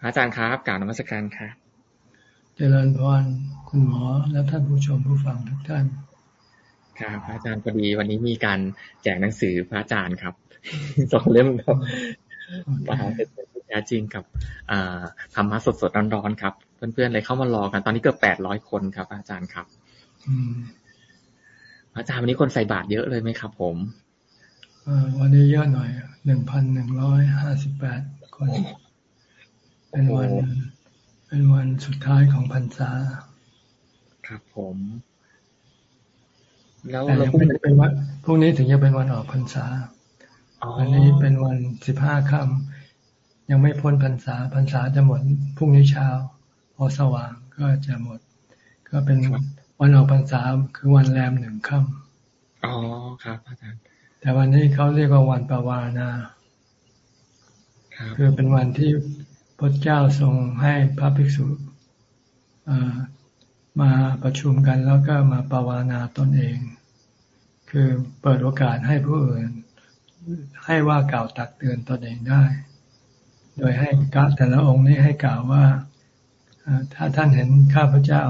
พระอาจารย์ครับกล่าวนมัสการครับเจริญพรคุณหมอและท่านผู้ชมผู้ฟังทุกท่าน ครับพระอาจารย์พอดีวันนี้มีการแจกหนังสือพระอาจารย์ครับสองเล่มครับมหาเป็นแท้จริงกับธรรมะสดสดร้อนๆครับ เพื่อนๆเลยเข้ามารอกันตอนนี้เกือบแปดร้อยคนครับ อาจารย์ครับพระอาจารย์วันนี้คนใส่บาตรเยอะเลยไหมครับผมวันนี้เยอะหน่อยหนึ่งพันหนึ่งร้อยห้าสิบแปดคน เป็นวัน เป็นวันสุดท้ายของพรรษา ครับผม แล้วเราพรุ่งนี้เป็นวันพรุ่งนี้ถึงจะเป็นวันออกพรรษาวันนี้เป็นวันสิบห้าค่ำยังไม่พ้นพรรษาพรรษาจะหมดพรุ่งนี้เช้า พอสว่างก็จะหมด ก็เป็นวันออกพรรษาคือวันแรมหนึ่งค่ำอ๋อครับอาจารย์แต่วันนี้เขาเรียกว่าวันปวารณาคือเป็นวันที่ พระเจ้าทรงให้พระภิกษุมาประชุมกันแล้วก็มาปวารณาตนเอง คือเปิดโอกาสให้ผู้อื่น ให้ว่ากล่าวตักเตือนตนเองได้ โดยให้กะแต่ละองค์นี้ให้กล่าวว่าถ้าท่านเห็นข้าพเจ้า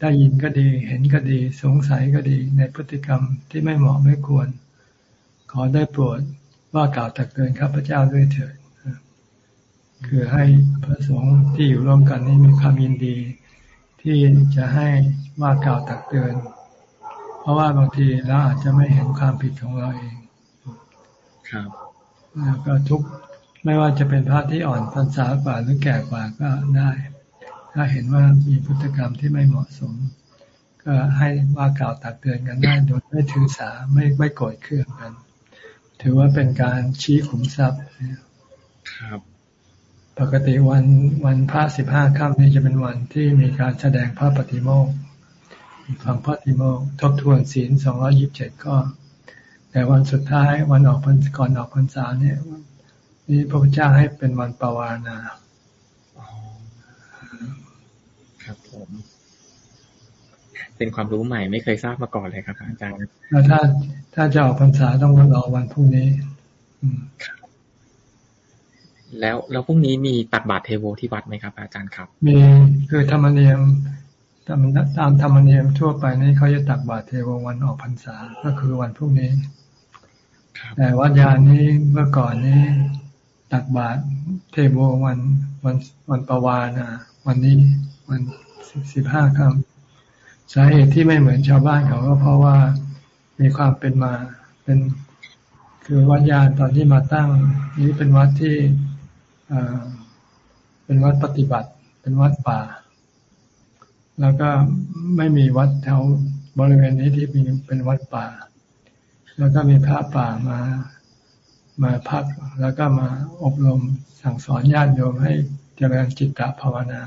ได้ยินก็ดี เห็นก็ดี สงสัยก็ดี ในพฤติกรรมที่ไม่เหมาะไม่ควร ขอได้โปรดว่ากล่าวตักเตือนข้าพเจ้าด้วยเถิด คือให้พระสงฆ์ที่อยู่ร่วมกันนี้มีความยินดี ที่จะให้ว่ากล่าวตักเตือน เพราะว่าบางทีเราอาจจะไม่เห็นความผิดของเราเอง ครับแล้วก็ทุกไม่ว่าจะเป็นพระที่อ่อนพรรษากว่าหรือแก่กว่าก็ได้ ถ้าเห็นว่ามีพฤติกรรมที่ไม่เหมาะสม ก็ให้ว่ากล่าวตักเตือนกันได้โดยไม่ถือสาไม่ไม่โกรธเคืองกัน ถือว่าเป็นการชี้ขุมทรัพย์ครับ ปกติวันวันพระสิบห้าค่ำนี้จะเป็นวันที่มีการแสดงพระปฏิโมกข์ฟังพระปฏิโมกข์ทบทวนศีลสองร้อยิบเจ็ดก็แต่วันสุดท้ายวันออกพรรษก่อนออกพรรษาเนี่ย นี่พระพุทธเจ้าให้เป็นวันปวารณาครับผมเป็นความรู้ใหม่ไม่เคยทราบมาก่อนเลยครับ อาจารย์แล้วถ้าถ้าจะออกพรรษาต้องรอวันพรุ่งนี้ อืม แล้วแล้วพรุ่งนี้มีตักบาตรเทโวที่วัดไหมครับอาจารย์ครับ มีคือธรรมเนียมตามตามธรรมเนียมทั่วไปนี่เขาจะตักบาตรเทโววันออกพรรษาก็คือวันพรุ่งนี้แต่วัดยานี้เมื่อก่อนนี้ตักบาตรเทโววันวันวันประวานะวันนี้วันสิบห้าคำสาเหตุที่ไม่เหมือนชาวบ้านเขาก็เพราะว่ามีความเป็นมาเป็นคือวัดยาตอนที่มาตั้งนี้เป็นวัดที่ เป็นวัดปฏิบัติ เป็นวัดป่า แล้วก็ไม่มีวัดแถวบริเวณนี้ที่มีเป็นวัดป่า แล้วก็มีพระป่ามามาพักแล้วก็มาอบรมสั่งสอนญาติโยมให้เจริญจิตตภาวนา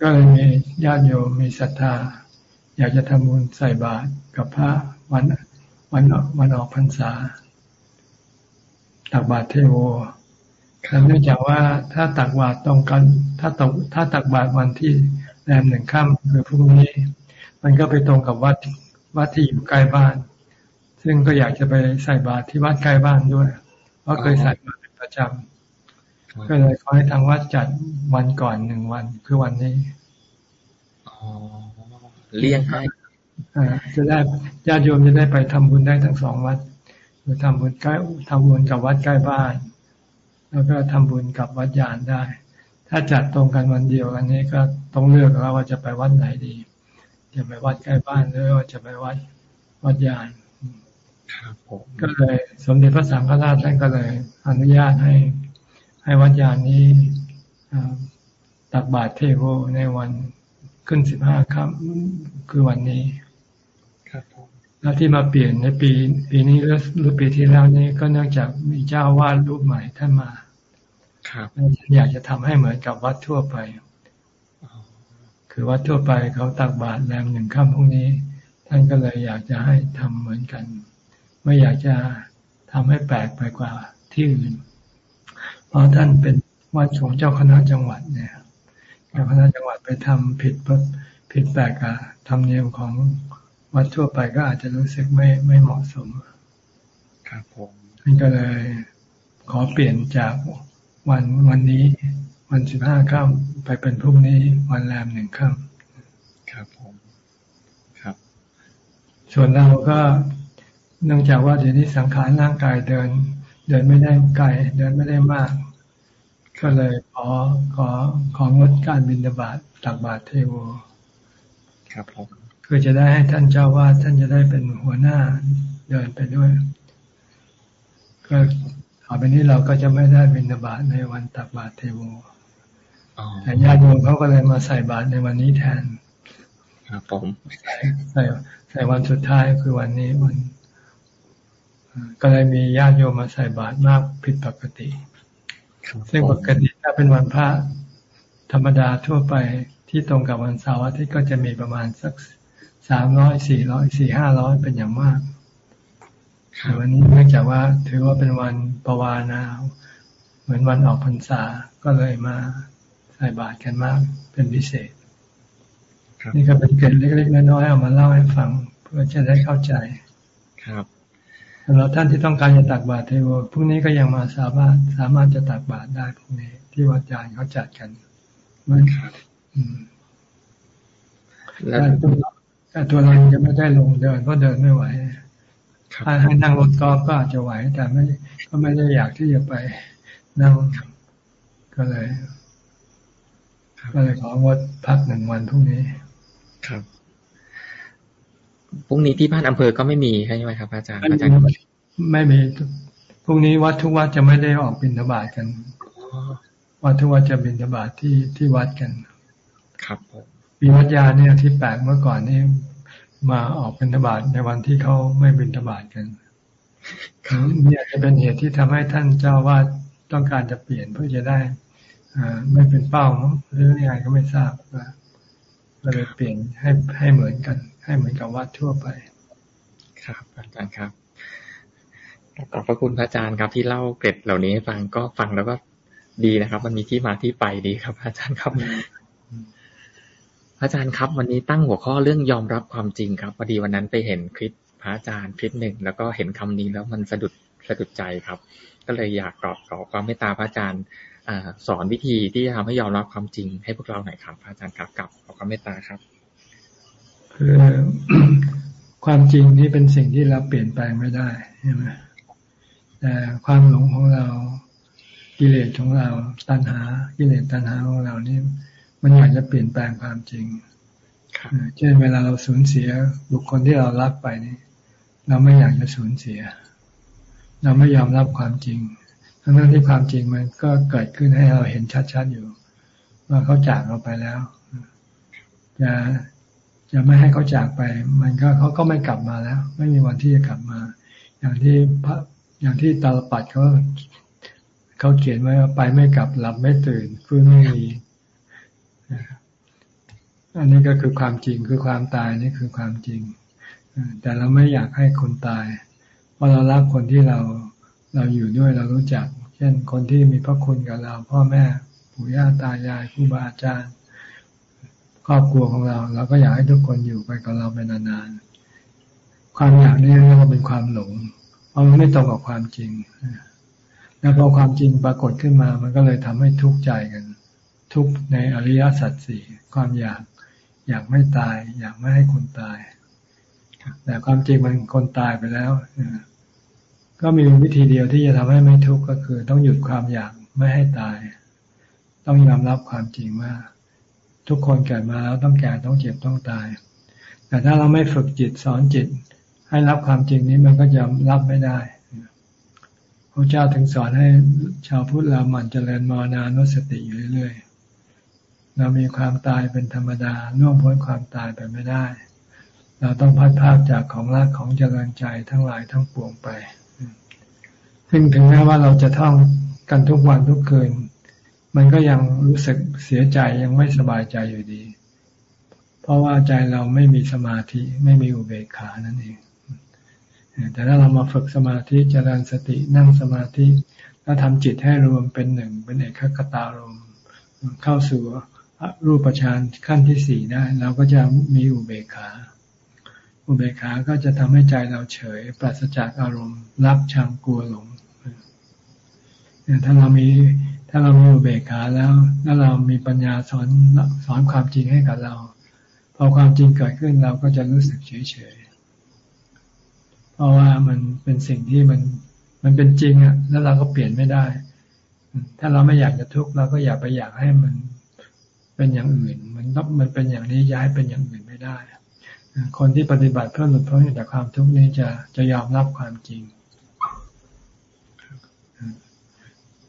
ก็เลยมีญาติโยมมีศรัทธา อยากจะทำบุญใส่บาตรกับพระวันวันวันออกพรรษาตักบาตรเทโว เนื่องจากว่าถ้าตักบาตรตรงกัน ถ้าตกถ้าตักบาตรวันที่แรมหนึ่งค่ำคือพรุ่งนี้ มันก็ไปตรงกับวัดวัดที่อยู่ใกล้บ้าน ซึ่งก็อยากจะไปใส่บาตรที่วัดใกล้บ้านด้วย เพราะเคยใส่บาตรประจำก็เลยขอให้ทางวัดจัดวันก่อนหนึ่งวันคือวันนี้เลี่ยงให้จะได้ญาติโยมจะได้ไปทำบุญได้ทั้งสองวัดคือทำบุญใกล้ทำบุญกับวัดใกล้บ้าน แล้วก็ทำบุญกับวัดยานได้ ถ้าจัดตรงกันวันเดียวอันนี้ก็ต้องเลือกแล้วว่าจะไปวัดไหนดี จะไปวัดใกล้บ้านหรือว่าจะไปวัดวัดยานครับผมก็เลยสมเด็จพระสังฆราชท่านก็เลย อนุญาตให้ ให้วัดยานนี้ตักบาตรเทโวในวันขึ้นสิบห้าค่ำคือวันนี้แล้วที่มาเปลี่ยนในปี ปีนี้หรือปีที่แล้วนี่ก็เนื่องจากมีเจ้าวาดรูปใหม่ท่านมาครับ อยากจะทำให้เหมือนกับวัดทั่วไป คือวัดทั่วไปเขาตักบาตรแรมหนึ่งค่ำพรุ่งนี้ ท่านก็เลยอยากจะให้ทำเหมือนกัน ไม่อยากจะทำให้แปลกไปกว่าที่อื่น เพราะท่านเป็นวัดของเจ้าคณะจังหวัดเนี่ยเจ้าคณะจังหวัดไปทำผิดผิดแปลกอะธรรมเนียมของวัดทั่วไปก็อาจจะรู้สึกไม่ไม่เหมาะสม ครับผมท่านก็เลยขอเปลี่ยนจาก วันวันนี้ วันสิบห้าค่ำไปเป็นพรุ่งนี้ วันแรมหนึ่งค่ำครับผมครับ ส่วนเราก็เนื่องจากว่าเดี๋ยวนี้สังขารร่างกายเดิน เดินไม่ได้ไกลเดินไม่ได้มาก ก็เลยขอขอของงดการบินบาตตักบาตรเทโวครับผมคือจะได้ให้ท่านเจ้าวาดท่านจะได้เป็นหัวหน้าเดินไปด้วย ก็ต่ อไปนี้เราก็จะไม่ได้บินบาตในวันตักบาตรเทโวแต่ญาติโยมเขาก็เลยมาใส่บาตรในวันนี้แทนครับผมใส่ใส่วันสุดท้ายคือวันนี้วันก็เลยมีญาติโยมมาใส่บาตรมากผิดปกติซึ่งปกติถ้าเป็นวันพระธรรมดาทั่วไปที่ตรงกับวันเสาร์อาทิตย์ก็จะมีประมาณสักสามร้อยสี่ร้อยสี่ห้าร้อยเป็นอย่างมากแต่ วันนี้เนื่องจากว่าถือว่าเป็นวันประวานาเหมือนวันออกพรรษาก็เลยมาใส่บาตรกันมากเป็นพิเศษนี่ก็เป็นเกร็ดเล็กๆน้อยๆเอามาเล่าให้ฟัง เพื่อจะได้เข้าใจครับสำหรับท่านที่ต้องการจะตักบาตรเทโวพรุ่งนี้ก็ยังมาสามารถสามารถจะตักบาตรได้พรุ่งนี้ ที่วัดจานเขาจัดกันมันแต่ตัวเราจะไม่ได้ลงเดินเพราะเดินไม่ไหว ถ้าให้นั่งรถกอล์ฟก็อาจจะไหว แต่ไม่ก็ไม่ได้อยากที่จะไปนั่งก็เลยก็เลยของดพักหนึ่งวันพรุ่งนี้ ครับพรุ่งนี้ที่บ้านอำเภอก็ไม่มีใช่ไหมครับ อาจารย์อาจารย์ไม่มีพรุ่งนี้วัดทุกวัดจะไม่ได้ออกบิณฑบาตกันวัดทุกวัดจะบิณฑบาตที่ที่วัดกัน ครับผมมีวัดยาเนี่ยที่แปลกเมื่อก่อนนี่ มาออกบิณฑบาตในวันที่เขาไม่บิณฑบาตกันเนี่ยจะเป็นเหตุที่ทำให้ท่านเจ้าวาดต้องการจะเปลี่ยนเพื่อจะได้อ่าไม่เป็นเป้าหรือยังไงก็ไม่ทราบว่าก็เลยเปลี่ยนให้ให้เหมือนกัน ให้เหมือนกับวัดทั่วไป ครับ อาจารย์ครับขอบพระคุณพระอาจารย์ครับที่เล่าเกร็ดเหล่านี้ให้ฟังก็ฟังแล้วก็ดีนะครับ มันมีที่มาที่ไปดีครับ อาจารย์ครับ อาจารย์ครับ วันนี้ตั้งหัวข้อเรื่องยอมรับความจริงครับพอดีวันนั้นไปเห็นคลิปพระอาจารย์คลิปหนึ่งแล้วก็เห็นคำนี้แล้วมันสะดุดสะดุดใจครับ ก็เลยอยากขอขอความเมตตาพระอาจารย์สอนวิธีที่จะทำให้ยอมรับความจริงให้พวกเราหน่อยครับพระอาจารย์ครับกับขอความเมตตาครับ คือความจริงนี่เป็นสิ่งที่เราเปลี่ยนแปลงไม่ได้ใช่ไหมแต่ความหลงของเรากิเลสของเราตัณหา กิเลสตัณหาของเรานี่ มันอยากจะเปลี่ยนแปลงความจริงเช่นเวลาเราสูญเสียบุคคลที่เรารักไปนี่ เราไม่อยากจะสูญเสีย เราไม่ยอมรับความจริง ทั้งที่ความจริงมันก็เกิดขึ้นให้เราเห็นชัดๆอยู่ ว่าเขาจากเราไปแล้วจะจะไม่ให้เขาจากไป มันก็เขาก็ไม่กลับมาแล้ว ไม่มีวันที่จะกลับมา อย่างที่พระอย่างที่ตาลปัดเขาเขาเขียนไว้ว่าไปไม่กลับหลับไม่ตื่นฟื้นไม่มี อันนี้ก็คือความจริงคือความตายนี่คือความจริงแต่เราไม่อยากให้คนตาย เพราะเรารักคนที่เราเราอยู่ด้วยเรารู้จัก เช่นคนที่มีพระคุณกับเรา พ่อแม่ปู่ย่าตายายครูบาอาจารย์ ครอบครัวของเรา เราก็อยากให้ทุกคนอยู่ไปกับเราไปนานๆความอยากนี้เรียกว่าเป็นความหลง เพราะมันไม่ตรงกับความจริงแล้วพอความจริงปรากฏขึ้นมา มันก็เลยทำให้ทุกข์ใจกัน ทุกข์ในอริยสัจสี่ความอยากอยากไม่ตาย อยากไม่ให้คนตาย แต่ความจริงมันคนตายไปแล้วก็มีวิธีเดียวที่จะทำให้ไม่ทุกข์ก็คือ ต้องหยุดความอยากไม่ให้ตาย ต้องยอมรับความจริงว่า ทุกคนเกิดมาแล้วต้องแก่ต้องเจ็บต้องตาย แต่ถ้าเราไม่ฝึกจิตสอนจิต ให้รับความจริงนี้มันก็จะรับไม่ได้พระเจ้าถึงสอนให้ชาวพุทธเราหมั่นเจริญมรณานุสติอยู่เรื่อยๆ เรามีความตายเป็นธรรมดาล่วงพ้นความตายไปไม่ได้ เราต้องพัดภาคจากของรักของเจริญใจทั้งหลายทั้งปวงไป ซึ่งถึงแม้ว่าเราจะท่องกันทุกวันทุกคืน มันก็ยังรู้สึกเสียใจยังไม่สบายใจอยู่ดี เพราะว่าใจเราไม่มีสมาธิไม่มีอุเบกขานั่นเอง แต่ถ้าเรามาฝึกสมาธิเจริญสตินั่งสมาธิแล้วทำจิตให้รวมเป็นหนึ่งเป็นเอกขตารมเข้าสู่ รูปฌานขั้นที่สี่ได้เราก็จะมีอุเบกขา อุเบกขาก็จะทำให้ใจเราเฉย ปราศจากอารมณ์ รักชังกลัวหลงถ้าเรามีถ้าเรามีอุเบกขาแล้วแล้วเรามีปัญญาสอนสอนความจริงให้กับเรา พอความจริงเกิดขึ้นเราก็จะรู้สึกเฉยเฉยเพราะว่ามันเป็นสิ่งที่มันมันเป็นจริงอะแล้วเราก็เปลี่ยนไม่ได้ ถ้าเราไม่อยากจะทุกข์เราก็อย่าไปอยากให้มัน เป็นอย่างอื่น มันต้องมันเป็นอย่างนี้ย้ายเป็นอย่างอื่นไม่ได้ คนที่ปฏิบัติเพื่อหลุดพ้นจากความทุกข์นี้จะจะยอมรับความจริง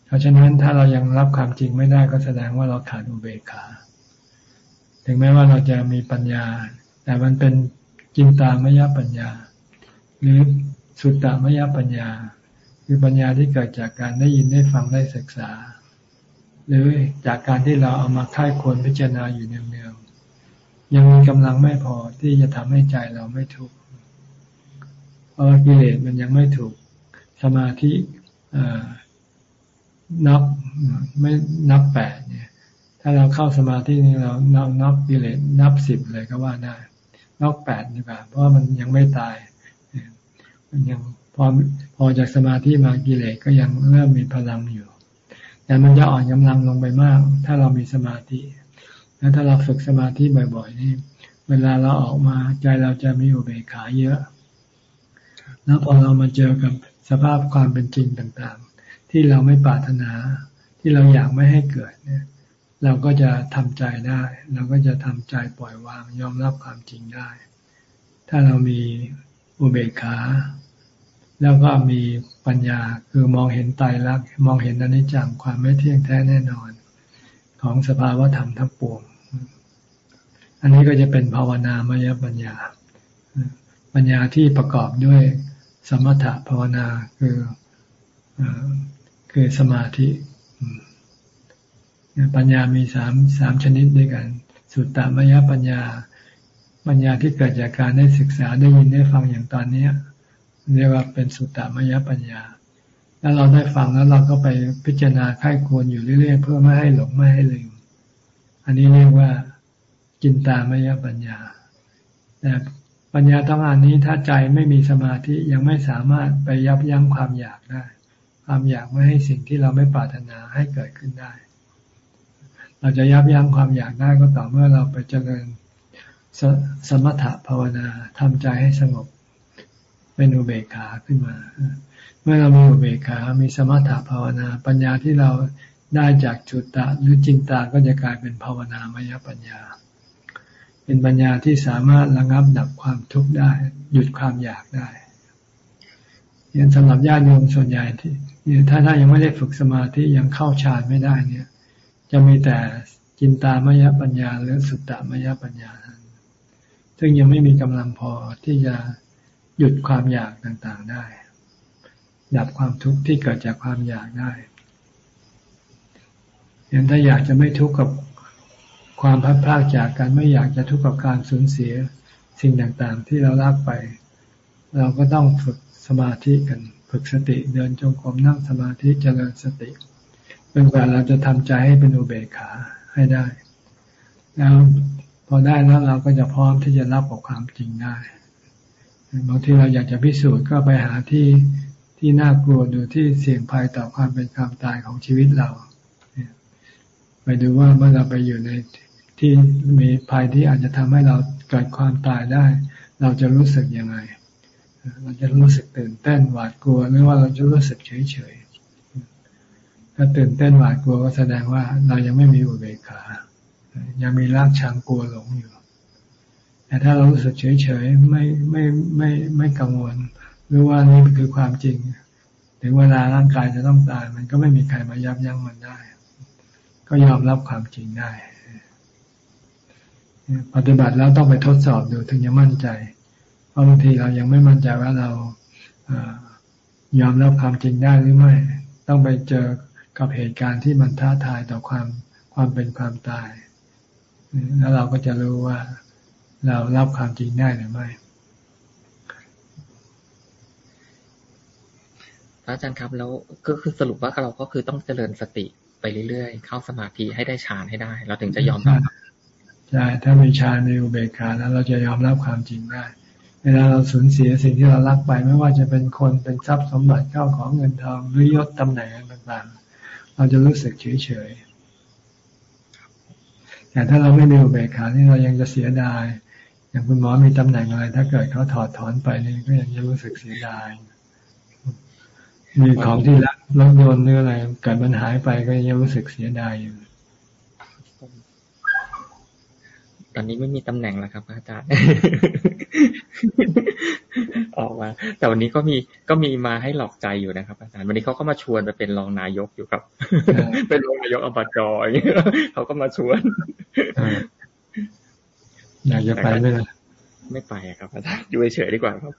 เพราะฉะนั้นถ้าเรายังรับความจริงไม่ได้ก็แสดงว่าเราขาดอุเบกขา ถึงแม้ว่าเราจะมีปัญญา แต่มันเป็นจินตามยปัญญา หรือสุตตามยปัญญา คือปัญญาที่เกิดจากการได้ยินได้ฟังได้ศึกษา หรือจากการที่เราเอามาค่ายควรพิจารณาอยู่เนืองๆยังมีกำลังไม่พอที่จะทำให้ใจเราไม่ทุกข์เพราะกิเลสมันยังไม่ถูกสมาธินับไม่นับแปดเนี่ย ถ้าเราเข้าสมาธินี่เรานับนับกิเลสนับสิบเลยก็ว่าได้นับแปดดีกว่า เพราะมันยังไม่ตาย มันยังพอพอจากสมาธิมากิเลสก็ยังเริ่มมีพลังอยู่ แต่มันจะอ่อนกำลังลงไปมาก ถ้าเรามีสมาธิแล้วถ้าเราฝึกสมาธิบ่อย ๆ นี่ เวลาเราออกมาใจเราจะมีอุเบกขาเยอะ แล้วพอเรามาเจอกับสภาพความเป็นจริงต่างๆ ที่เราไม่ปรารถนาที่เราอยากไม่ให้เกิดเนี่ย เราก็จะทำใจได้ เราก็จะทำใจปล่อยวางยอมรับความจริงได้ ถ้าเรามีอุเบกขา แล้วก็มี ปัญญาคือมองเห็นไตรลักษณ์มองเห็นอนิจจังความไม่เที่ยงแท้แน่นอน ของสภาวะธรรมทั้งปวง อันนี้ก็จะเป็นภาวนามยปัญญา ปัญญาที่ประกอบด้วยสมถะภาวนาคือคือสมาธิ ปัญญามีสามสามชนิดด้วยกัน สุตตมยปัญญา ปัญญาที่เกิดจากการได้ศึกษาได้ยินได้ฟังอย่างตอนนี้ เรียกว่าเป็นสุตตมยปัญญา แล้วเราได้ฟังแล้วเราก็ไปพิจารณาค่ายควรอยู่เรื่อยๆ เพื่อไม่ให้หลงไม่ให้ลืม อันนี้เรียกว่าจินตามยปัญญา แต่ปัญญาทั้งอันนี้ถ้าใจไม่มีสมาธิยังไม่สามารถไปยับยั้งความอยากได้ ความอยากไม่ให้สิ่งที่เราไม่ปรารถนาให้เกิดขึ้นได้ เราจะยับยั้งความอยากได้ก็ต่อเมื่อเราไปเจริญสสมถะภาวนาทำใจให้สงบ เป็นอุเบกขาขึ้นมา เมื่อเรามีอุเบกขา มีสมถะภาวนา ปัญญาที่เราได้จากจุตตะหรือจินตาก็จะกลายเป็นภาวนามยปัญญา เป็นปัญญาที่สามารถระงับดับความทุกข์ได้ หยุดความอยากได้ยังสำหรับญาติโยมส่วนใหญ่ที่ถ้าถ้ายังไม่ได้ฝึกสมาธิยังเข้าฌานไม่ได้เนี่ย จะมีแต่จินตามยปัญญาหรือสุตตามยปัญญา ซึ่งยังไม่มีกำลังพอที่จะ ยุดความอยากต่างๆได้ ดับความทุกข์ที่เกิดจากความอยากได้ยังถ้าอยากจะไม่ทุกข์กับความพัดพลาดจากการไม่อยากจะทุกข์กับการสูญเสียสิ่งต่างๆ ที่เรารักไป เราก็ต้องฝึกสมาธิกัน ฝึกสติเดินจงกรมนั่งสมาธิเจริญสติเป็นกว่าเราจะทำใจให้เป็นอุเบกขาให้ได้ แล้วพอได้แล้วเราก็จะพร้อมที่จะรับกับความจริงได้ บางทีเราอยากจะพิสูจน์ก็ไปหาที่ที่น่ากลัวดูที่เสี่ยงภัยต่อความเป็นความตายของชีวิตเราไปดูว่าเมื่อเราไปอยู่ในที่มีภัยที่อาจจะทำให้เราเกิดความตายได้ เราจะรู้สึกยังไง เราจะรู้สึกตื่นเต้นหวาดกลัวหรือว่าเราจะรู้สึกเฉยเฉยถ้าตื่นเต้นหวาดกลัวก็แสดงว่าเรายังไม่มีอุเบกขา ยังมีรากชังกลัวหลงอยู่ แต่ถ้าเรารู้สึกเฉยเฉยไม่ไม่ไม่ไม่กังวลหรือว่านี่คือความจริงถึงเวลาร่างกายจะต้องตาย มันก็ไม่มีใครมายับยั้งมันได้ ก็ยอมรับความจริงได้ ปฏิบัติแล้วต้องไปทดสอบดูถึงจะมั่นใจ เพราะบางทีเรายังไม่มั่นใจว่าเรายอมรับความจริงได้หรือไม่ ต้องไปเจอกับเหตุการณ์ที่มันท้าทายต่อความความเป็นความตาย แล้วเราก็จะรู้ว่า เรารับความจริงได้หรือไม่พระอาจารย์ครับแล้วก็คือสรุปว่าเราก็คือต้องเจริญสติไปเรื่อยๆ เข้าสมาธิให้ได้ฌานให้ได้ เราถึงจะยอมรับใช่ถ้ามีฌานในอุเบกขาแล้วเราจะยอมรับความจริงได้เวลาเราสูญเสียสิ่งที่เรารักไป ไม่ว่าจะเป็นคนเป็นทรัพย์สมบัติเข้าของเงินทองหรือยศตำแหน่งต่างๆ เราจะรู้สึกเฉยเฉยแต่ถ้าเราไม่มีอุเบกขานี่เรายังจะเสียดาย อย่างคุณหมอมีตำแหน่งอะไร ถ้าเกิดเขาถอดถอนไปนี่ก็ยังจะรู้สึกเสียดายมีของที่รักรถยนต์หรืออะไรเกิดมันหายไปก็ยังรู้สึกเสียดายอยู่ตอนนี้ไม่มีตำแหน่งแล้วครับอาจารย์ ออกมา แต่วันนี้ก็มีก็มีมาให้หลอกใจอยู่นะครับ อาจารย์ วันนี้เขาก็มาชวนไปเป็นรองนายกอยู่ครับ เป็นรองนายกอบจอย่างเงี้ยเขาก็มาชวน อยากจะไปไหมล่ะไม่ไปครับอาจารย์อยู่เฉยดีกว่าครับ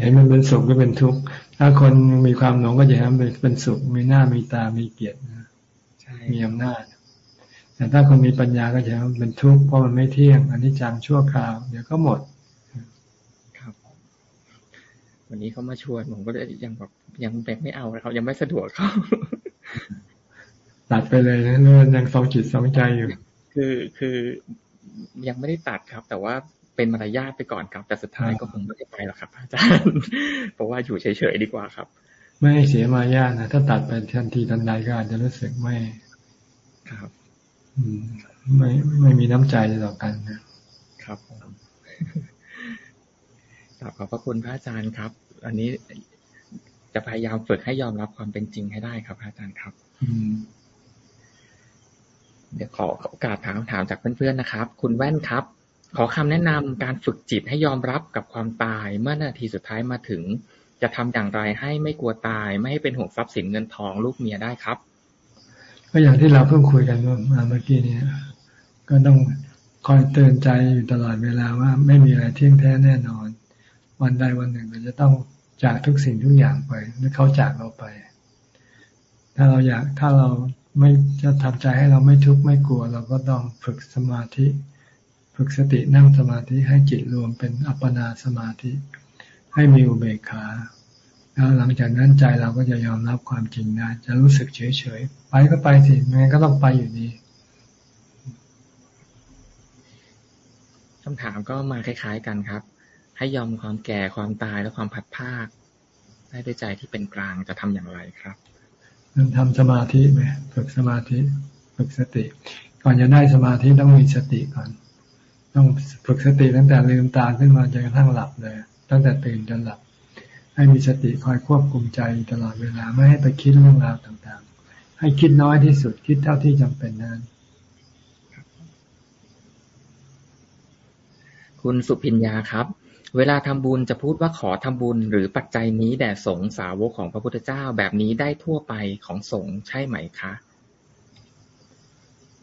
เห็นมันเป็นสุขก็เป็นทุกข์ ถ้าคนมีความหลงก็จะทำเป็นสุข มีหน้ามีตา มีเกียรติมีอำนาจ แต่ถ้าคนมีปัญญาก็จะเป็นทุกข์เพราะมันไม่เที่ยง อันนี้จังชั่วคราว เดี๋ยวก็หมด ครับ วันนี้เขามาชวนผมก็เลยยังแบบยังแบบไม่เอาเขายังไม่สะดวกเขาตัดไปเลยนะเรื่องยังสองจิตสองใจอยู่ คือคือ ยังไม่ได้ตัดครับ แต่ว่าเป็นมารยาทไปก่อนครับ แต่สุดท้ายก็คงไม่ได้ไปหรอกครับ อาจารย์ เพราะว่าอยู่เฉยๆดีกว่าครับ ไม่เสียมารยาทนะถ้าตัดไปทันทีทันใดก็อาจจะรู้สึกไม่ครับไม่ไม่มีน้ำใจต่อกันนะครับขอบพระคุณพระอาจารย์ครับ อันนี้จะพยายามฝึกให้ยอมรับความเป็นจริงให้ได้ครับพระอาจารย์ครับ เดี๋ยวขอโอกาสถามคำถามจากเพื่อนๆนะครับ คุณแว่นครับ ขอคำแนะนำการฝึกจิตให้ยอมรับกับความตาย เมื่อนาทีสุดท้ายมาถึง จะทำอย่างไรให้ไม่กลัวตาย ไม่ให้เป็นห่วงทรัพย์สินเงินทองลูกเมียได้ครับ ก็อย่างที่เราเพิ่งคุยกันมาเมื่อกี้นี้ก็ต้องคอยเตือนใจอยู่ตลอดเวลาว่าไม่มีอะไรเที่ยงแท้แน่นอน วันใดวันหนึ่งเราจะต้องจากทุกสิ่งทุกอย่างไปหรือเขาจากเราไป ถ้าเราอยากถ้าเรา ไม่จะทำใจให้เราไม่ทุกข์ไม่กลัว เราก็ต้องฝึกสมาธิ ฝึกสตินั่งสมาธิให้จิตรวมเป็นอัปปนาสมาธิ ให้มีอุเบกขาแล้วหลังจากนั้นใจเราก็จะยอมรับความจริงได้จะรู้สึกเฉยๆไปก็ไปสิไงก็ต้องไปอยู่ดีคำถามก็มาคล้ายๆกันครับ ให้ยอมความแก่ความตายและความผัดภาคได้ด้วยใจที่เป็นกลางจะทำอย่างไรครับ ทำสมาธิไหมฝึกสมาธิ ฝึกสติ ก่อนจะได้สมาธิต้องมีสติก่อน ต้องฝึกสติตั้งแต่ลืมตาขึ้นมาจนกระทั่งหลับเลย ตั้งแต่ตื่นจนหลับ ให้มีสติคอยควบคุมใจตลอดเวลาไม่ให้ไปคิดเรื่องราวต่างๆ ให้คิดน้อยที่สุดคิดเท่าที่จำเป็นนั้น คุณสุพิญญาครับ เวลาทำบุญจะพูดว่าขอทำบุญหรือปัจจัยนี้แด่สงสาวกของพระพุทธเจ้าแบบนี้ได้ทั่วไปของสงใช่ไหมคะ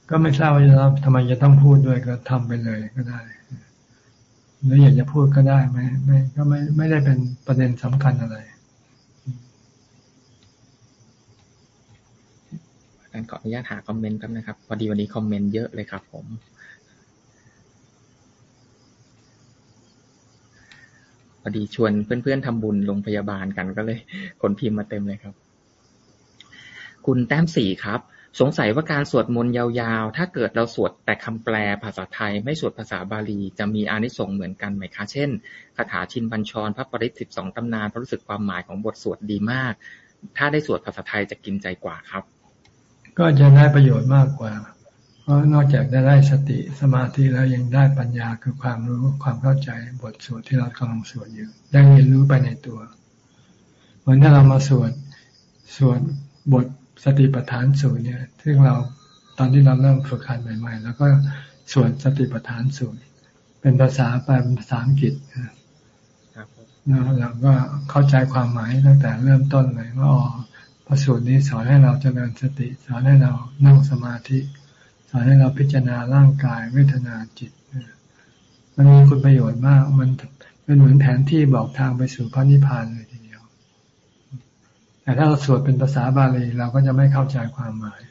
ก็ไม่ทราบว่าทำไมจะต้องพูดด้วยก็ทำไปเลยก็ได้หรืออยากจะพูดก็ได้ไหมไม่ก็ไม่ไม่ได้เป็นประเด็นสำคัญอะไรอาจารย์ขออนุญาตหาคอมเมนต์ครับนะครับ พอดีวันนี้คอมเมนต์เยอะเลยครับผม พอดีชวนเพื่อนๆทำบุญโรงพยาบาลกันก็เลยคนพิมพ์มาเต็มเลยครับ คุณแต้มสี่ครับ สงสัยว่าการสวดมนต์ยาวๆ ถ้าเกิดเราสวดแต่คำแปลภาษาไทย ไม่สวดภาษาบาลี จะมีอานิสงส์เหมือนกันไหมคะ เช่นคาถาชินบัญชร พระปริศสิบสองตำนานพระรู้สึกความหมายของบทสวดดีมาก ถ้าได้สวดภาษาไทยจะกินใจกว่าครับ ก็จะได้ประโยชน์มากกว่า เพราะนอกจากได้ได้สติสมาธิแล้วยังได้ปัญญาคือความรู้ความเข้าใจบทสวดที่เรากำลังสวดอยู่ ได้เรียนรู้ไปในตัว เหมือนถ้าเรามาสวดสวดบทสติปัฏฐานสูตรเนี่ยซึ่งเราตอนที่เราเริ่มฝึกหัดใหม่ๆ แล้วก็ส่วนสติปัฏฐานสูตรเป็นภาษาแปลเป็นภาษาอังกฤษนะเราก็เข้าใจความหมายตั้งแต่เริ่มต้นเลยว่าอ๋อพระสูตรนี้สอนให้เราเจริญสติ สอนให้เรานั่งสมาธิ สอนให้เราพิจารณาร่างกายเวทนาจิต มันมีคุณประโยชน์มาก มันเป็นเหมือนแผนที่บอกทางไปสู่พระนิพพานเลยทีเดียว แต่ถ้าเราสวดเป็นภาษาบาลีเราก็จะไม่เข้าใจความหมาย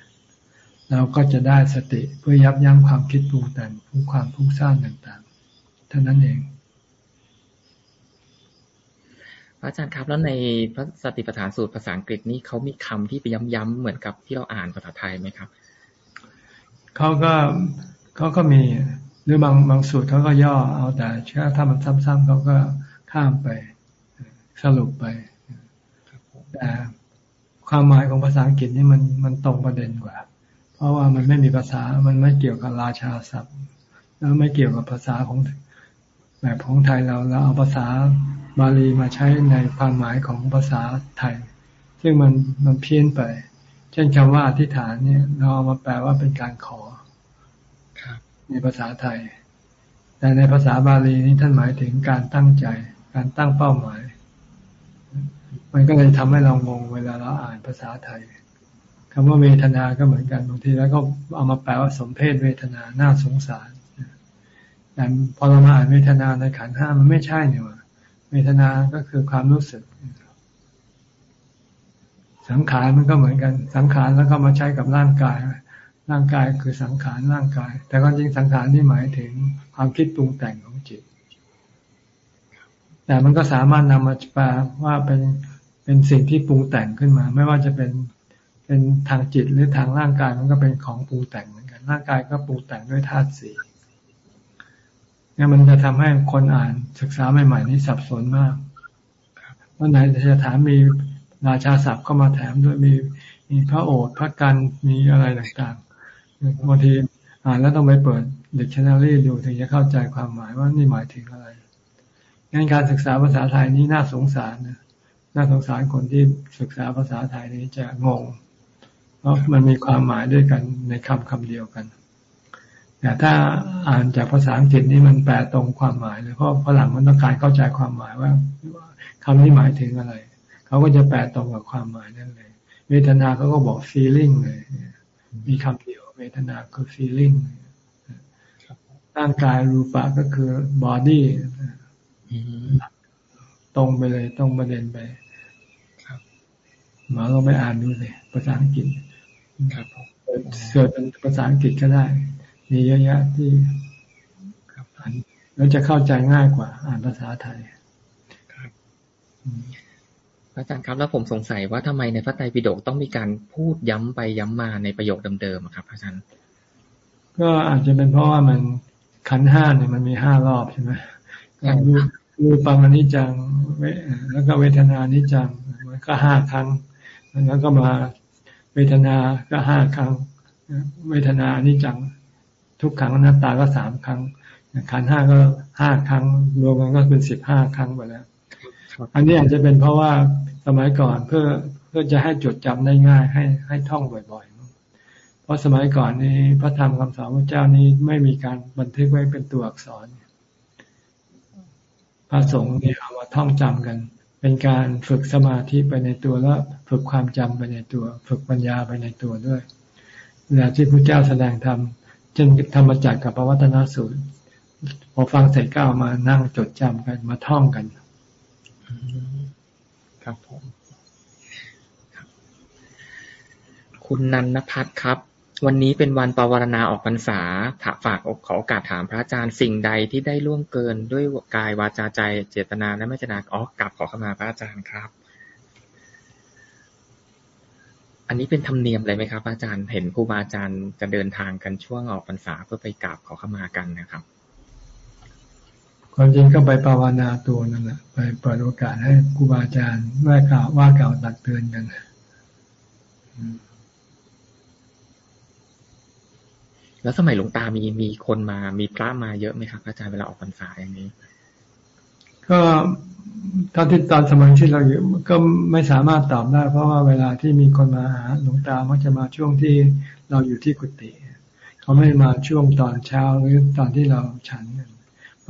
เราก็จะได้สติเพื่อยับยั้งความคิดปรุงแต่งผู้ความพุ่งสร้างต่างๆเท่านั้นเองพระอาจารย์ครับแล้วในพระสติปัฏฐานสูตรภาษาอังกฤษนี้เขามีคำที่ไปย้ำๆเหมือนกับที่เราอ่านภาษาไทยไหมครับ เขาก็เขาก็มี หรือบางบางสูตรเขาก็ย่อเอาแต่เชื่ถ้ามันซ้ำๆเขาก็ข้ามไป สรุปไปแต่คความหมายของภาษาอังกฤษนี่มันมันตรงประเด็นกว่า เพราะว่ามันไม่มีภาษา มันไม่เกี่ยวกับราชาศัพท์ แล้วไม่เกี่ยวกับภาษาของแบบของไทยเราเราเอาภาษาบาลีมาใช้ในความหมายของภาษาไทย ซึ่งมันมันเพี้ยนไป เช่นคำว่าอธิษฐานเนี่ยเราเอามาแปลว่าเป็นการขอในภาษาไทย แต่ในภาษาบาลีนี้ท่านหมายถึงการตั้งใจ การตั้งเป้าหมาย มันก็เลยทำให้เรางงเวลาเราอ่านภาษาไทยคำว่าเวทนา ก็เหมือนกันบางทีแล้วก็เอามาแปลว่าสมเพศเวทนาน่าสงสารแต่พอเรามาอ่านเวทนาในขันห้ามันไม่ใช่เนี่ยเวทนา ก็คือความรู้สึก สังขารมันก็เหมือนกัน สังขารแล้วก็มาใช้กับร่างกาย ร่างกายคือสังขารร่างกาย แต่ความจริงสังขารนี่หมายถึงความคิดปรุงแต่งของจิต แต่มันก็สามารถนำมาแปลว่าเป็นเป็นสิ่งที่ปรุงแต่งขึ้นมา ไม่ว่าจะเป็นเป็นทางจิตหรือทางร่างกายมันก็เป็นของปรุงแต่งเหมือนกัน ร่างกายก็ปรุงแต่งด้วยธาตุสี่เนี่ยมันจะทำให้คนอ่านศึกษาใหม่ ๆ นี้สับสนมากวันไหนจะถามมี ราชาศัพท์ก็มาแถมด้วยมีมีพระโอษฐ์พระกันมีอะไรต่างๆบางทีอ่านแล้วต้องไปเปิดเด็กชันนารีดูถึงจะเข้าใจความหมายว่านี่หมายถึงอะไรงั้นการศึกษาภาษาไทยนี้น่าสงสารนะน่าสงสารคนที่ศึกษาภาษาไทยนี้จะงง เพราะมันมีความหมายด้วยกันในคำคำเดียวกันแต่ถ้าอ่านจากภาษาอังกฤษนี่มันแปลตรงความหมายเลยเพราะฝรั่งมันต้องการเข้าใจความหมายว่าคำนี้หมายถึงอะไร เขาก็จะแปลตรงกับความหมายนั่นเลย เวทนาเขาก็บอก feeling เลย มีคำเดียว เวทนาคือ feeling ร่างกายรูปะก็คือ body ตรงไปเลยตรงประเด็นไปมาเราไปอ่านดูเลยภาษาอังกฤษครับเกิดเป็นภาษาอังกฤษก็ได้ มีเยอะแยะที่อ่านแล้วจะเข้าใจง่ายกว่า อ่านภาษาไทยครับ อาจารย์ครับ แล้วผมสงสัยว่าทำไมในพระไตรปิฎกต้องมีการพูดย้ำไปย้ำมาในประโยคเดิมๆครับอาจารย์ ก็อาจจะเป็นเพราะว่ามันขันห้าเนี่ยมันมีห้ารอบใช่ไหมรูรูปังอนิจจังแล้วก็เวทนานิจจังมันก็ห้าครั้ง แล้วก็มาเวทนาก็ห้าครั้ง เวทนานิจจังทุกครั้งน้าตาก็สามครั้งขันห้าก็ห้าครั้งรวมกันก็เป็นสิบห้าครั้งไปแล้ว อันนี้อาจจะเป็นเพราะว่า สมัยก่อนเพื่อเพื่อจะให้จดจำได้ง่าย ให้ให้ท่องบ่อยๆ เพราะสมัยก่อนนี้พระธรรมคำสอนพระเจ้านี้ไม่มีการบันทึกไว้เป็นตัวอักษร พระสงฆ์เนี่ยเอามาท่องจำกัน เป็นการฝึกสมาธิไปในตัวแล้วฝึกความจำไปในตัว ฝึกปัญญาไปในตัวด้วยเวลาที่พระเจ้าแสดงธรรมเช่นธรรมจักรกับปวัตนสูตรพอฟังเสร็จก็เอามานั่งจดจำกันมาท่องกัน ครับผมคุณนันนพัฒครับ วันนี้เป็นวันปวารณาออกพรรษาถาฝากขอโอกาสถามพระอาจารย์สิ่งใดที่ได้ล่วงเกินด้วยกายวาจาใจเจตนาและไม่เจตนาอ๋อกลับขอเข้ามาพระอาจารย์ครับ อันนี้เป็นธรรมเนียมเลยไหมครับ อาจารย์เห็นครูบาอาจารย์จะเดินทางกันช่วงออกพรรษาเพื่อไปกราบขอขมากันนะครับ ความจริงก็ไปภาวนาตัวนั่นแหละไปเปิดโอกาสให้ครูบาอาจารย์ว่ากล่าวว่าก่าวตักเตือนกันแล้วสมัยหลวงตามีมีคนมามีพระมาเยอะไหมครับอาจารย์เวลาออกพรรษาอย่างนี้ ก็ตอนที่ตอนสมัยที่เราอยู่ก็ไม่สามารถตอบได้ เพราะว่าเวลาที่มีคนมาหาหลวงตามักจะมาช่วงที่เราอยู่ที่กุฏิเขาไม่มาช่วงตอนเช้าหรือตอนที่เราฉัน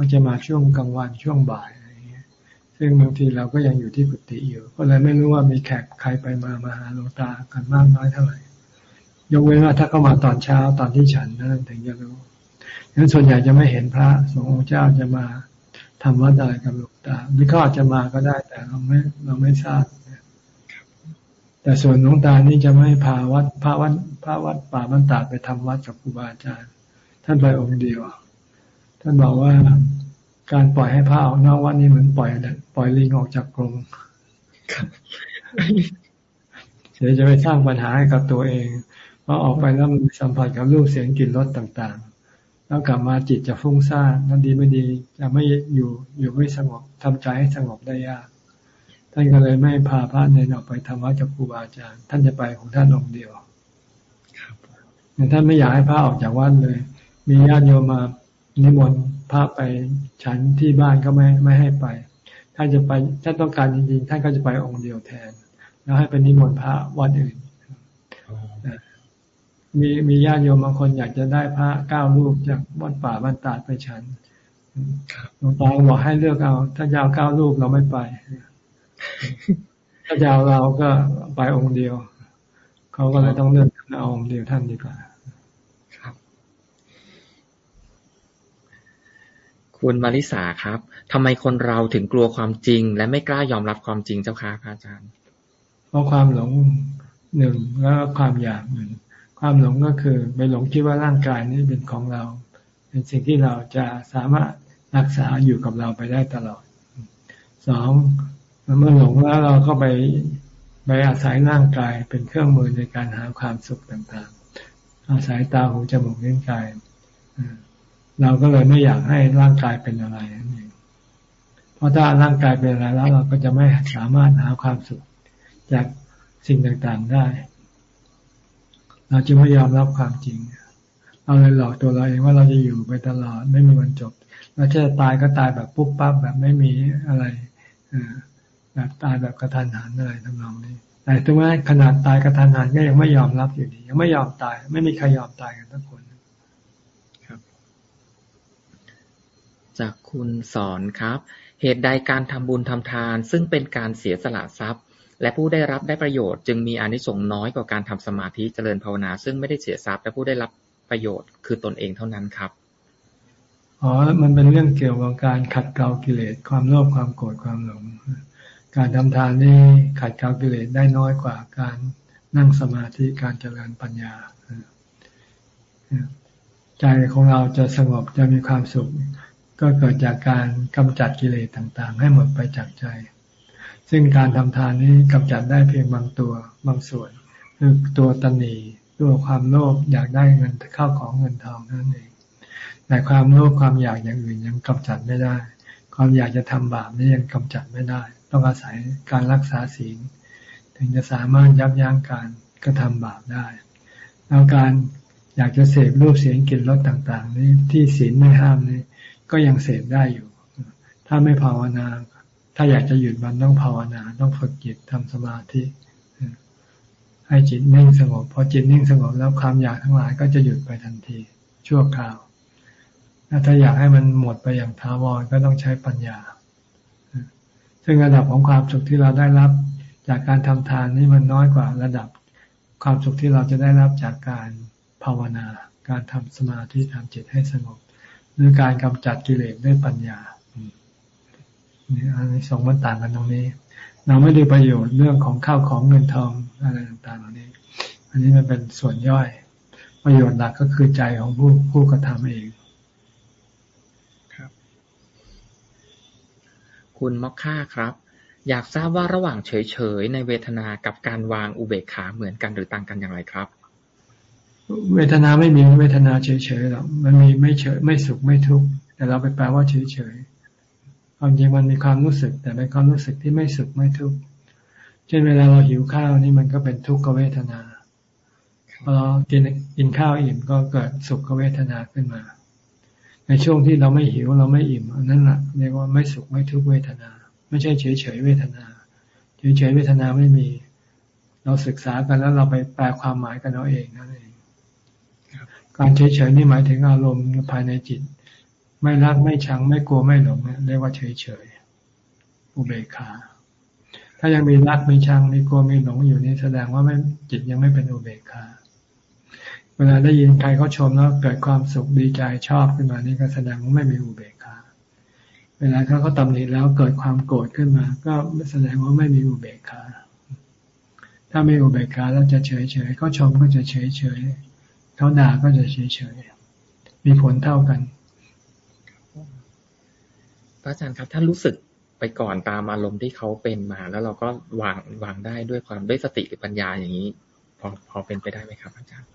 มักจะมาช่วงกลางวันช่วงบ่ายอะไรเงี้ย ซึ่งบางทีเราก็ยังอยู่ที่กุฏิอยู่ ก็เลยไม่รู้ว่ามีแขกใครไปมามาหาหลวงตากันมากน้อยเท่าไหร่ ยกเว้นว่าถ้าเข้ามาตอนเช้าตอนที่ฉันนั่นถึงจะรู้ดังนั้นส่วนใหญ่จะไม่เห็นพระสงฆ์เจ้าจะมาทำวัดอะไรกับหลวงตาหรือเขาอาจจะมาก็ได้ แต่เราไม่เราไม่ทราบแต่ส่วนหลวงตานี่จะไม่พาวัดพระวัดพระวัดป่ามันตาไปทำวัดกับครูบาอาจารย์ ท่านไปองค์เดียว ท่านบอกว่าการปล่อยให้พระออกนอกวัดนี่เหมือนปล่อยปล่อยลิงออกจากกรงเสียจะไปสร้างปัญหาให้กับตัวเองเพราะออกไปแล้วมันสัมผัสกับรูปเสียงกลิ่นรสต่างแล้วกลับมาจิตจะฟุ้งซ่านนั่นดีไม่ดีจะไม่อยู่อยู่ไม่สงบทำใจให้สงบได้ยาก ท่านก็เลยไม่พาพระเนรออกไปทำวัดกับครูบาอาจารย์ ท่านจะไปของท่านองค์เดียวท่านไม่อยากให้พระออกจากวัดเลย มีญาติโยมมา นิมนต์พระไปฉันที่บ้านก็ไม่ไม่ให้ไปท่านจะไปท่านต้องการจริงๆท่านก็จะไปองค์เดียวแทน แล้วให้เป็นนิมนต์พระวัดอื่นมีมีญาติโยมบางคนอยากจะได้พระเก้ารูปจากวัดป่าบ้านตาดไปฉันหลวงตาบอกให้เลือกเอา ถ้าจะเอาเก้ารูปเราไม่ไป ถ้าจะเอาเราก็ไปองค์เดียว เขาก็เลยต้องเลือกเอาองค์เดียวท่านดีกว่าครับ คุณมาริสาครับทำไมคนเราถึงกลัวความจริง และไม่กล้ายอมรับความจริงเจ้าค่ะพระอาจารย์ เพราะความหลงหนึ่งแล้วความอยากหนึ่งความหลงก็คือไปหลงคิดว่าร่างกายนี้เป็นของเรา เป็นสิ่งที่เราจะสามารถรักษาอยู่กับเราไปได้ตลอดสองเมื่อหลงแล้วเราก็ไปไปอาศัยร่างกายเป็นเครื่องมือในการหาความสุขต่างๆ อาศัยตาหูจมูกลิ้นกาย เราก็เลยไม่อยากให้ร่างกายเป็นอะไรเองเพราะถ้าร่างกายเป็นอะไรแล้ว เราก็จะไม่สามารถหาความสุขจากสิ่งต่างๆได้ เราจะไม่ยอมรับความจริง เราเลยหลอกตัวเราเองว่าเราจะอยู่ไปตลอดไม่มีวันจบเราจะตายก็ตายแบบปุ๊บปั๊บแบบไม่มีอะไรแบบตายแบบกระทันหันอะไรทำนองนี้แต่ถึงแม้ขนาดตายกระทันหันก็ยังไม่ยอมรับอยู่ดี ยังไม่ยอมตาย ไม่มีใครยอมตายกันทุกคนครับ จากคุณสอนครับ เหตุใดการทำบุญทำทาน ซึ่งเป็นการเสียสละทรัพย์ และผู้ได้รับได้ประโยชน์จึงมีอานิสงส์น้อยกว่าการทำสมาธิเจริญภาวนา ซึ่งไม่ได้เสียทรัพย์และผู้ได้รับประโยชน์คือตนเองเท่านั้นครับอ๋อ มันเป็นเรื่องเกี่ยวกับการขัดเกลากิเลส ความโลภ ความโกรธ ความหลง การทำทานนี่ขัดเกลากิเลสได้น้อยกว่าการนั่งสมาธิ การเจริญปัญญา ใจของเราจะสงบ จะมีความสุข ก็เกิดจากการกำจัดกิเลสต่างๆ ให้หมดไปจากใจ ซึ่งการทำทานนี้กำจัดได้เพียงบางตัวบางส่วนคือตัวตนีตัวความโลภอยากได้เงินเข้าของเงินทองนั่นเองแต่ความโลภความอยากอย่างอื่นยังกำจัดไม่ได้ ความอยากจะทำบาปนี่ยังกำจัดไม่ได้ ต้องอาศัยการรักษาศีล ถึงจะสามารถยับยั้งการกระทำบาปได้ แล้วการอยากจะเสพรูปเสียงกลิ่นรสต่าง ๆ นี้ที่ศีลไม่ห้ามนี่ ก็ยังเสพได้อยู่ ถ้าไม่ภาวนา ถ้าอยากจะหยุดมันต้องภาวนา ต้องฝึกจิตทำสมาธิ ให้จิตนิ่งสงบ พอจิตนิ่งสงบแล้วความอยากทั้งหลายก็จะหยุดไปทันที ชั่วคราว ถ้าอยากให้มันหมดไปอย่างทาวรก็ต้องใช้ปัญญา ซึ่งระดับของความสุขที่เราได้รับจากการทำทานนี่มันน้อยกว่าระดับความสุขที่เราจะได้รับจากการภาวนา การทำสมาธิทำจิตให้สงบ หรือการกำจัดกิเลสด้วยปัญญานี่อันนี้สองมันต่างกันตรงนี้ เราไม่ได้ประโยชน์เรื่องของข้าวของเงินทองอะไรต่างๆเหล่านี้ อันนี้มันเป็นส่วนย่อย ประโยชน์หลักก็คือใจของผู้ผู้กระทำเองครับ คุณมอคค่าครับ อยากทราบว่าระหว่างเฉยๆในเวทนากับการวางอุเบกขาเหมือนกันหรือต่างกันอย่างไรครับ เวทนาไม่มีเวทนาเฉยๆหรอกมันมีไม่เฉย ไม่สุขไม่ทุกข์แต่เราไปแปลว่าเฉยๆความจริงมันมีความรู้สึก แต่เป็นความรู้สึกที่ไม่สุขไม่ทุกข์เช่นเวลาเราหิวข้าวนี่มันก็เป็นทุกขเวทนาพอเรากินกินข้าวอิ่มก็เกิดสุขเวทนาขึ้นมา ในช่วงที่เราไม่หิวเราไม่อิ่มอันนั้นแหละเรียกว่าไม่สุขไม่ทุกขเวทนา ไม่ใช่เฉยเฉยเวทนาเฉยเฉยเวทนาไม่มี เราศึกษากันแล้วเราไปแปลความหมายกันเอาเองนั่นเอง การเฉยเฉยนี่หมายถึงอารมณ์ภายในจิต ไม่รักไม่ชังไม่กลัวไม่หลงเรียกว่าเฉยเฉยอุเบกขา ถ้ายังมีรักมีชังมีกลัวมีหลงอยู่นี่แสดงว่าไม่จิตยังไม่เป็นอุเบกขาเวลาได้ยินใครเขาชมแล้วเกิดความสุขดีใจชอบขึ้นมานี่ก็แสดงว่าไม่มีอุเบกขาเวลาเขาเขาตำหนิแล้วเกิดความโกรธขึ้นมา ก็แสดงว่าไม่มีอุเบกขาถ้าไม่อุเบกขาแล้วจะเฉยเฉยเขาชมก็จะเฉยเฉย เขาด่าก็จะเฉยเฉยมีผลเท่ากันพระอาจารย์ครับ ถ้ารู้สึกไปก่อนตามอารมณ์ที่เขาเป็นมา แล้วเราก็วางวางได้ด้วยความด้วยสติหรือปัญญาอย่างนี้ พอพอเป็นไปได้ไหมครับ อาจารย์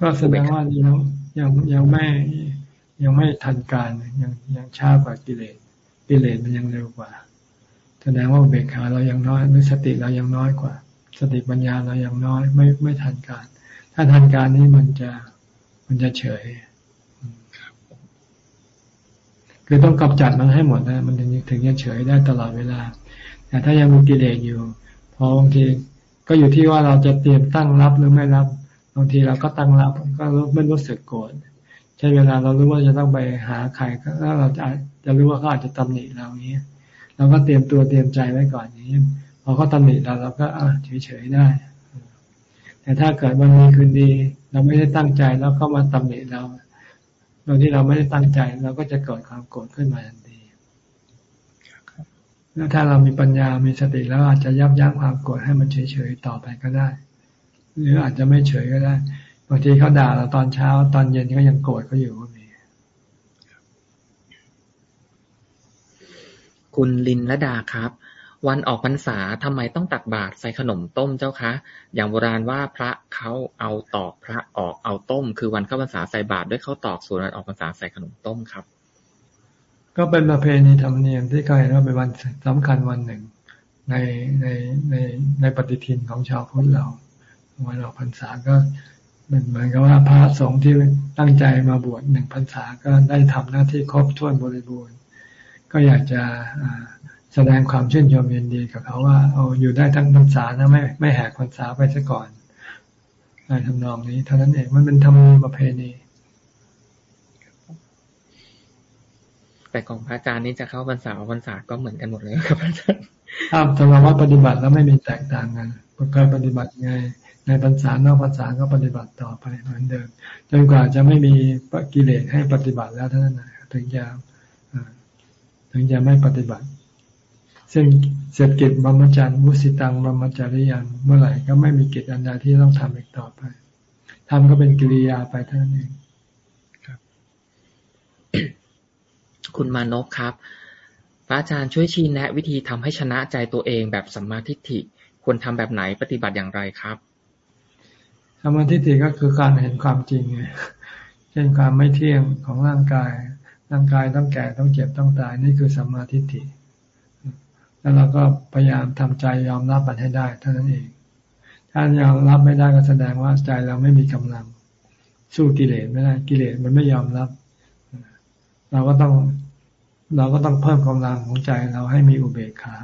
ก็แสดงว่ายังยังยังไม่ยังไม่ทันการยังยังช้ากว่ากิเลสกิเลสมันยังเร็วกว่าแสดงว่าเบกขาเรายังน้อยหรือสติเรายังน้อยกว่า สติปัญญาเรายังน้อย ไม่ไม่ทันการ ถ้าทันการนี้มันจะมันจะเฉยคือต้องกำจัดมันให้หมดนะ มันถึงถึงจะเฉยได้ตลอดเวลา แต่ถ้ายังมีกิเลสอยู่ พอบางทีก็อยู่ที่ว่าเราจะเตรียมตั้งรับหรือไม่รับบางทีเราก็ตั้งรับก็ไม่รู้สึกโกรธใช่เวลาเรารู้ว่าจะต้องไปหาใครแล้วเราจะจะรู้ว่าเขาอาจจะตำหนิเราอย่างนี้เราก็เตรียมตัวเตรียมใจไว้ก่อนอย่างนี้พอเขาตำหนิเราเราก็อะเฉยๆได้ แต่ถ้าเกิดวันนี้คืนดี เราไม่ได้ตั้งใจแล้วก็มาตำหนิเราโดยที่เราไม่ได้ตั้งใจเราก็จะเกิดความโกรธขึ้นมาทันทีแล้วถ้าเรามีปัญญา มีสติแล้วอาจจะยับยั้งความโกรธให้มันเฉยๆต่อไปก็ได้ หรืออาจจะไม่เฉยก็ได้ บางทีเขาด่าเราตอนเช้า ตอนเย็นก็ยังโกรธเขาอยู่ก็มีคุณลินละดาครับ วันออกพรรษาทำไมต้องตักบาตรใส่ขนมต้มเจ้าคะ อย่างโบราณว่าพระเขาเอาตอกพระออกเอาต้ม คือวันเข้าพรรษาใส่บาตรด้วยข้าวตอกส่วนวันออกพรรษาใส่ขนมต้มครับ ก็เป็นประเพณีธรรมเนียมที่เคยว่าเป็นวันสำคัญวันหนึ่ง ในในในในปฏิทินของชาวพุทธเรา วันออกพรรษาก็เป็นเหมือนกับว่าพระสงฆ์ที่ตั้งใจมาบวชหนึ่งพรรษาก็ได้ทำหน้าที่ครบถ้วนบริบูรณ์ ก็อยากจะ แสดงความชื่นชมยินดีกับเขาว่าเอาอยู่ได้ทั้งพรรษานะไม่ไม่แหกพรรษาไปซะก่อนในทำนองนี้เท่านั้นเองมันเป็นธรรมเนียมประเพณีแต่ของพระอาจารย์นี่จะเข้าพรรษาพรรษาก็เหมือนกันหมดเลยครับอาจารย์ครับแต่ว่าปฏิบัติแล้วไม่มีแตกต่างกันการปฏิบัติไงในภาษานอกภาษาก็ปฏิบัติต่อไปเหมือนเดิมจนกว่าจะไม่มีกิเลสให้ปฏิบัติแล้วเท่านั้นถึงจะถึงจะไม่ปฏิบัติ เส้นเสร็จกิจบรมจันทร์มุสิตังบรมจาริยังเมื่อไหร่ก็ไม่มีกิจอันใดที่ต้องทำอีกต่อไปทำก็เป็นกิริยาไปเท่านั้นเองครับ คุณมานพครับพระอาจารย์ช่วยชี้แนะ วิธีทำให้ชนะใจตัวเองแบบสัมมาทิฏฐิควรทำแบบไหนปฏิบัติอย่างไรครับสมาธิฏฐิก็คือการเห็นความจริงไงเช่นความไม่เที่ยงของร่างกาย ร่างกายต้องแก่ต้องเจ็บต้องตายนี่คือสัมมาทิฏฐิ แล้วเราก็พยายามทำใจยอมรับมันให้ได้เท่านั้นเอง ถ้ายอมรับไม่ได้ก็แสดงว่าใจเราไม่มีกำลัง สู้กิเลสไม่ได้กิเลสมันไม่ยอมรับ เราก็ต้องเราก็ต้องเพิ่มกำลังของใจเราให้มีอุเบกขา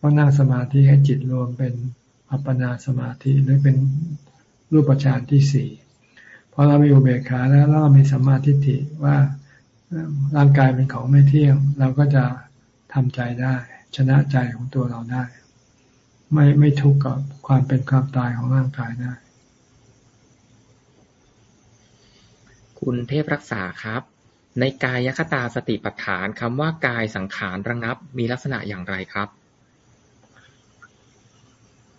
ต้องนั่งสมาธิให้จิตรวมเป็นอัปปนาสมาธิหรือเป็นรูปฌานที่สี่พอเรามีอุเบกขาแล้วเรามีสัมมาทิฏฐิว่าร่างกายเป็นของไม่เที่ยง เราก็จะทำใจได้ ชนะใจของตัวเราได้ ไม่ไม่ทุกข์กับความเป็นความตายของร่างกายได้ คุณเทพรักษาครับ ในกายคตาสติปัฏฐานคำว่ากายสังขารระงับ มีลักษณะอย่างไรครับ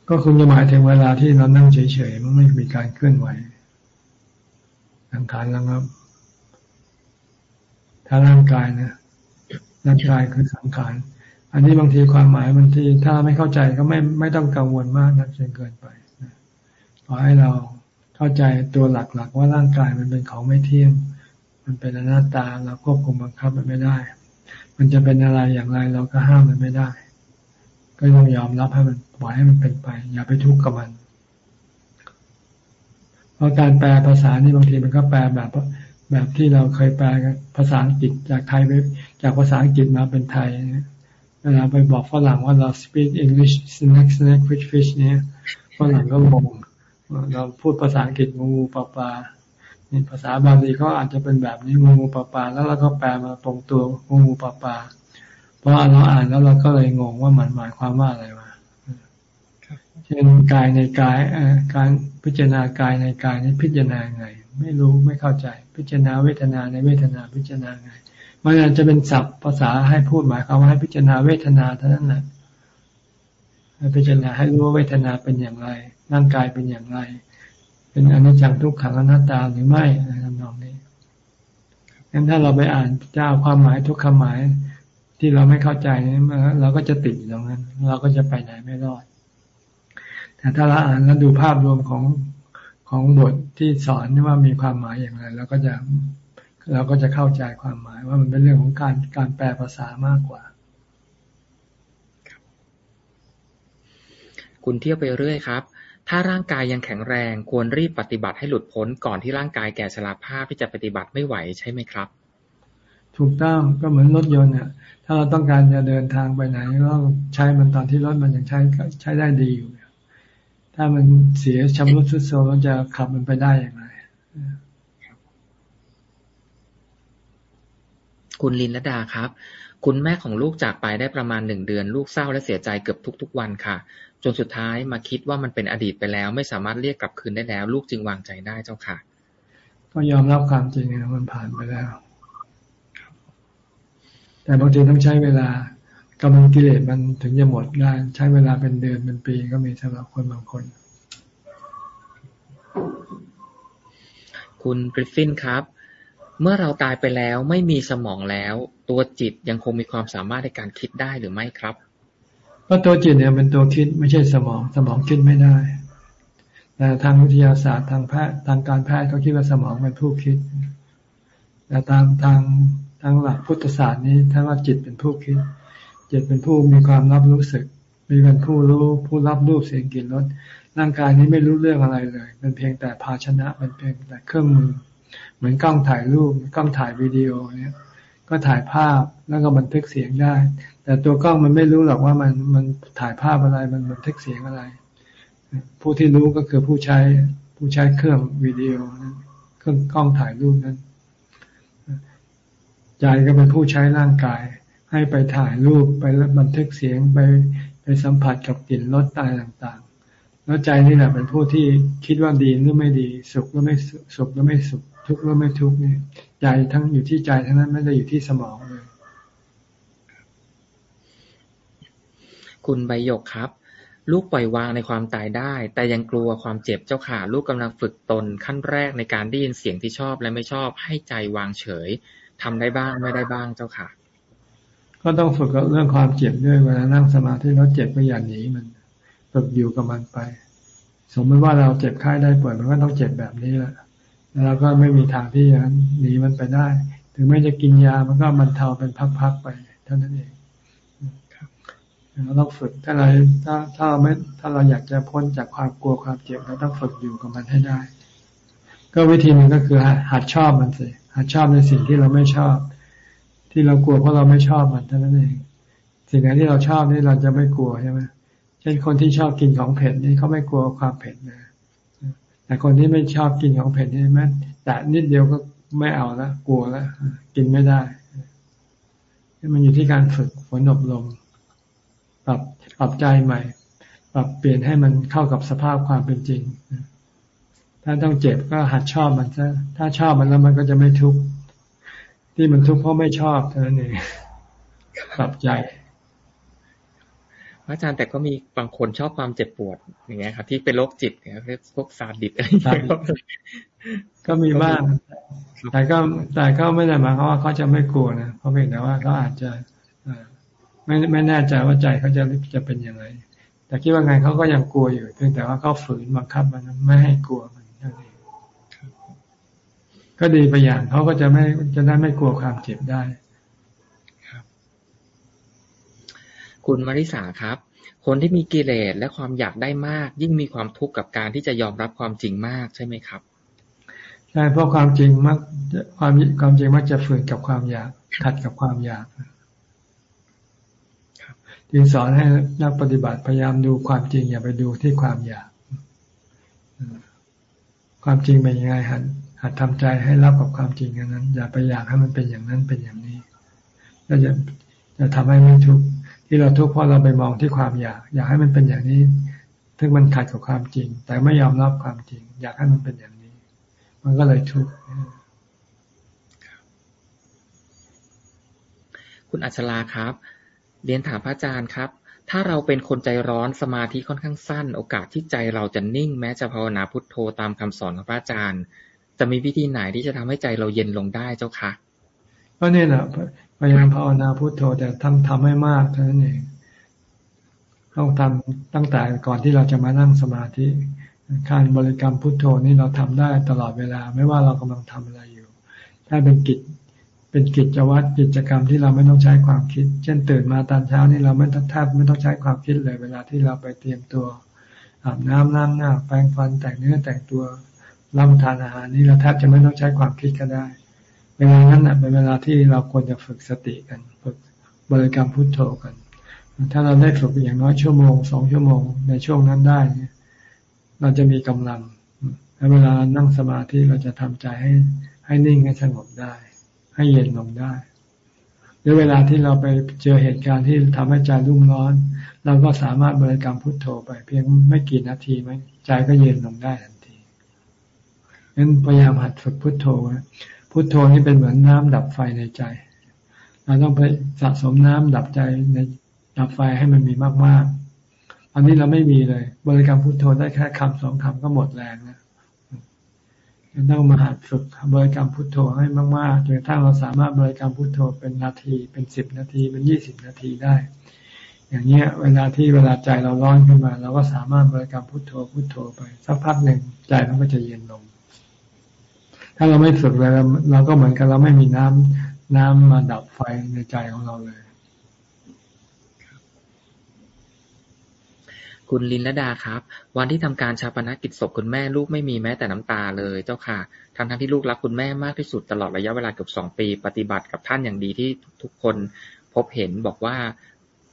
ก็คงจะหมายถึงเวลาที่เรานั่งเฉยๆมันไม่มีการเคลื่อนไหวสังขารแล้วครับถ้าร่างกายนะร่างกายคือสังขาร อันนี้บางทีความหมายบางทีถ้าไม่เข้าใจก็ไม่ไม่ต้องกังวลมากนักจนเกินไปขอให้เราเข้าใจตัวหลักๆ ว่าร่างกายมันเป็นของไม่เที่ยง มันเป็นอนัตตาเราควบคุมบังคับมันไม่ได้ มันจะเป็นอะไรอย่างไรเราก็ห้ามมันไม่ได้ ก็ต้องยอมรับให้มันปล่อยให้มันเป็นไป อย่าไปทุกข์กับมันเพราะการแปลภาษานี่บางทีมันก็แปลแบบแบบที่เราเคยแปลภาษาอังกฤษจากไทยไปจากภาษาอังกฤษมาเป็นไทยเวลาไปบอกฝรั่งว่าเรา speak English snack snack fish fish เนี่ยฝรั่งก็งงเราพูดภาษาอังกฤษงูงูปลาปลานี่ภาษาบาลีก็อาจจะเป็นแบบนี้งูงูปลาปลาแล้วเราก็แปลมาตรงตัวงูงูปลาปลาเพราะเราอ่านแล้วเราก็เลยงงว่ามันหมายความว่าอะไรวะเช่นกายในกายการพิจารณากายในกายนี้พิจารณาไง ไม่รู้ไม่เข้าใจ พิจารณาเวทนาในเวทนาพิจารณาไง มันอาจจะเป็นศัพท์ภาษาให้พูดหมายความว่าให้พิจารณาเวทนาเท่านั้นแหละให้พิจารณาให้รู้ว่าเวทนาเป็นอย่างไร ร่างกายเป็นอย่างไร เป็นอนิจจังทุกขังอนัตตาหรือไม่อะไรทำนองนี้งั้นถ้าเราไปอ่านเจ้าความหมายทุกคำหมายที่เราไม่เข้าใจนี่เราก็จะติดอยู่ตรงนั้น เราก็จะไปไหนไม่รอด แต่ถ้าเราอ่านแล้วดูภาพรวมของของบทที่สอนว่ามีความหมายอย่างไรเราก็จะ เราก็จะเข้าใจความหมายว่ามันเป็นเรื่องของการการแปลภาษามากกว่า คุณเที่ยวไปเรื่อยครับ ถ้าร่างกายยังแข็งแรงควรรีบปฏิบัติให้หลุดพ้นก่อนที่ร่างกายแก่ชราภาพที่จะปฏิบัติไม่ไหวใช่ไหมครับ ถูกต้องก็เหมือนรถยนต์เนี่ยถ้าเราต้องการจะเดินทางไปไหนก็ต้องใช้มันตอนที่รถมันยังใช้ใช้ได้ดีอยู่ถ้ามันเสียชำรุดทรุดโทรมเราจะขับมันไปได้อย่างไร คุณลินลดาครับ คุณแม่ของลูกจากไปได้ประมาณหนึ่งเดือน ลูกเศร้าและเสียใจเกือบทุก ๆ วันค่ะ จนสุดท้ายมาคิดว่ามันเป็นอดีตไปแล้ว ไม่สามารถเรียกกลับคืนได้แล้ว ลูกจึงวางใจได้เจ้าค่ะ ก็ยอมรับความจริงนะมันผ่านไปแล้ว แต่บางทีต้องใช้เวลากำลังกิเลสมันถึงจะหมดได้ใช้เวลาเป็นเดือนเป็นปีก็มีสำหรับคนบางคนคุณกริฟฟินครับ เมื่อเราตายไปแล้วไม่มีสมองแล้ว ตัวจิตยังคงมีความสามารถในการคิดได้หรือไม่ครับเพราะตัวจิตเนี่ยเป็นตัวคิดไม่ใช่สมอง สมองคิดไม่ได้แต่ทางวิทยาศาสตร์ทางแพทย์ทางการแพทย์เขาคิดว่าสมองเป็นผู้คิดแต่ทางทางทางหลักพุทธศาสตร์นี้ท่านว่าจิตเป็นผู้คิด จิตเป็นผู้มีความรับรู้สึก มีเป็นผู้รู้ผู้รับรูปเสียงกลิ่นรสร่างกายนี้ไม่รู้เรื่องอะไรเลย เป็นเพียงแต่ภาชนะเป็นเพียงแต่เครื่องมือ เหมือนกล้องถ่ายรูปกล้องถ่ายวิดีโอเนี่ย ก็ถ่ายภาพแล้วก็บันทึกเสียงได้ แต่ตัวกล้องมันไม่รู้หรอกว่ามันมันถ่ายภาพอะไรมันบันทึกเสียงอะไร ผู้ที่รู้ก็คือผู้ใช้ผู้ใช้เครื่องวิดีโอนั้นเครื่องกล้องถ่ายรูปนั้นใจก็เป็นผู้ใช้ร่างกาย ให้ไปถ่ายรูปไปบันทึกเสียงไปไปสัมผัสกับกลิ่นรสตายต่างๆ แล้วใจนี่แหละเป็นผู้ที่คิดว่าดีหรือไม่ดี สุขหรือไม่สุขหรือไม่สุข ทุกข์หรือไม่ทุกข์นี่ใจทั้งอยู่ที่ใจทั้งนั้นไม่ได้อยู่ที่สมองเลยคุณใบหยกครับ ลูกปล่อยวางในความตายได้ แต่ยังกลัวความเจ็บเจ้าค่ะลูกกำลังฝึกตนขั้นแรกในการได้ยินเสียงที่ชอบและไม่ชอบ ให้ใจวางเฉยทำได้บ้างไม่ได้บ้างเจ้าค่ะ ก็ต้องฝึกเรื่องความเจ็บด้วยเวลานั่งสมาธิแล้วเจ็บก็อย่าหนีมันฝึกอยู่กับมันไป สมมติว่าเราเจ็บไข้ได้ป่วยมันก็ต้องเจ็บแบบนี้แหละ แล้วก็ไม่มีทางที่จะหนีมันไปได้ ถึงแม้จะกินยามันก็มันเทาเป็นพักๆไปเท่านั้นเองเราต้องฝึกถ้าเราถ้าถ้าเราไม่ถ้าเราอยากจะพ้นจากความกลัวความเจ็บเราต้องฝึกอยู่กับมันให้ได้ ก็วิธีหนึ่งก็คือหัดชอบมันสิหัดชอบในสิ่งที่เราไม่ชอบ ที่เรากลัวเพราะเราไม่ชอบมันเท่านั้นเอง สิ่งไหนที่เราชอบนี่เราจะไม่กลัวใช่ไหมเช่นคนที่ชอบกินของเผ็ดนี่เขาไม่กลัวความเผ็ดนะ แต่คนที่ไม่ชอบกินของเผ็ดนี่แม้แต่นิดเดียวก็ไม่เอาละกลัวล้วกินไม่ได้มันอยู่ที่การฝึกฝนอบรมปรับปรับใจใหม่ ปรับเปลี่ยนให้มันเข้ากับสภาพความเป็นจริง ถ้าต้องเจ็บก็หัดชอบมันซะถ้าชอบมันแล้วมันก็จะไม่ทุกข์ที่มันทุกข์เพราะไม่ชอบเท่านั้นเองปรับใจ อาจารย์แต่ก็มีบางคนชอบความเจ็บปวดอย่างเงี้ยครับ ที่เป็นโรคจิตเนี่ยเรียกพวกซาดิสอะไรอย่างเงี้ยก็มีบ้างแต่ก็แต่ก็ไม่ได้หมายความว่าเขาจะไม่กลัวนะเพราะเพียงแต่ว่าเขาอาจจะไม่ไม่แน่ใจว่าใจเขาจะจะเป็นยังไงแต่คิดว่าไงเขาก็ยังกลัวอยู่เพียงแต่ว่าเขาฝืนบังคับมันไม่ให้กลัวมันนั่นเองก็ดีไปอย่างเขาก็จะไม่จะได้ไม่กลัวความเจ็บได้ คุณมาริสาครับ คนที่มีกิเลสและความอยากได้มาก ยิ่งมีความทุกข์กับการที่จะยอมรับความจริงมากใช่ไหมครับใช่เพราะความจริงมักความความจริงมักจะฝืนกับความอยากขัดกับความอยากจึงสอนให้นักปฏิบัติพยายามดูความจริงอย่าไปดูที่ความอยาก ความจริงเป็นยังไงหัดหัดทำใจให้รับกับความจริงอย่างนั้น อย่าไปอยากให้มันเป็นอย่างนั้นเป็นอย่างนี้แล้วจะจะทำให้ไม่ทุกข์ ที่เราทุกข์เพราะเราไปมองที่ความอยาก อยากให้มันเป็นอย่างนี้ถึงมันขัดกับความจริง แต่ไม่ยอมรับความจริง อยากให้มันเป็นอย่างนี้ มันก็เลยทุกข์คุณอัชราครับ เรียนถามพระอาจารย์ครับ ถ้าเราเป็นคนใจร้อนสมาธิค่อนข้างสั้น โอกาสที่ใจเราจะนิ่ง แม้จะภาวนาพุทโธตามคำสอนของพระอาจารย์ จะมีวิธีไหนที่จะทำให้ใจเราเย็นลงได้เจ้าคะก็นี่แหละ พยายามภาวนาพุทโธแต่ทำทำให้มากเท่านั้นเองต้องทำตั้งแต่ก่อนที่เราจะมานั่งสมาธิการบริกรรมพุทโธนี่เราทำได้ตลอดเวลา ไม่ว่าเรากำลังทำอะไรอยู่ ถ้าเป็นกิจเป็นกิจวัตรกิจกรรมที่เราไม่ต้องใช้ความคิด เช่นตื่นมาตอนเช้านี่เราไม่ต้องแทบไม่ต้องใช้ความคิดเลย เวลาที่เราไปเตรียมตัวอาบน้ำล้างหน้าแปรงฟันแต่งเนื้อแต่งตัวรับประทานอาหารนี่เราแทบจะไม่ต้องใช้ความคิดก็ได้ เวลานั้นนะเป็นเวลาที่เราควรจะฝึกสติกัน ฝึกบริกรรมพุทโธกัน ถ้าเราได้ฝึกอย่างน้อยชั่วโมงสองชั่วโมงในช่วงนั้นได้เนี่ยเราจะมีกำลังและเวลานั่งสมาธิเราจะทำใจให้ให้นิ่งให้สงบได้ ให้เย็นลงได้หรือเวลาที่เราไปเจอเหตุการณ์ที่ทำให้ใจรุ่มร้อน เราก็สามารถบริกรรมพุทโธไป เพียงไม่กี่นาทีไหมใจก็เย็นลงได้ทันทีงั้นพยายามหัดฝึกพุทโธนะ พุทโธนี่เป็นเหมือนน้ำดับไฟในใจ เราต้องไปสะสมน้ำดับใจในดับไฟให้มันมีมากๆ อันนี้เราไม่มีเลย บริกรรมพุทโธได้แค่คำสองคำก็หมดแรงนะต้องมาหัดฝึกบริกรรมพุทโธให้มากๆจนกระทั่งเราสามารถบริกรรมพุทโธเป็นนาที เป็นสิบนาที เป็นยี่สิบนาทีได้ อย่างเนี้ย เวลาที่เวลาใจเราร้อนขึ้นมาเราก็สามารถบริกรรมพุทโธพุทโธไป สักพักหนึ่งใจมันก็จะเย็นลง ถ้าเราไม่ฝึกเลยเราก็เหมือนกับเราไม่มีน้ำน้ำมาดับไฟในใจของเราเลย คุณลินลดาครับ วันที่ทำการชาปนกิจศพคุณแม่ลูกไม่มีแม้แต่น้ำตาเลยเจ้าค่ะทั้งทั้งที่ลูกรักคุณแม่มากที่สุดตลอดระยะเวลาเกือบสองปี ปฏิบัติกับท่านอย่างดีที่ทุกคนพบเห็นบอกว่า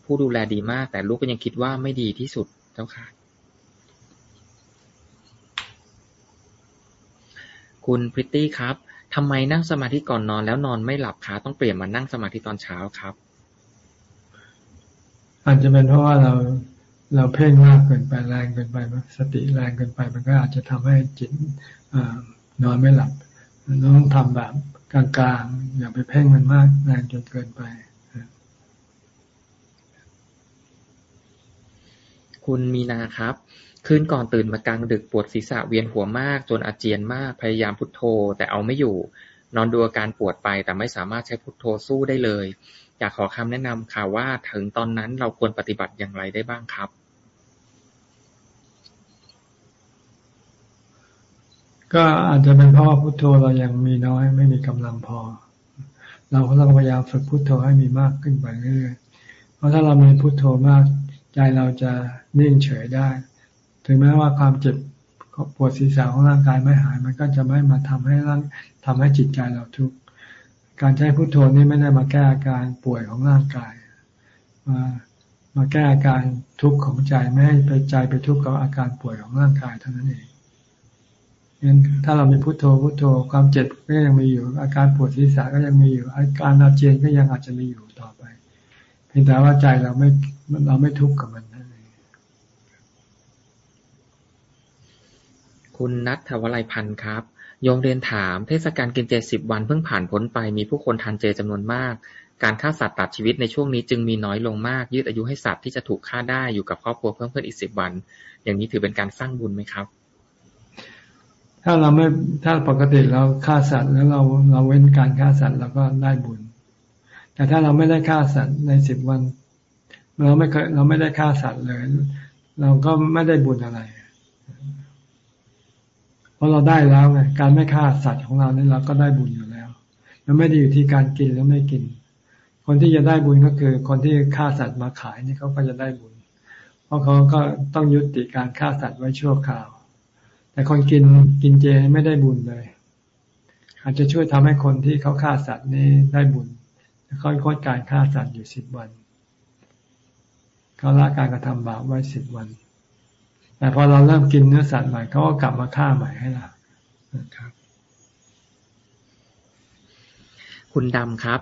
ผู้ดูแลดีมาก แต่ลูกก็ยังคิดว่าไม่ดีที่สุดเจ้าค่ะ คุณพริตตี้ครับ ทำไมนั่งสมาธิก่อนนอนแล้วนอนไม่หลับคะต้องเปลี่ยนมานั่งสมาธิตอนเช้าครับ อาจจะเป็นเพราะว่าเราเราเพ่งมากเกินไปแรงเกินไปสติแรงเกินไป มันก็อาจจะทำให้จิตนอนไม่หลับต้องทำแบบกลางๆ อย่าไปเพ่งมันมากแรงจนเกินไป คุณมีนาครับ คืนก่อนตื่นมากลางดึกปวดศีรษะเวียนหัวมากจนอาเจียนมากพยายามพุทโธ แต่เอาไม่อยู่ นอนดูอาการปวดไปแต่ไม่สามารถใช้พุทโธสู้ได้เลย อยากขอคำแนะนำค่ะว่าถึงตอนนั้นเราควรปฏิบัติอย่างไรได้บ้างครับ ก็อาจจะเป็นเพราะพุโทโธเรายังมีน้อยไม่มีกำลังพอ เราก็ต้องพยายามฝึกพุโทโธให้มีมากขึ้นไปเรื่อยๆเพราะถ้าเรามีพุโทโธมากใจเราจะนิ่งเฉยได้ ถึงแม้ว่าความเจ็บปวดศีรษะของร่างกายไม่หาย มันก็จะไม่มาทำให้ร่างทำให้จิตใจเราทุกข์การใช้พุทโธนี้ไม่ได้มาแก้อาการป่วยของร่างกาย มามาแก้อาการทุกข์ของใจไม่ให้ไปใจไปทุกข์กับอาการป่วยของร่างกายเท่านั้นเองงั้นถ้าเรามีพุทโธพุทโธ ความเจ็บก็ยังมีอยู่ อาการปวดศีรษะก็ยังมีอยู่ อาการอาเจียนก็ยังอาจจะมีอยู่ต่อไป เพียงแต่ว่าใจเราไม่เราไม่ทุกข์กับมันนั่นเอง คุณนัทธวลัยพันธ์ครับ โยมเรียนถาม เทศกาลกินเจสิบวันเพิ่งผ่านพ้นไป มีผู้คนทานเจจำนวนมาก การฆ่าสัตว์ตัดชีวิตในช่วงนี้จึงมีน้อยลงมาก ยืดอายุให้สัตว์ที่จะถูกฆ่าได้อยู่กับครอบครัวเพิ่มขึ้นอีกสิบวัน อย่างนี้ถือเป็นการสร้างบุญไหมครับ ถ้าเราไม่ถ้าปกติเราฆ่าสัตว์แล้วเราเราเว้นการฆ่าสัตว์เราก็ได้บุญ แต่ถ้าเราไม่ได้ฆ่าสัตว์ในสิบวัน เราไม่เคยเราไม่ได้ฆ่าสัตว์เลย เราก็ไม่ได้บุญอะไร เพราะเราได้แล้วไงการไม่ฆ่าสัตว์ของเราเนี่ยเราก็ได้บุญอยู่แล้วมันไม่ได้อยู่ที่การกินหรือไม่กิน คนที่จะได้บุญก็คือ คนที่ฆ่าสัตว์มาขายนี่เขาก็จะได้บุญ เพราะเขาก็ต้องยุติการฆ่าสัตว์ไว้ชั่วคราว แต่คนกินกินเจไม่ได้บุญเลย อาจจะช่วยทำให้คนที่เขาฆ่าสัตว์นี้ได้บุญเขาคดการฆ่าสัตว์อยู่สิบวันเขาละการกระทำบาปไว้สิบวัน แต่พอเราเริ่มกินเนื้อสัตว์ใหม่เขาก็กลับมาฆ่าใหม่ให้เราครับ คุณดำครับ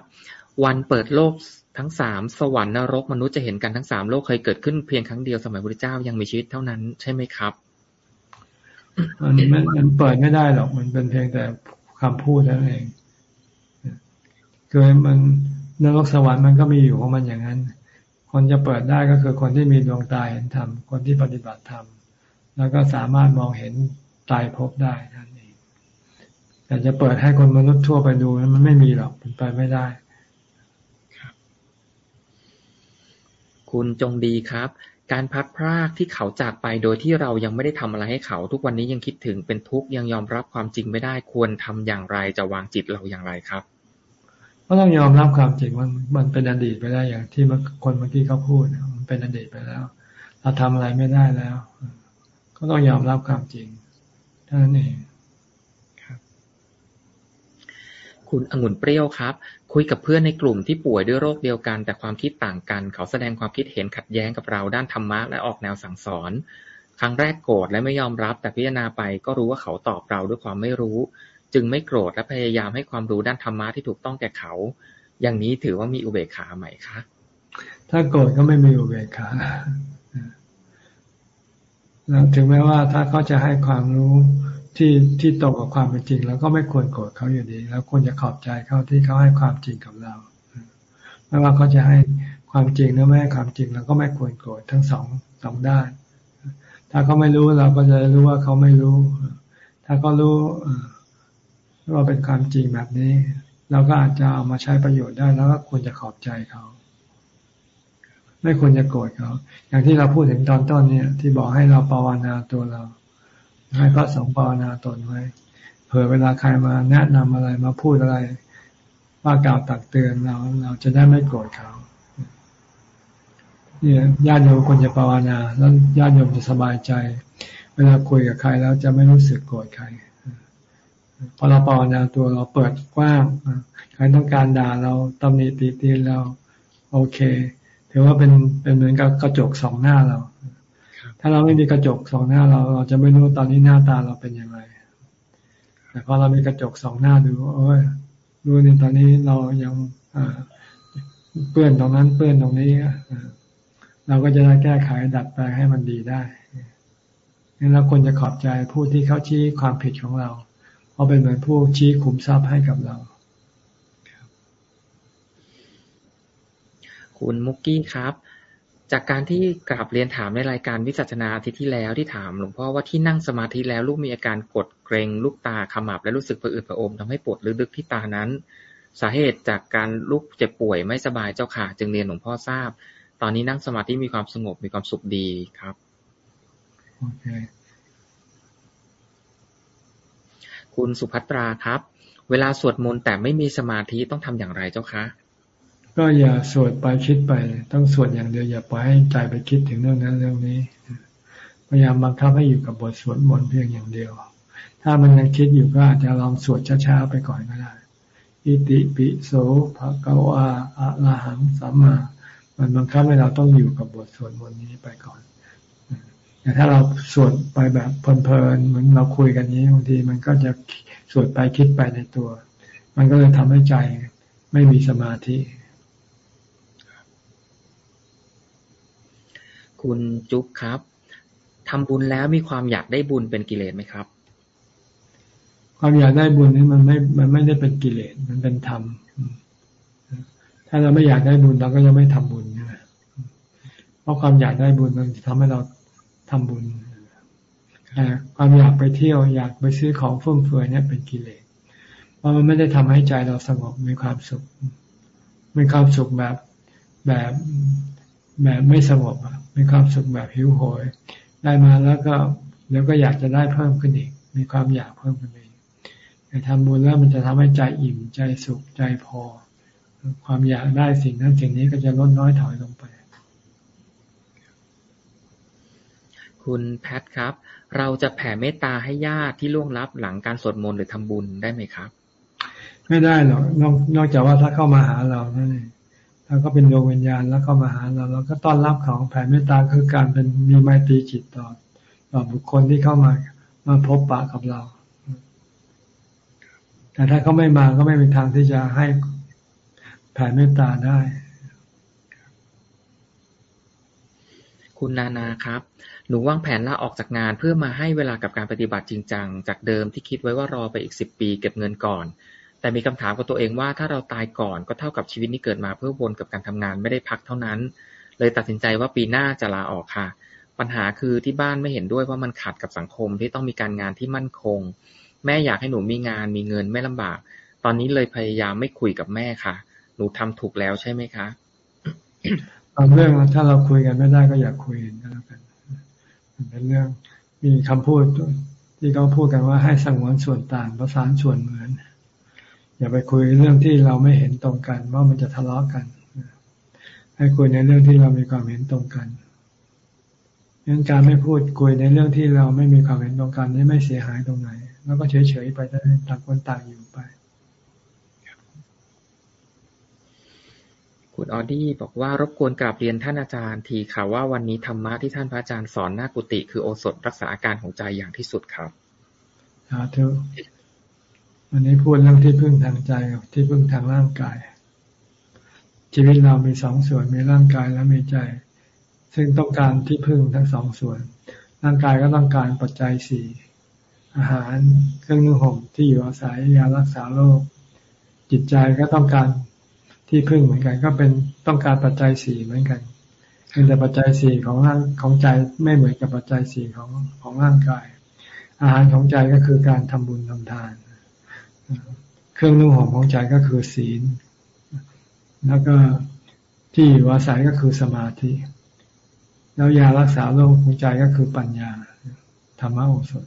วันเปิดโลกทั้งสามสวรรค์นรกมนุษย์จะเห็นกันทั้งสามโลกเคยเกิดขึ้นเพียงครั้งเดียวสมัยพระเจ้ายังมีชีวิตเท่านั้นใช่ไหมครับมันมันเปิดไม่ได้หรอกมันเป็นเพียงแต่คำพูดนั่นเองคือมันนรกสวรรค์มันก็มีอยู่ของมันอย่างนั้น คนจะเปิดได้ก็คือคนที่มีดวงตาเห็นธรรมคนที่ปฏิบัติธรรม แล้วก็สามารถมองเห็นตายพบได้นั่นเองแต่จะเปิดให้คนมนุษย์ทั่วไปดูมันไม่มีหรอกเป็นไปไม่ได้คุณจงดีครับ การพัดพรากที่เขาจากไปโดยที่เรายังไม่ได้ทำอะไรให้เขา ทุกวันนี้ยังคิดถึงเป็นทุกข์ยังยอมรับความจริงไม่ได้ควรทำอย่างไรจะวางจิตเราอย่างไรครับก็ต้องยอมรับความจริงมันมันเป็นอดีตไปได้อย่างที่คนเมื่อกี้เขาพูดมันเป็นอดีตไปแล้ว เราทำอะไรไม่ได้แล้ว ก็ต้องยอมรับความจริงเท่านั้นเองครับคุณองุ่นเปรี้ยวครับ คุยกับเพื่อนในกลุ่มที่ป่วยด้วยโรคเดียวกัน แต่ความคิดต่างกัน เขาแสดงความคิดเห็นขัดแย้งกับเราด้านธรรมะและออกแนวสั่งสอน ครั้งแรกโกรธและไม่ยอมรับ แต่พิจารณาไปก็รู้ว่าเขาตอบเราด้วยความไม่รู้ จึงไม่โกรธและพยายามให้ความรู้ด้านธรรมะที่ถูกต้องแก่เขา อย่างนี้ถือว่ามีอุเบกขาไหมคะ ถ้าโกรธก็ไม่มีอุเบกขาแล้ว ถึงแม้ว่าถ้าเขาจะให้ความรู้ที่ที่ตรงกับความเป็นจริงแล้วก็ไม่ควรโกรธเขาอยู่ดีแล้วควรจะขอบใจเขาที่เขาให้ความจริงกับเราไม่ว่าเขาจะให้ความจริงหรือไม่ให้ความจริงเราก็ไม่ควรโกรธทั้งสองสองด้าน ถ้าเขาไม่รู้เราก็จะรู้ว่าเขาไม่รู้ ถ้าเขารู้ว่าเป็นความจริงแบบนี้ เราก็อาจจะเอามาใช้ประโยชน์ได้แล้วก็ควรจะขอบใจเขา ไม่ควรจะโกรธเขา อย่างที่เราพูดถึงตอนต้นเนี่ย ที่บอกให้เราภาวนาตัวเรา ให้พระสงฆ์ภาวนาตนไว้ เผื่อเวลาใครมาแนะนำอะไรมาพูดอะไร ว่ากล่าวตักเตือนเรา เราจะได้ไม่โกรธเขาเนี่ยญาติโยมควรจะภาวนา แล้วญาติโยมจะสบายใจ เวลาคุยกับใครแล้วจะไม่รู้สึกโกรธใครพอเราภาวนาตัวเราเปิดกว้างใครต้องการด่าเราตำหนิตีตีเรา โอเค ถือว่าเป็นเป็นเหมือนกับกระจกสองหน้าเรา ถ้าเราไม่มีกระจกสองหน้าเราเราจะไม่รู้ตอนนี้หน้าตาเราเป็นอย่างไร แต่พอเรามีกระจกสองหน้าดูโอ้ยดูในตอนนี้เรายังเปื้อนตรงนั้นเปื้อนตรงนี้เราก็จะได้แก้ไขดัดแปลงให้มันดีได้งั้นเราควรจะขอบใจผู้ที่เขาชี้ความผิดของเราเพราะเป็นเหมือนผู้ชี้ขุมทรัพย์ให้กับเรา คุณมุกกี้ครับ จากการที่กราบเรียนถามในรายการวิจัชนาอาทิตย์ที่แล้วที่ถามหลวงพ่อว่าที่นั่งสมาธิแล้วลูกมีอาการกดเกรงลูกตาขมับและรู้สึกผะอืดผะอมทำให้ปวดลึกๆที่ตานั้น สาเหตุจากการลูกเจ็บป่วยไม่สบายเจ้าค่ะจึงเรียนหลวงพ่อทราบ ตอนนี้นั่งสมาธิมีความสงบมีความสุขดีครับโอเคคุณสุภัตราครับ เวลาสวดมนต์แต่ไม่มีสมาธิต้องทำอย่างไรเจ้าคะ ก็อย่าสวดไปคิดไป ต้องสวดอย่างเดียวอย่าปล่อยให้ใจไปคิดถึงเรื่องนั้นเรื่องนี้ พยายามบังคับให้อยู่กับบทสวดมนต์เพียงอย่างเดียว ถ้ามันยังคิดอยู่ก็อาจจะลองสวดช้าๆไปก่อนก็ได้อิติปิโสภะกวาอะระหังสัมมา มันบังคับให้เราต้องอยู่กับบทสวดมนต์นี้ไปก่อนแต่ถ้าเราสวดไปแบบเพลินๆเหมือนเราคุยกันนี้บางทีมันก็จะสวดไปคิดไปในตัว มันก็เลยทำให้ใจไม่มีสมาธิ คุณจุ๊บครับทำบุญแล้วมีความอยากได้บุญเป็นกิเลสไหมครับ ความอยากได้บุญนี่มันไม่ มันไม่ได้เป็นกิเลส มันเป็นธรรม ถ้าเราไม่อยากได้บุญเราก็จะไม่ทำบุญใช่ไหมเพราะความอยากได้บุญมันทำให้เราทำบุญแต่ความอยากไปเที่ยวอยากไปซื้อของฟุ่มเฟือยเนี่ยเป็นกิเลส เพราะมันไม่ได้ทำให้ใจเราสงบมีความสุข มีความสุขแบบแบบ แบบไม่สงบมีความสุขแบบหิวโหย ได้มาแล้วก็แล้วก็อยากจะได้เพิ่มขึ้นอีก มีความอยากเพิ่มขึ้นอีกแต่ทำบุญแล้วมันจะทำให้ใจอิ่มใจสุขใจพอ ความอยากได้สิ่งนั้นสิ่งนี้ก็จะลดน้อยถอยลงไป คุณแพทครับ เราจะแผ่เมตตาให้ญาติที่ล่วงลับหลังการสวดมนต์หรือทำบุญได้ไหมครับ ไม่ได้หรอกนอกนอกจากว่าถ้าเข้ามาหาเรานั่นเอง แล้วก็เป็นดวงวิญญาณแล้วก็มาหาเราเราก็ต้อนรับของแผ่เมตตาคือการเป็นมีไมตรีจิตต่อต่อบุคคลที่เข้ามามาพบปะกับเรา แต่ถ้าเขาไม่มาก็ไม่มีทางที่จะให้แผ่เมตตาได้ คุณนานาครับ หนูวางแผนลาออกจากงานเพื่อมาให้เวลากับการปฏิบัติจริงจัง จากเดิมที่คิดไว้ว่ารอไปอีกสิบปีเก็บเงินก่อน แต่มีคำถามกับตัวเองว่า ถ้าเราตายก่อนก็เท่ากับชีวิตนี้เกิดมาเพื่อวนกับการทำงานไม่ได้พักเท่านั้น เลยตัดสินใจว่าปีหน้าจะลาออกค่ะ ปัญหาคือที่บ้านไม่เห็นด้วยว่ามันขัดกับสังคมที่ต้องมีการงานที่มั่นคง แม่อยากให้หนูมีงานมีเงินไม่ลำบาก ตอนนี้เลยพยายามไม่คุยกับแม่ค่ะ หนูทำถูกแล้วใช่ไหมคะบางเรื่องถ้าเราคุยกันไม่ได้ก็อย่าคุยกันแล้วกันมันเป็นเรื่องมีคำพูดที่เขาพูดกันว่าให้สังวนส่วนต่างประสานส่วนเหมือน อย่าไปคุยเรื่องที่เราไม่เห็นตรงกันว่ามันจะทะเลาะกัน ให้คุยในเรื่องที่เรามีความเห็นตรงกันงั้นการไม่พูดคุยในเรื่องที่เราไม่มีความเห็นตรงกันนี่ไม่เสียหายตรงไหน แล้วก็เฉยๆไปต่างคนต่างอยู่ไปคุณออดี้บอกว่ารบกวนกราบเรียนท่านอาจารย์ทีค่ะว่าวันนี้ธรรมะที่ท่านพระอาจารย์สอนหน้ากุฏิคือโอสถรักษาอาการของใจอย่างที่สุดครับสาธุ วันนี้พูดเรื่องที่พึ่งทางใจกับที่พึ่งทางร่างกาย ชีวิตเรามีสองส่วนมีร่างกายและมีใจ ซึ่งต้องการที่พึ่งทั้งสองส่วน ร่างกายก็ต้องการปัจจัยสี่อาหารเครื่องนุ่งห่มที่อยู่อาศัยยารักษาโรคจิตใจก็ต้องการที่พึ่งเหมือนกัน ก็เป็นต้องการปัจจัยสี่เหมือนกันแต่ปัจจัยสี่ของร่างของใจไม่เหมือนกับปัจจัยสี่ของของร่างกาย อาหารของใจก็คือการทำบุญทำทาน เครื่องนุ่งห่มของใจก็คือศีล แล้วก็ที่อยู่อาศัยก็คือสมาธิ แล้วยารักษาโรคของใจก็คือปัญญา ธรรมโอสถ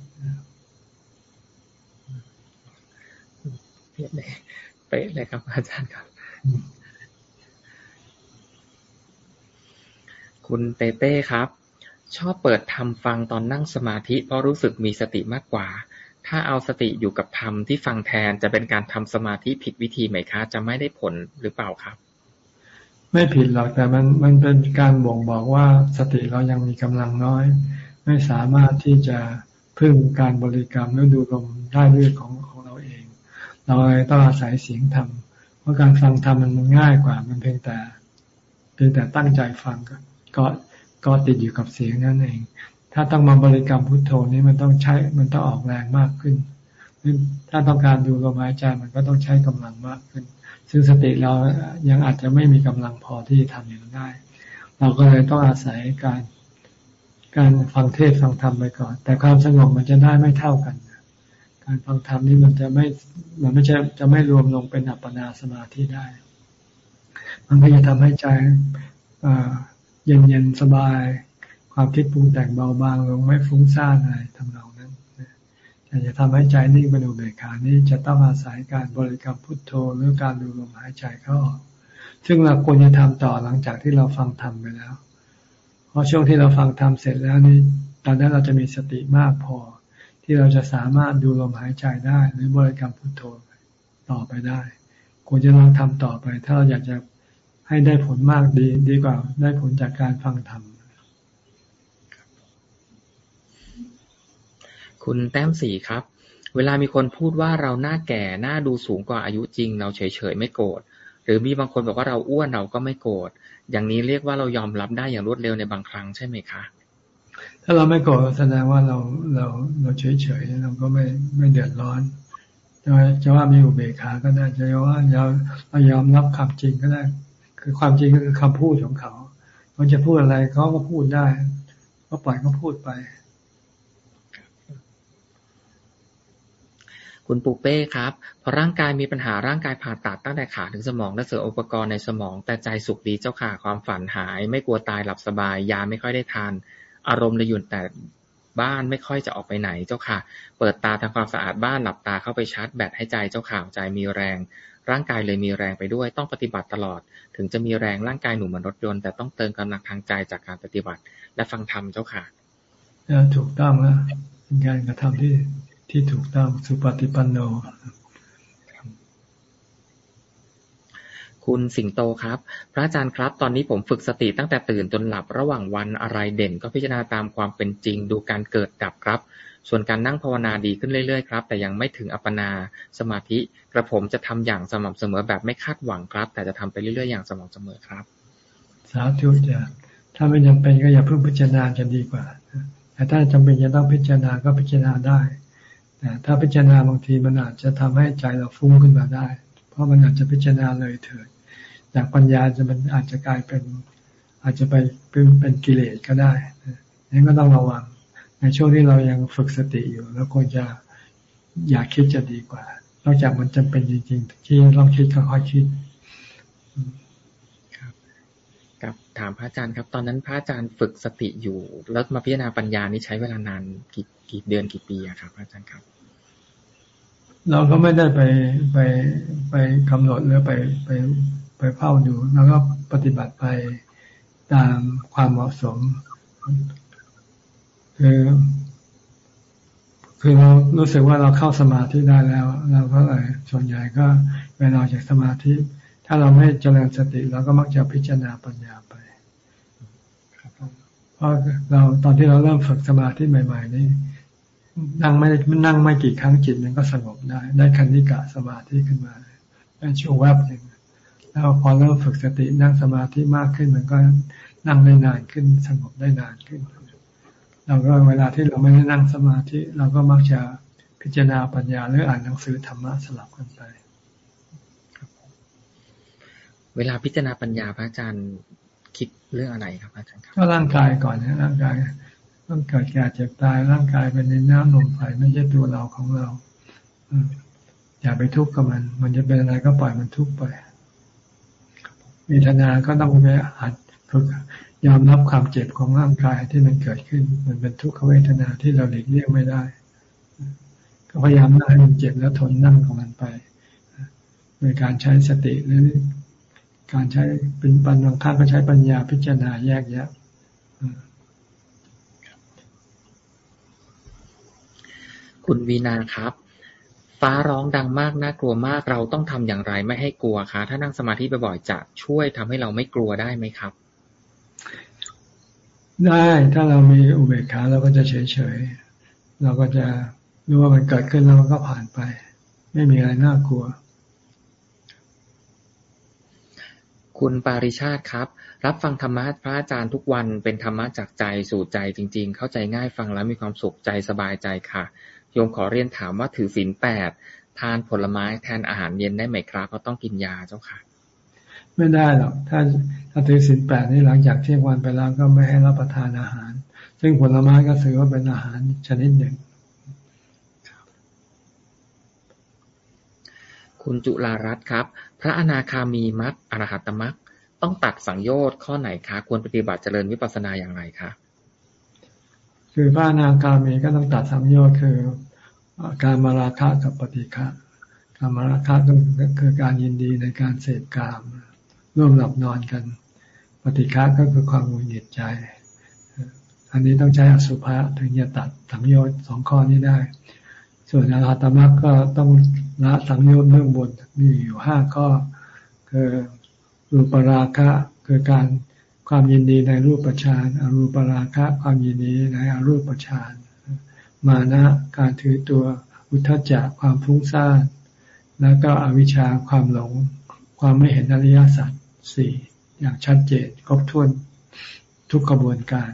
เป๊ะเลยเป๊ะเลยครับอาจารย์ครับ คุณเต้เต้ครับ ชอบเปิดทำฟังตอนนั่งสมาธิเพราะรู้สึกมีสติมากกว่า ถ้าเอาสติอยู่กับธรรมที่ฟังแทน จะเป็นการทำสมาธิผิดวิธีไหมคะ จะไม่ได้ผลหรือเปล่าครับ ไม่ผิดหรอกแต่มันมันเป็นการบ่งบอกว่าสติเรายังมีกำลังน้อย ไม่สามารถที่จะพึ่งการบริกรรมหรือดูลมได้ด้วยของของเราเอง เราต้องอาศัยเสียงธรรมเพราะการฟังธรรมมันง่ายกว่ามันเพียงแต่เพียงแต่ตั้งใจฟังก็ก็ติดอยู่กับเสียงนั่นเอง ถ้าต้องมาบริกรรมพุทโธนี้มันต้องใช้ มันต้องออกแรงมากขึ้น ถ้าต้องการดูลมหายใจมันก็ต้องใช้กำลังมากขึ้น ซึ่งสติเรายังอาจจะไม่มีกำลังพอที่จะทำอย่างนั้นได้ เราก็เลยต้องอาศัยการการฟังเทศฟังธรรมไปก่อน แต่ความสงบมันจะได้ไม่เท่ากัน การฟังธรรมนี่มันจะไม่ มันไม่ใช่จะไม่รวมลงเป็นอัปปนาสมาธิได้ มันก็จะทำให้ใจเย็นเย็นสบาย ความคิดปรุงแต่งเบาบางลงไม่ฟุ้งซ่านอะไรทำนองนั้นอยากจะทำให้ใจนิ่งเป็นอุเบกขานี้จะต้องอาศัยการบริกรรมพุทโธหรือการดูลมหายใจเข้าออกซึ่งเราควรจะทำต่อหลังจากที่เราฟังธรรมไปแล้ว เพราะช่วงที่เราฟังธรรมเสร็จแล้วนี่ตอนนั้นเราจะมีสติมากพอ ที่เราจะสามารถดูลมหายใจได้ หรือบริกรรมพุทโธต่อไปได้ ควรจะลองทำต่อไป ถ้าเราอยากจะให้ได้ผลมากดีดีกว่าได้ผลจากการฟังธรรม คุณแต้มสีครับ เวลามีคนพูดว่าเราหน้าแก่หน้าดูสูงกว่าอายุจริง เราเฉยๆไม่โกรธหรือมีบางคนบอกว่าเราอ้วนเราก็ไม่โกรธอย่างนี้เรียกว่าเรายอมรับได้อย่างรวดเร็วในบางครั้งใช่ไหมคะ ถ้าเราไม่โกรธแสดงว่าเราเราเราเฉยๆเราก็ไม่ไม่เดือดร้อนจะจะว่ามีอุเบกขาก็ได้จะว่าเราเรายอมรับความจริงก็ได้ คือความจริงก็คือคำพูดของเขาเขาจะพูดอะไรเขาก็พูดได้ก็ปล่อยเขาพูดไป คุณปูเป้ครับ พอร่างกายมีปัญหาร่างกายผ่าตัดตั้งแต่ขาถึงสมองและเสืออุปกรณ์ในสมอง แต่ใจสุขดีเจ้าค่ะความฝันหาย ไม่กลัวตายหลับสบาย ยาไม่ค่อยได้ทาน อารมณ์เลยหยุดแต่บ้านไม่ค่อยจะออกไปไหนเจ้าค่ะ เปิดตาทำความสะอาดบ้านหลับตาเข้าไปชาร์จแบตให้ใจเจ้าข่าวใจมีแรง ร่างกายเลยมีแรงไปด้วย ต้องปฏิบัติตลอด ถึงจะมีแรงร่างกายหนูเหมือนรถยนต์แต่ต้องเติมกำลังทางใจจากการปฏิบัติ และฟังธรรมเจ้าค่ะถูกต้องแล้วเป็นการกระทำที่ ที่ถูกต้องสุปฏิปันโน คุณสิงโตครับ พระอาจารย์ครับ ตอนนี้ผมฝึกสติตั้งแต่ตื่นจนหลับระหว่างวันอะไรเด่น ก็พิจารณาตามความเป็นจริง ดูการเกิดดับครับ ส่วนการนั่งภาวนาดีขึ้นเรื่อยๆครับ แต่ยังไม่ถึงอัปปนาสมาธิ กระผมจะทำอย่างสม่ำเสมอแบบไม่คาดหวังครับ แต่จะทำไปเรื่อยๆอย่างสม่ำเสมอครับ สาธุจ้ะถ้าไม่จำเป็นก็อย่าเพิ่งพิจารณาจะดีกว่าแต่ถ้าจำเป็นจะต้องพิจารณาก็พิจารณาได้ แต่ถ้าพิจารณาบางทีมันอาจจะทำให้ใจเราฟุ้งขึ้นมาได้ เพราะมันอาจจะพิจารณาเลยเถิดจากปัญญาจะมันอาจจะกลายเป็น อาจจะไปเป็นเป็นกิเลสก็ได้นั้นก็ต้องระวัง ในช่วงที่เรายังฝึกสติอยู่ แล้วควรจะอย่าคิดจะดีกว่า นอกจากมันจำเป็นจริงๆ ที่ต้องคิดก็ค่อยคิดครับกับ ถามพระอาจารย์ครับ ตอนนั้นพระอาจารย์ฝึกสติอยู่ แล้วมาพิจารณาปัญญานี้ใช้เวลานานกี่กี่เดือนกี่ปีอะครับพระอาจารย์ครับ เราก็ไม่ได้ไปไปไปกำหนดหรือไปไปไปเฝ้าดูแล้วก็ปฏิบัติไปตามความเหมาะสม คือคือเรารู้สึกว่าเราเข้าสมาธิได้แล้ว เราก็เลยส่วนใหญ่ก็เวลาจากสมาธิ ถ้าเราไม่เจริญสติเราก็มักจะพิจารณาปัญญาไปเพราะเราตอนที่เราเริ่มฝึกสมาธิใหม่ ๆ นี่นั่งไม่นั่งไม่กี่ครั้งจิตมันก็สงบได้ ได้คันนิกะสมาธิขึ้นมาได้ช่วงแวบหนึ่งแล้วพอเริ่มฝึกสตินั่งสมาธิมากขึ้นมันก็นั่งได้นานขึ้นสงบได้นานขึ้นเราก็เวลาที่เราไม่ได้นั่งสมาธิ เราก็มักจะพิจารณาปัญญาหรืออ่านหนังสือธรรมะสลับกันไป เวลาพิจารณาปัญญาพระอาจารย์คิดเรื่องอะไรครับอาจารย์ครับก็ร่างกายก่อนนะร่างกายต้องเกิดแก่เจ็บตายร่างกายเป็นในน้ำลมไฟไม่ใช่ตัวเราของเราอย่าไปทุกข์กับมัน มันจะเป็นอะไรก็ปล่อยมันทุกข์ไปเวทนาก็ต้องไปหัดฝึกยอมรับความเจ็บของร่างกายที่มันเกิดขึ้น มันเป็นทุกขเวทนาที่เราหลีกเลี่ยงไม่ได้ ก็พยายามนั่งให้มันเจ็บแล้วทนนั่งของมันไปโดยการใช้สติหรือ การใช้เป็นปัญญาข้างก็ใช้ปัญญาพิจารณาแยกแยะคุณวีนาครับ ฟ้าร้องดังมากน่ากลัวมากเราต้องทำอย่างไรไม่ให้กลัวคะถ้านั่งสมาธิบ่อยๆจะช่วยทำให้เราไม่กลัวได้ไหมครับ ได้ถ้าเรามีอุเบกขาเราก็จะเฉยเฉยเราก็จะรู้ว่ามันเกิดขึ้นแล้วมันก็ผ่านไป ไม่มีอะไรน่ากลัว คุณปาริชาติครับ รับฟังธรรมะพระอาจารย์ทุกวันเป็นธรรมะจากใจสู่ใจจริง ๆ เข้าใจง่ายฟังแล้วมีความสุขใจสบายใจค่ะ โยมขอเรียนถามว่าถือศีลแปดทานผลไม้แทนอาหารเย็นได้ไหมครับก็ต้องกินยาเจ้าค่ะ ไม่ได้หรอกถ้าถ้าถือศีลแปดนี่หลังจากเที่ยงวันไปแล้วก็ไม่ให้รับประทานอาหาร ซึ่งผลไม้ก็ถือว่าเป็นอาหารชนิดหนึ่ง คุณจุลารัตน์ครับ พระอนาคามีมัคอรหัตมัคต้องตัดสังโยชน์ข้อไหนคะ ควรปฏิบัติเจริญวิปัสสนาอย่างไรคะคือพระอนาคามีก็ต้องตัดสังโยชน์คือการมาราคะกับปฏิฆะการมาราคะก็คือการยินดีในการเสพกาม ร่วมหลับนอนกัน ปฏิฆาก็คือความหงุดหงิดใจ อันนี้ต้องใช้อสุภะถึงจะตัดสังโยชน์สองข้อนี้ได้ ส่วนอรหัตมรรคก็ต้อง ละสังโยชน์เรื่องบนมีอยู่ห้าข้อ คือรูปราคะ คือการความยินดีในรูปฌานอรูปราคะ ความยินดีในอรูปฌานมานะการถือตัวอุทธจักความฟุ้งซ่านแล้วก็อวิชชาความหลง ความไม่เห็นอริยสัจสี่อย่างชัดเจนครบถ้วนทุกกระบวนการ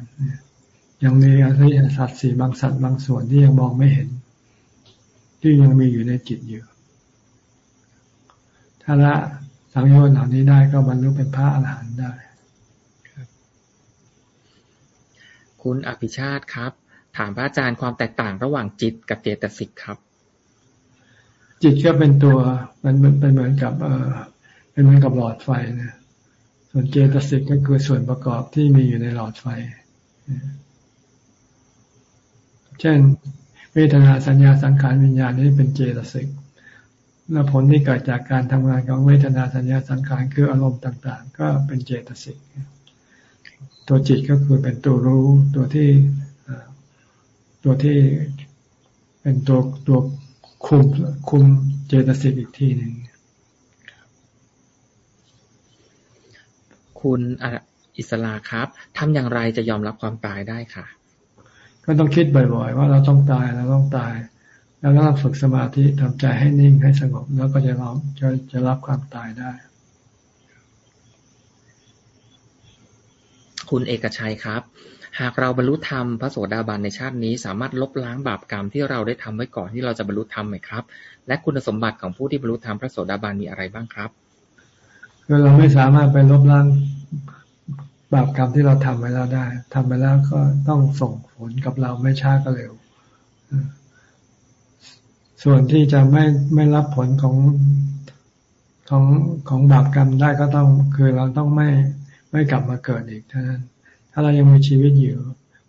อยังมีอริยสัจสี่บางสัตว์บางส่วนที่ยังมองไม่เห็น ที่ยังมีอยู่ในจิตอยู่ ถ้าละสังโยชน์เหล่านี้ได้ก็บรรลุเป็นพระอรหันต์ได้คุณอภิชาติครับ ถามพระอาจารย์ความแตกต่างระหว่างจิตกับเจตสิกครับ จิตก็เป็นตัวมันเป็นเหมือนกับเออเป็นเหมือนกับหลอดไฟนะส่วนเจตสิกก็คือส่วนประกอบที่มีอยู่ในหลอดไฟ เช่น เวทนาสัญญาสังขารวิญญาณนี้เป็นเจตสิก และผลที่เกิดจากการทำงานของเวทนาสัญญาสังขารคืออารมณ์ต่าง ๆ ก็เป็นเจตสิกตัวจิตก็คือเป็นตัวรู้ตัวที่ตัวที่เป็นตัวตัวคุมคุมเจตสิกอีกทีหนึ่งคุณอิสลาครับทำอย่างไรจะยอมรับความตายได้ค่ะ ก็ต้องคิดบ่อยๆ ว่าเราต้องตายเราต้องตาย แล้วก็ฝึกสมาธิทำใจให้นิ่งให้สงบ แล้วก็จะรับจะจะรับความตายได้ คุณเอกชัยครับ หากเราบรรลุธรรมพระโสดาบันในชาตินี้ สามารถลบล้างบาปกรรมที่เราได้ทำไว้ก่อนที่เราจะบรรลุธรรมไหมครับ และคุณสมบัติของผู้ที่บรรลุธรรมพระโสดาบันมีอะไรบ้างครับคือเราไม่สามารถไปลบล้างบาปกรรมที่เราทำไว้แล้วได้ทำไปแล้วก็ต้องส่งผลกับเราไม่ช้าก็เร็ว ส่วนที่จะไม่ไม่รับผลของของของบาปกรรมได้ก็ต้องคือเราต้องไม่ไม่กลับมาเกิดอีกเท่านั้น ถ้าเรายังมีชีวิตอยู่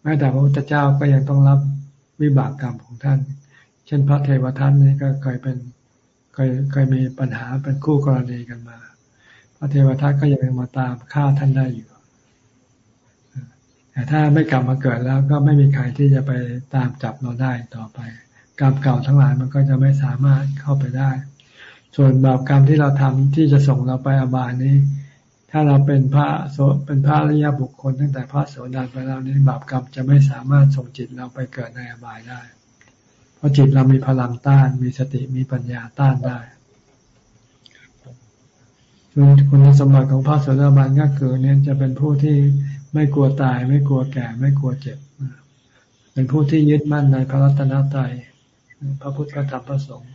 แม้แต่พระพุทธเจ้าก็ยังต้องรับวิบากกรรมของท่าน เช่นพระเทวทัตนี่ก็เคยเป็นเคยเคยมีปัญหาเป็นคู่กรณีกันมา พระเทวทัตก็ยังมาตามฆ่าท่านได้อยู่ แต่ถ้าไม่กลับมาเกิดแล้วก็ไม่มีใครที่จะไปตามจับเราได้ต่อไป กรรมเก่าทั้งหลายมันก็จะไม่สามารถเข้าไปได้ ส่วนบาปกรรมที่เราทำที่จะส่งเราไปอบายนี้ ถ้าเราเป็นพระโสเป็นพระริยบุคคล ตั้งแต่พระโสดาไปแล้วนี้บาปกรรมจะไม่สามารถส่งจิตเราไปเกิดในอบายได้ เพราะจิตเรามีพลังต้านมีสติมีปัญญาต้านได้คุณสมบัติของพระโสดาบันก็คือเนี่ยจะเป็นผู้ที่ไม่กลัวตาย ไม่กลัวแก่ ไม่กลัวเจ็บ เป็นผู้ที่ยึดมั่นในพระรัตนตรัย พระพุทธธรรมพระสงฆ์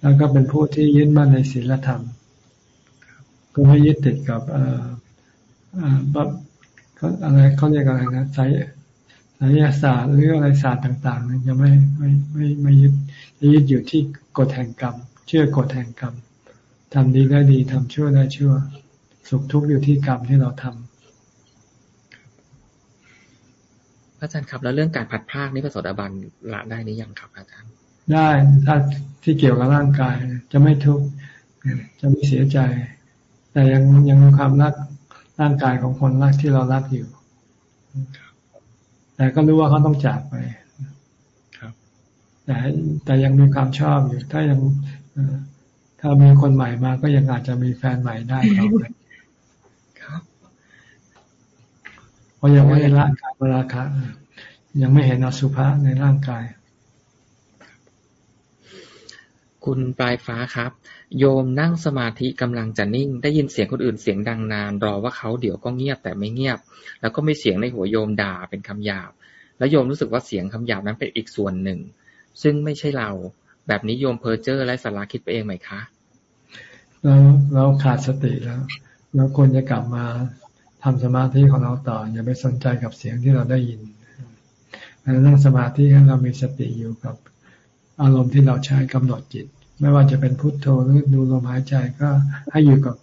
แล้วก็เป็นผู้ที่ยึดมั่นในศีลธรรมก็ไม่ยึดติดกับเอ่อแบบอะไรเขาเรียกอะไรนะสายสายศาสตร์หรืออะไรศาสตร์ต่างๆนั้นจะไม่ไม่ไม่ไม่ยึดจะยึดอยู่ที่กฎแห่งกรรม เชื่อกฎแห่งกรรมทำดีได้ดีทำชั่วได้ชั่ว สุขทุกข์อยู่ที่กรรมที่เราทำอาจารย์ครับ แล้วเรื่องการผัดพากนี่พระโสดาบันละได้หรือยังครับอาจารย์ ได้ถ้าที่เกี่ยวกับร่างกาย จะไม่ทุกข์จะไม่เสียใจ แต่ยังยังมีความรักร่างกายของคนรักที่เรารักอยู่แต่ก็รู้ว่าเขาต้องจากไปครับแต่แต่ยังมีความชอบอยู่ ถ้ายังถ้ามีคนใหม่มาก็ยังอาจจะมีแฟนใหม่ได้ครับเพราะยังไม่ได้ละการราคะยังไม่เห็นอสุภะในร่างกาย คุณปลายฟ้าครับ โยมนั่งสมาธิกำลังจะนิ่ง ได้ยินเสียงคนอื่นเสียงดังนาน รอว่าเขาเดี๋ยวก็เงียบแต่ไม่เงียบ แล้วก็ไม่เสียงในหัวโยมด่าเป็นคำหยาบ แล้วโยมรู้สึกว่าเสียงคำหยาบนั้นเป็นอีกส่วนหนึ่ง ซึ่งไม่ใช่เรา แบบนี้โยมเพอเจอร์และสาราคิดไปเองไหมคะ เราเราขาดสติแล้ว เราควรจะกลับมาทำสมาธิของเราต่อ อย่าไปสนใจกับเสียงที่เราได้ยินนั่งสมาธิให้เรามีสติอยู่กับอารมณ์ที่เราใช้กำหนดจิต ไม่ว่าจะเป็นพุทโธหรือดูลมหายใจก็ให้อยู่กับ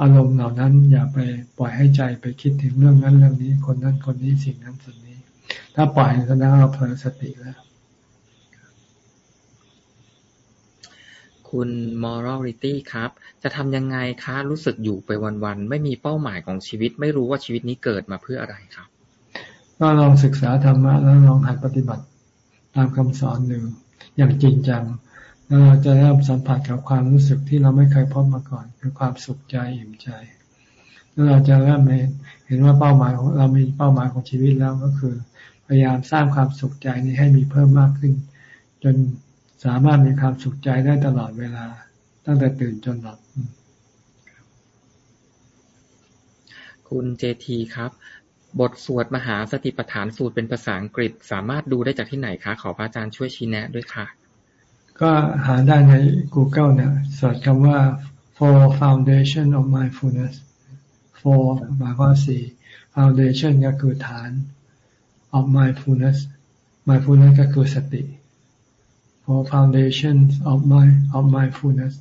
อารมณ์เหล่านั้น อย่าไปปล่อยให้ใจไปคิดถึงเรื่องนั้นเรื่องนี้ คนนั้นคนนี้สิ่งนั้นสิ่งนี้ ถ้าปล่อยแสดงเราเผลอสติแล้ว คุณ morality ครับ จะทำยังไงคะรู้สึกอยู่ไปวันๆ ไม่มีเป้าหมายของชีวิต ไม่รู้ว่าชีวิตนี้เกิดมาเพื่ออะไรครับ ก็ลองศึกษาธรรมะแล้วลองหัดปฏิบัติตามคำสอนดูอย่างจริงจัง แล้วเราจะเริ่มสัมผัสกับความรู้สึกที่เราไม่เคยพบมาก่อน คือความสุขใจอิ่มใจ แล้วเราจะเริ่มเห็นว่าเป้าหมายของเรามีเป้าหมายของชีวิตแล้วก็คือ พยายามสร้างความสุขใจนี้ให้มีเพิ่มมากขึ้น จนสามารถมีความสุขใจได้ตลอดเวลา ตั้งแต่ตื่นจนหลับ คุณเจทีครับ บทสวดมหาสติปัฏฐานสูตรเป็นภาษาอังกฤษ สามารถดูได้จากที่ไหนคะ ขอพระอาจารย์ช่วยชี้แนะด้วยค่ะ ก็หาได้ใน Google เนี่ยสวดคำว่า for foundation of mindfulness for หมายความสี่ foundation ก็คือฐาน of mindfulness mindfulness ก็คือสติ for foundation of my of mindfulness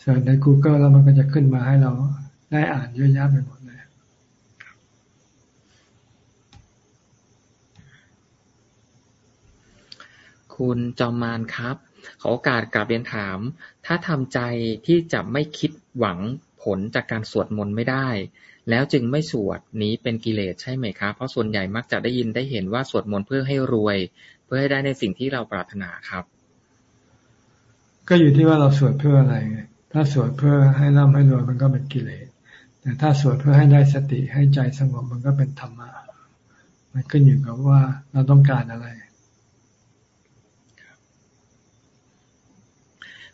เสิร์ชใน Google แล้วมันก็จะขึ้นมาให้เราได้อ่านเยอะแยะไปหมดเลย คุณจอมมานครับ ขอโอกาสกลับเรียนถาม ถ้าทำใจที่จะไม่คิดหวังผลจากการสวดมนต์ไม่ได้ แล้วจึงไม่สวดนี้เป็นกิเลสใช่ไหมครับ เพราะส่วนใหญ่มักจะได้ยินได้เห็นว่าสวดมนต์เพื่อให้รวย เพื่อให้ได้ในสิ่งที่เราปรารถนาครับ ก็อยู่ที่ว่าเราสวดเพื่ออะไร ถ้าสวดเพื่อให้ร่ำให้รวยมันก็เป็นกิเลส แต่ถ้าสวดเพื่อให้ได้สติให้ใจสงบมันก็เป็นธรรมะ มันขึ้นอยู่กับว่าเราต้องการอะไร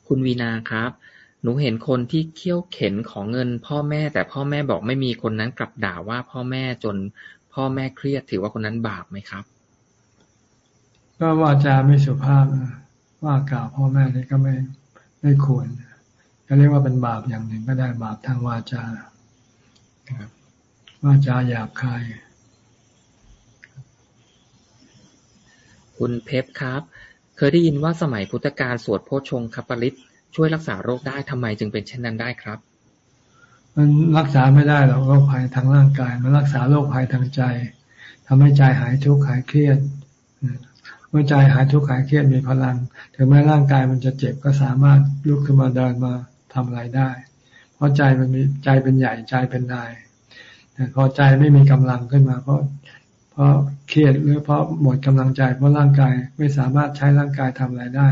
คุณวีนาครับ หนูเห็นคนที่เคี่ยวเข็นของเงิน พ่อแม่แต่พ่อแม่บอกไม่มีคนนั้นกลับด่าว่าพ่อแม่จนพ่อแม่เครียดถือว่าคนนั้นบาปไหมครับ ก็ว่าจาไม่สุภาพว่ากล่าวพ่อแม่นี่ก็ไม่ไม่ควรก็เรียกว่าเป็นบาปอย่างหนึ่งก็ได้บาปทางวาจาวาจาหยาบคายคุณเพชรครับ เคยได้ยินว่าสมัยพุทธกาลสวดโพชงคปริตช่วยรักษาโรคได้ทำไมจึงเป็นเช่นนั้นได้ครับ มันรักษาไม่ได้หรอกโรคภัยทางร่างกาย มันรักษาโรคภัยทางใจทำให้ใจหายทุกข์หายเครียดเมื่อใจหายทุกข์หายเครียดมีพลัง ถึงแม้ร่างกายมันจะเจ็บก็สามารถลุกขึ้นมาเดินมาทำอะไรได้ เพราะใจมันมีใจเป็นใหญ่ใจเป็นนายแต่พอใจไม่มีกำลังขึ้นมา เพราะ เพราะเครียดหรือเพราะหมดกำลังใจ เพราะร่างกายไม่สามารถใช้ร่างกายทำอะไรได้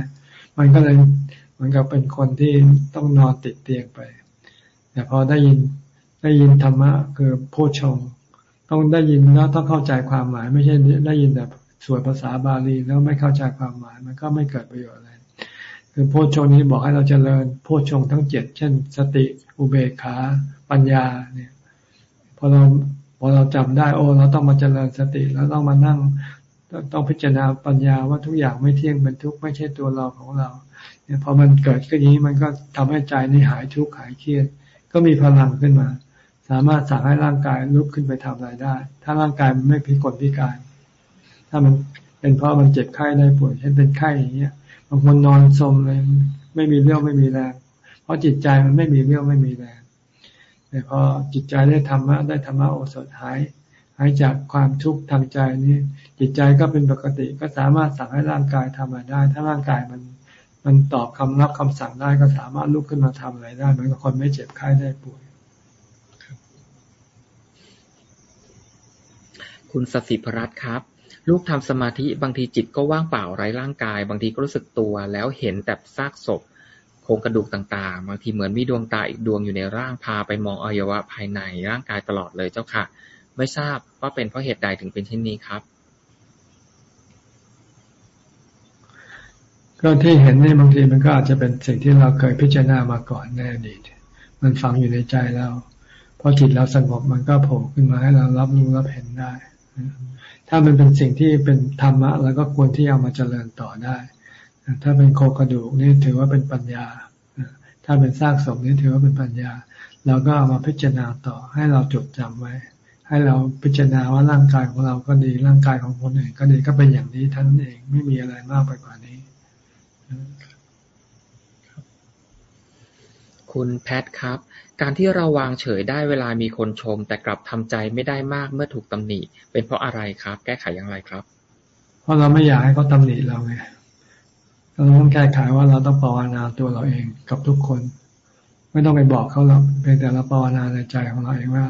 มันก็เลยเหมือนกับเป็นคนที่ต้องนอนติดเตียงไป แต่พอได้ยินได้ยินธรรมะคือโพชงต้องได้ยินแล้วต้องเข้าใจความหมาย ไม่ใช่ได้ยินแต่สวดภาษาบาลีแล้วไม่เข้าใจความหมาย มันก็ไม่เกิดประโยชน์อะไรคือโพชงนี้บอกให้เราเจริญโพชงทั้งเจ็ดเช่น สติอุเบกขา ปัญญาเนี่ยพอเรา อเราจำได้ โอ้ เราต้องมาเจริญสติแล้วต้องมานั่ง ต้องพิจารณาปัญญาว่าทุกอย่างไม่เที่ยงเป็นทุกข์ไม่ใช่ตัวเราของเรา เนี่ยพอมันเกิดขึ้นนี้มันก็ทำให้ใจนี่หายทุกข์หายเครียด ก็มีพลังขึ้นมา สามารถสั่งให้ร่างกายลุกขึ้นไปทำอะไรได้ ถ้าร่างกายมันไม่พิกลพิการ ถ้ามันเป็นเพราะมันเจ็บไข้ได้ป่วยเช่นเป็นไข้อย่างเงี้ยบางคนนอนสมเลยไม่มีเรี่ยวไม่มีแรงเพราะจิตใจมันไม่มีเรี่ยวไม่มีแรง แต่พอจิตใจได้ธรรมะได้ธรรมะโอสถหายหายจากความทุกข์ทางใจนี้จิตใจก็เป็นปกติก็สามารถสั่งให้ร่างกายทำอะไรได้ ถ้าร่างกายมันมันตอบคำรับคำสั่งได้ก็สามารถลุกขึ้นมาทำอะไรได้เหมือนกับคนไม่เจ็บไข้ได้ป่วยคุณสสิพรัตน์ครับ ลูกทำสมาธิบางทีจิตก็ว่างเปล่าไร้ร่างกาย บางทีก็รู้สึกตัวแล้วเห็นแต่ซากศพ โครงกระดูกต่างๆ บางทีเหมือนมีดวงตาอีกดวงอยู่ในร่างพาไปมองอวัยวะภายในร่างกายตลอดเลยเจ้าค่ะ ไม่ทราบว่าเป็นเพราะเหตุใดถึงเป็นเช่นนี้ครับ ก็ที่เห็นนี่บางทีมันก็อาจจะเป็นสิ่งที่เราเคยพิจารณามาก่อนในอดีตมันฝังอยู่ในใจเราพอจิตเราสงบมันก็โผล่ขึ้นมาให้เรารับรู้รับเห็นได้ ถ้ามันเป็นสิ่งที่เป็นธรรมะ แล้วก็ควรที่เอามาเจริญต่อได้ ถ้าเป็นโครงกระดูกนี่ถือว่าเป็นปัญญา ถ้าเป็นซากศพนี่ถือว่าเป็นปัญญา เราก็เอามาพิจารณาต่อให้เราจดจำไว้ ให้เราพิจารณาว่าร่างกายของเราก็ดีร่างกายของคนอื่นก็ดีก็เป็นอย่างนี้ท่านเองไม่มีอะไรมากไปกว่านี้ คุณแพทครับ การที่เราวางเฉยได้เวลามีคนชม แต่กลับทำใจไม่ได้มากเมื่อถูกตำหนิ เป็นเพราะอะไรครับ แก้ไขอย่างไรครับ เพราะเราไม่อยากให้เขาตำหนิเราไง เราต้องแก้ไขว่าเราต้องภาวนาตัวเราเองกับทุกคน ไม่ต้องไปบอกเขาหรอกเพียงแต่เราภาวนาในใจของเราเองว่า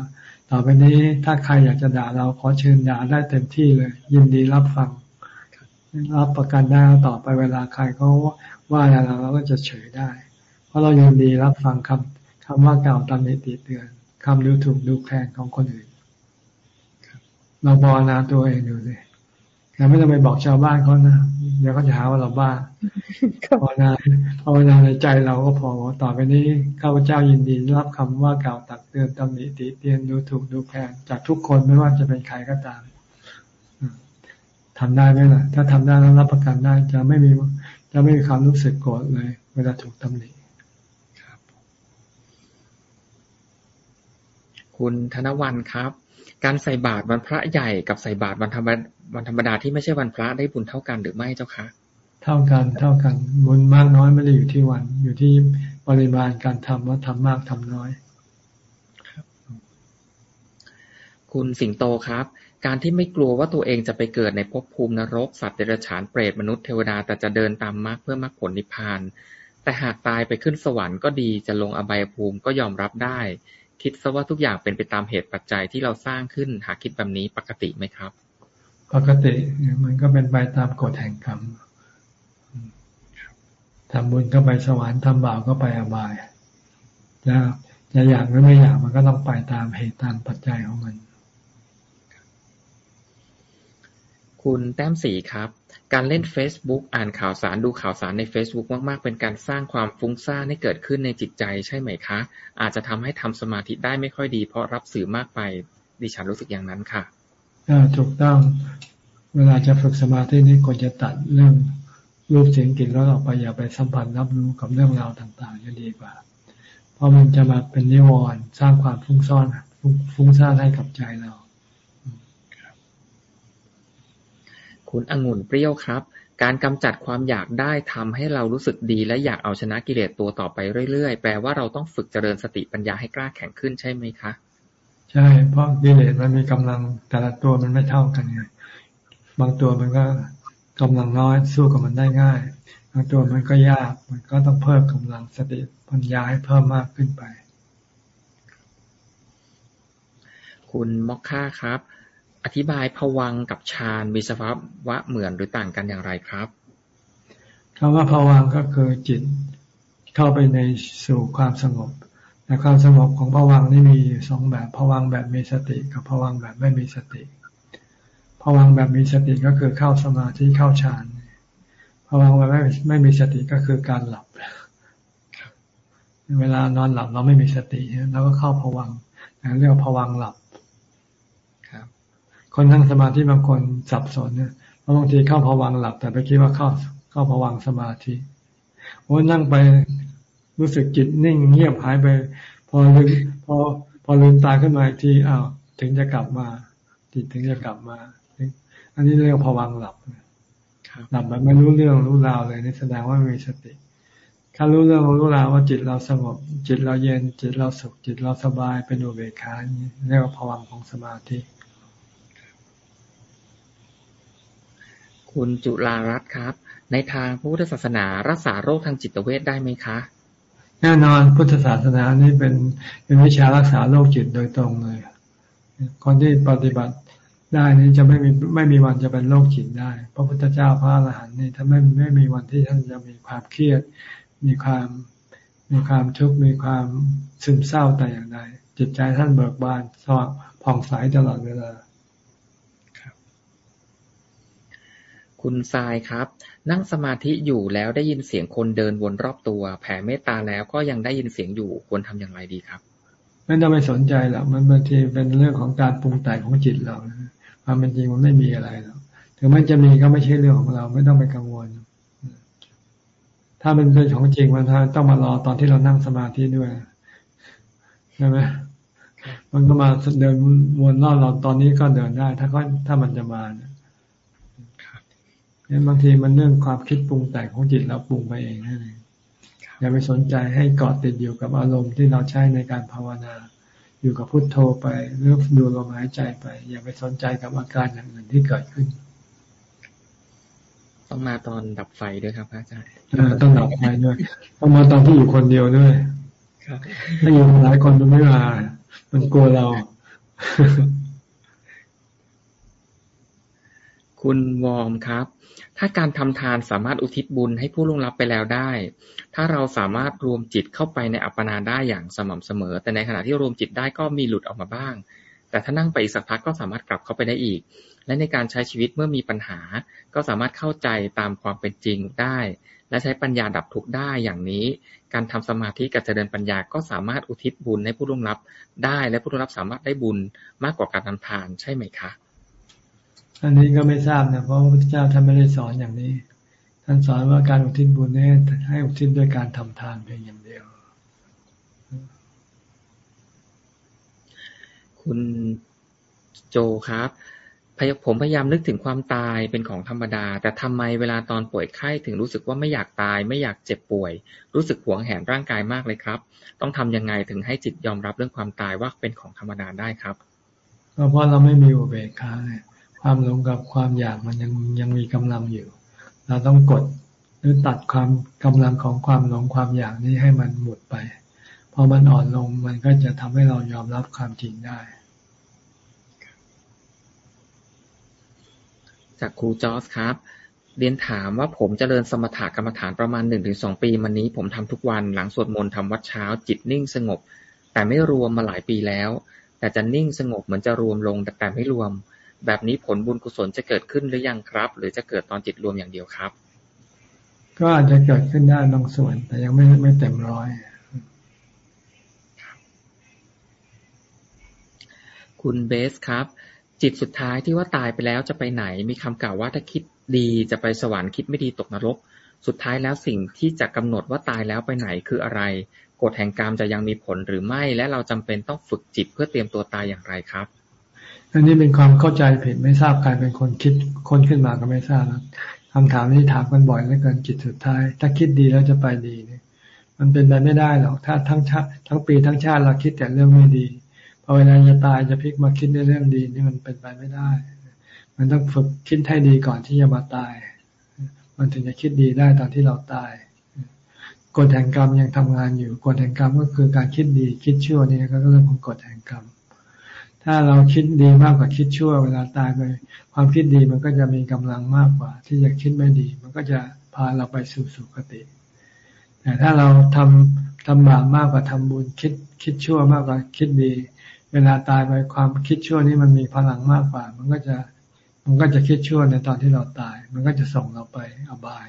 ต่อไปนี้ถ้าใครอยากจะด่าเราขอเชิญด่าได้เต็มที่เลย ยินดีรับฟัง รับประกันได้ต่อไปเวลาใครเขาว่าอะไรเราเราก็จะเฉยได้ เพราะเรายินดีรับฟังคำคำว่าเก่าตามนิติเตือนคำดูถูกดูแคลนของคนอื่นเราภาวนาตัวเองดูเลย เราไม่ต้องไปบอกชาวบ้านเขานะเดี๋ยวเขาจะหาว่าเราบ้าภาวนาภาวนาในใจเราก็พอต่อไปนี้ข้าพเจ้ายินดีรับคำว่ากล่าวตักเตือนตำหนิติเตียนดูถูกดูแพงจากทุกคนไม่ว่าจะเป็นใครก็ตามทำได้ไหมล่ะ ถ้าทำได้แล้วรับประกันได้ จะไม่มีจะไม่มีความรู้สึกโกรธเลย เวลาถูกตำหนิครับ คุณธนวันครับ การใส่บาตรวันพระใหญ่กับใส่บาตรวันธรรมวันธรรมดาที่ไม่ใช่วันพระได้บุญเท่ากันหรือไม่เจ้าคะ เท่ากันเท่ากันบุญมากน้อยไม่ได้อยู่ที่วัน อยู่ที่ปริมาณการทำว่าทำมากทำน้อยคุณสิงโตครับ การที่ไม่กลัวว่าตัวเองจะไปเกิดในภพภูมินรก สัตว์เดรัจฉานเปรตมนุษย์เทวดาแต่จะเดินตามมรรคเพื่อมรรคผลนิพพานแต่หากตายไปขึ้นสวรรค์ก็ดีจะลงอบายภูมิก็ยอมรับได้ คิดซะว่าทุกอย่างเป็นไปตามเหตุปัจจัยที่เราสร้างขึ้น หากคิดแบบนี้ปกติไหมครับ ปกติมันก็เป็นไปตามกฎแห่งกรรมทำบุญก็ไปสวรรค์ทำบาปก็ไปอบายจะจะอยากหรือไม่อยากมันก็ต้องไปตามเหตุตามปัจจัยของมัน คุณแต้มสีครับ การเล่น Facebook อ่านข่าวสาร ดูข่าวสารใน Facebook มาก ๆ เป็นการสร้างความฟุ้งซ่านให้เกิดขึ้นในจิตใจใช่ไหมคะ อาจจะทำให้ทำสมาธิได้ไม่ค่อยดี เพราะรับสื่อมากไป ดิฉันรู้สึกอย่างนั้นค่ะถูกต้อง เวลาจะฝึกสมาธินี้ควรจะตัดเรื่องรูปเสียงกลิ่นรสออกไปอย่าไปสัมผัสรับรู้กับเรื่องราวต่างๆจะดีกว่า เพราะมันจะมาเป็นนิวรณ์สร้างความฟุ้งซ่อนฟุ้งซ่านให้กับใจเรา คุณองุ่นเปรี้ยวครับ การกำจัดความอยากได้ทำให้เรารู้สึกดีและอยากเอาชนะกิเลสตัวต่อไปเรื่อยๆ แปลว่าเราต้องฝึกเจริญสติปัญญาให้กล้าแข็งขึ้นใช่ไหมคะ ใช่ เพราะกิเลสมันมีกำลังแต่ละตัวมันไม่เท่ากันไง บางตัวมันก็กำลังน้อยสู้กับมันได้ง่าย บางตัวมันก็ยาก มันก็ต้องเพิ่มกำลังสติปัญญาให้เพิ่มมากขึ้นไป คุณมอกค่าครับ อธิบายผวังกับฌานมีสภาวะเหมือนหรือต่างกันอย่างไรครับคำว่าผวังก็คือจิตเข้าไปในสู่ความสงบแต่ความสงบของผวังนี่มีสองแบบผวังแบบมีสติกับผวังแบบไม่มีสติผวังแบบมีสติก็คือเข้าสมาธิเข้าฌานผวังแบบไม่ไม่มีสติก็คือการหลับ เวลานอนหลับเราไม่มีสติเราก็เข้าผวังเรียกว่าผวังหลับครับ คนนั่งสมาธิบางคนสับสนเนี่ยบางทีเข้าผวังหลับ แต่ไปคิดว่าเข้าเข้าผวังสมาธิโอ้นั่งไปรู้สึกจิตนิ่งเงียบหายไป พอลืมพอพอลืมตาขึ้นมาอีกทีอ้าวถึงจะกลับมา จิตถึงจะกลับมา อันนี้เรียกผวังหลับหลับแบบไม่รู้เรื่องรู้ราวเลยนี่แสดงว่ามีสติถ้ารู้เรื่องรู้ราวว่าจิตเราสงบ จิตเราเย็นจิตเราสุขจิตเราสบายเป็นอุเบกขาเรียกว่าผวังของสมาธิ คุณจุลารัตน์ครับ ในทางพุทธศาสนารักษาโรคทางจิตเวทได้ไหมคะ แน่นอนพุทธศาสนานี่เป็นเป็นวิชารักษาโรคจิตโดยตรงเลย คนที่ปฏิบัติได้นี่จะไม่มีไม่มีวันจะเป็นโรคจิตได้ พระพุทธเจ้าพระอรหันต์นี่ถ้าไม่ไม่มีวันที่ท่านจะมีความเครียด มีความมีความทุกข์มีความซึมเศร้าแต่อย่างใดจิตใจท่านเบิกบานสว่างผ่องใสตลอดเวลาครับ คุณทรายครับ นั่งสมาธิอยู่แล้วได้ยินเสียงคนเดินวนรอบตัว แผ่เมตตาแล้วก็ยังได้ยินเสียงอยู่ควรทำอย่างไรดีครับ ไม่ต้องไปสนใจหรอกมันบางทีเป็นเรื่องของการปรุงแต่งของจิตเราความเป็นจริงมันไม่มีอะไรหรอกถึงมันจะมีก็ไม่ใช่เรื่องของเรา ไม่ต้องไปกังวล ถ้ามันเป็นของจริงมันต้องมารอตอนที่เรานั่งสมาธิด้วยใช่ไหมมันก็มาเดินวนรอบเราตอนนี้ก็เดินได้ ถ้าก็ถ้ามันจะมาเนี่ย บางทีมันเรื่องความคิดปรุงแต่งของจิตเราปรุงไปเองนั่นเองอย่าไปสนใจให้เกาะติดอยู่กับอารมณ์ที่เราใช้ในการภาวนา อยู่กับพุทโธไปหรือดูลมหายใจไป อย่าไปสนใจกับอาการอย่างอื่นที่เกิดขึ้น ต้องมาตอนดับไฟด้วยครับพระอาจารย์ต้องดับไฟด้วยต้องมาตอนที่อยู่คนเดียวด้วยถ้าอยู่หลายคนมันไม่มา มันกลัวเรา คุณวอมครับ ถ้าการทำทานสามารถอุทิศบุญให้ผู้ล่วงลับไปแล้วได้ ถ้าเราสามารถรวมจิตเข้าไปในอัปปนาได้อย่างสม่ำเสมอ แต่ในขณะที่รวมจิตได้ก็มีหลุดออกมาบ้าง แต่ถ้านั่งไปอีกสักพักก็สามารถกลับเข้าไปได้อีก และในการใช้ชีวิตเมื่อมีปัญหา ก็สามารถเข้าใจตามความเป็นจริงได้ และใช้ปัญญาดับทุกข์ได้อย่างนี้ การทำสมาธิกับเจริญปัญญาก็สามารถอุทิศบุญให้ผู้ร่วงรับได้ และผู้ร่วงรับสามารถได้บุญมากกว่าการทำทานใช่ไหมคะ อันนี้ก็ไม่ทราบนะเพราะพระพุทธเจ้าท่านไม่ได้สอนอย่างนี้ ท่านสอนว่าการอุทิศบุญให้ให้อุทิศด้วยการทำทานเพียงอย่างเดียว คุณโจครับผมพยายามนึกถึงความตายเป็นของธรรมดา แต่ทำไมเวลาตอนป่วยไข้ถึงรู้สึกว่าไม่อยากตาย ไม่อยากเจ็บป่วย รู้สึกหวงแหนร่างกายมากเลยครับ ต้องทำยังไงถึงให้จิตยอมรับเรื่องความตายว่าเป็นของธรรมดาได้ครับเพราะเราไม่มีอุเบกขาเนี่ย ความหลงกับความอยากมันยังยังมีกำลังอยู่ เราต้องกดหรือตัดความกำลังของความหลงความอยากนี้ให้มันหมดไปพอมันอ่อนลงมันก็จะทำให้เรายอมรับความจริงได้ จากครูจอสครับเรียนถามว่าผมจเจริญสมถะกรรมฐานประมาณหนึ่งถึงสองปีมานี้ผมทำทุกวันหลังสวดมนต์ทำวัดเช้าจิตนิ่งสงบ แต่ไม่รวมมาหลายปีแล้ว แต่จะนิ่งสงบเหมือนจะรวมลงแต่ไม่รวม แบบนี้ผลบุญกุศลจะเกิดขึ้นหรือยังครับ หรือจะเกิดตอนจิตรวมอย่างเดียวครับ ก็อาจจะเกิดขึ้นได้บางส่วน แต่ยังไม่ไม่เต็มร้อยคุณเบสครับ จิตสุดท้ายที่ว่าตายไปแล้วจะไปไหน มีคำกล่าวว่าถ้าคิดดีจะไปสวรรค์คิดไม่ดีตกนรก สุดท้ายแล้วสิ่งที่จะกำหนดว่าตายแล้วไปไหนคืออะไรกฎแห่งกรรมจะยังมีผลหรือไม่ และเราจำเป็นต้องฝึกจิตเพื่อเตรียมตัวตายอย่างไรครับ อันนี้เป็นความเข้าใจผิดไม่ทราบใครเป็นคนคิดคนขึ้นมาก็ไม่ทราบคำถามนี้ถามกันบ่อยเหลือเกินจิตสุดท้าย ถ้าคิดดีแล้วจะไปดีเนี่ยมันเป็นไปไม่ได้หรอกถ้าทั้งชาติทั้งปีทั้งชาติเราคิดแต่เรื่องไม่ดีพอเวลาจะตายจะพลิกมาคิดในเรื่องดีนี่มันเป็นไปไม่ได้ มันต้องฝึกคิดให้ดีก่อนที่จะมาตาย มันถึงจะคิดดีได้ตอนที่เราตายกฎแห่งกรรมยังทำงานอยู่กฎแห่งกรรมก็คือการคิดดีคิดชั่วนี่ก็เรื่องของกฎแห่งกรรม ถ้าเราคิดดีมากกว่าคิดชั่ว เวลาตายไป ความคิดดีมันก็จะมีกำลังมากกว่า ที่จะคิดไม่ดี มันก็จะพาเราไปสู่สุคติ แต่ถ้าเราทำทำบาปมากกว่าทำบุญคิดคิดชั่วมากกว่าคิดดี เวลาตายไปความคิดชั่วนี้มันมีพลังมากกว่า มันก็จะมันก็จะคิดชั่วในตอนที่เราตาย มันก็จะส่งเราไปอบาย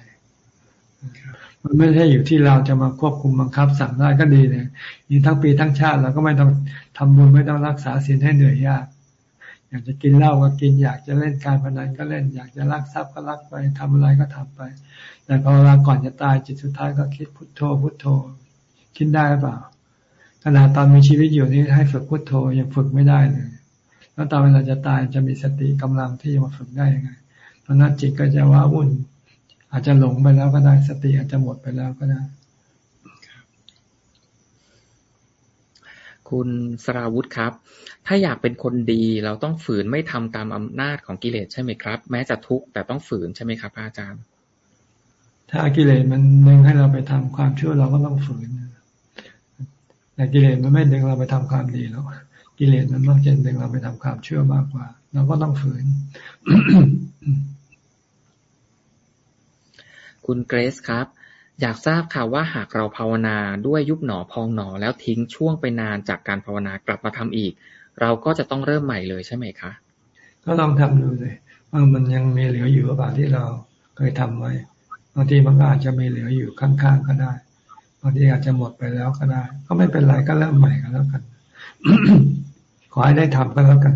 มันไม่ใช่อยู่ที่เราจะมาควบคุมบังคับสั่งได้ก็ดีเลยยิ่ทั้งปีทั้งชาติเราก็ไม่ต้องทำบุญไม่ต้องรักษาศีลให้เหนื่อยยาก อยากจะกินเหล้าก็กิน อยากจะเล่นการพนันก็เล่น อยากจะรักทรัพย์ก็รักไปทำอะไรก็ทำไป แต่พอเวลาก่อนจะตายจิตสุดท้ายก็คิดพุทโธ พุทโธ คิดได้หรือเปล่าขณะตอนมีชีวิตอยู่นี้ให้ฝึกพุทโธยังฝึกไม่ได้เลย แล้วตอนเวลาจะตายจะมีสติกำลังที่จะมาฝึกได้ยังไงตอนนั้นจิตก็จะว้าวุ่น อาจจะหลงไปแล้วก็ได้สติอาจจะหมดไปแล้วก็ได้คุณสราวุธครับ ถ้าอยากเป็นคนดีเราต้องฝืนไม่ทำตามอำนาจของกิเลสใช่ไหมครับ แม้จะทุกข์แต่ต้องฝืนใช่ไหมครับ อาจารย์ ถ้ากิเลสมันดึงให้เราไปทำความชั่วเราก็ต้องฝืนแต่กิเลสมันไม่ดึงเราไปทำความดีหรอกกิเลสมันมักจะดึงเราไปทำความชั่วมากกว่า เราก็ต้องฝืน คุณเกรซครับ อยากทราบค่ะว่าหากเราภาวนาด้วยยุบหนอพองหนอแล้วทิ้งช่วงไปนานจากการภาวนากลับมาทำอีก เราก็จะต้องเริ่มใหม่เลยใช่ไหมคะ ก็ลองทำดูเลยว่ามันยังมีเหลืออยู่หรือเปล่าที่เราเคยทำไว้บางทีมันก็อาจจะมีเหลืออยู่ข้างๆก็ได้บางทีอาจจะหมดไปแล้วก็ได้ ก็ไม่เป็นไรก็เริ่มใหม่ก็แล้วกันขอให้ได้ทำก็แล้วกัน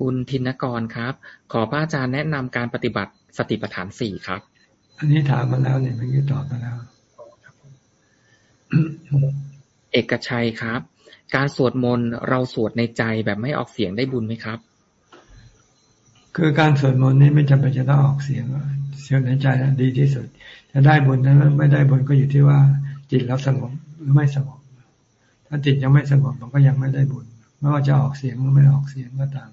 คุณธินกรครับ ขอพระอาจารย์แนะนำการปฏิบัติสติปัฏฐานสี่ครับ อันนี้ถามมาแล้วเนี่ยเมื่อกี้ตอบมาแล้วเอกชัยครับ การสวดมนต์เราสวดในใจแบบไม่ออกเสียงได้บุญไหมครับ คือการสวดมนต์นี่ไม่จำเป็นจะต้องออกเสียงเสียงในใจดีที่สุดจะได้บุญนั้นไม่ได้บุญก็อยู่ที่ว่า จิตเราสงบหรือไม่สงบถ้าจิตยังไม่สงบมันก็ยังไม่ได้บุญไม่ว่าจะออกเสียงหรือไม่ออกเสียงก็ตาม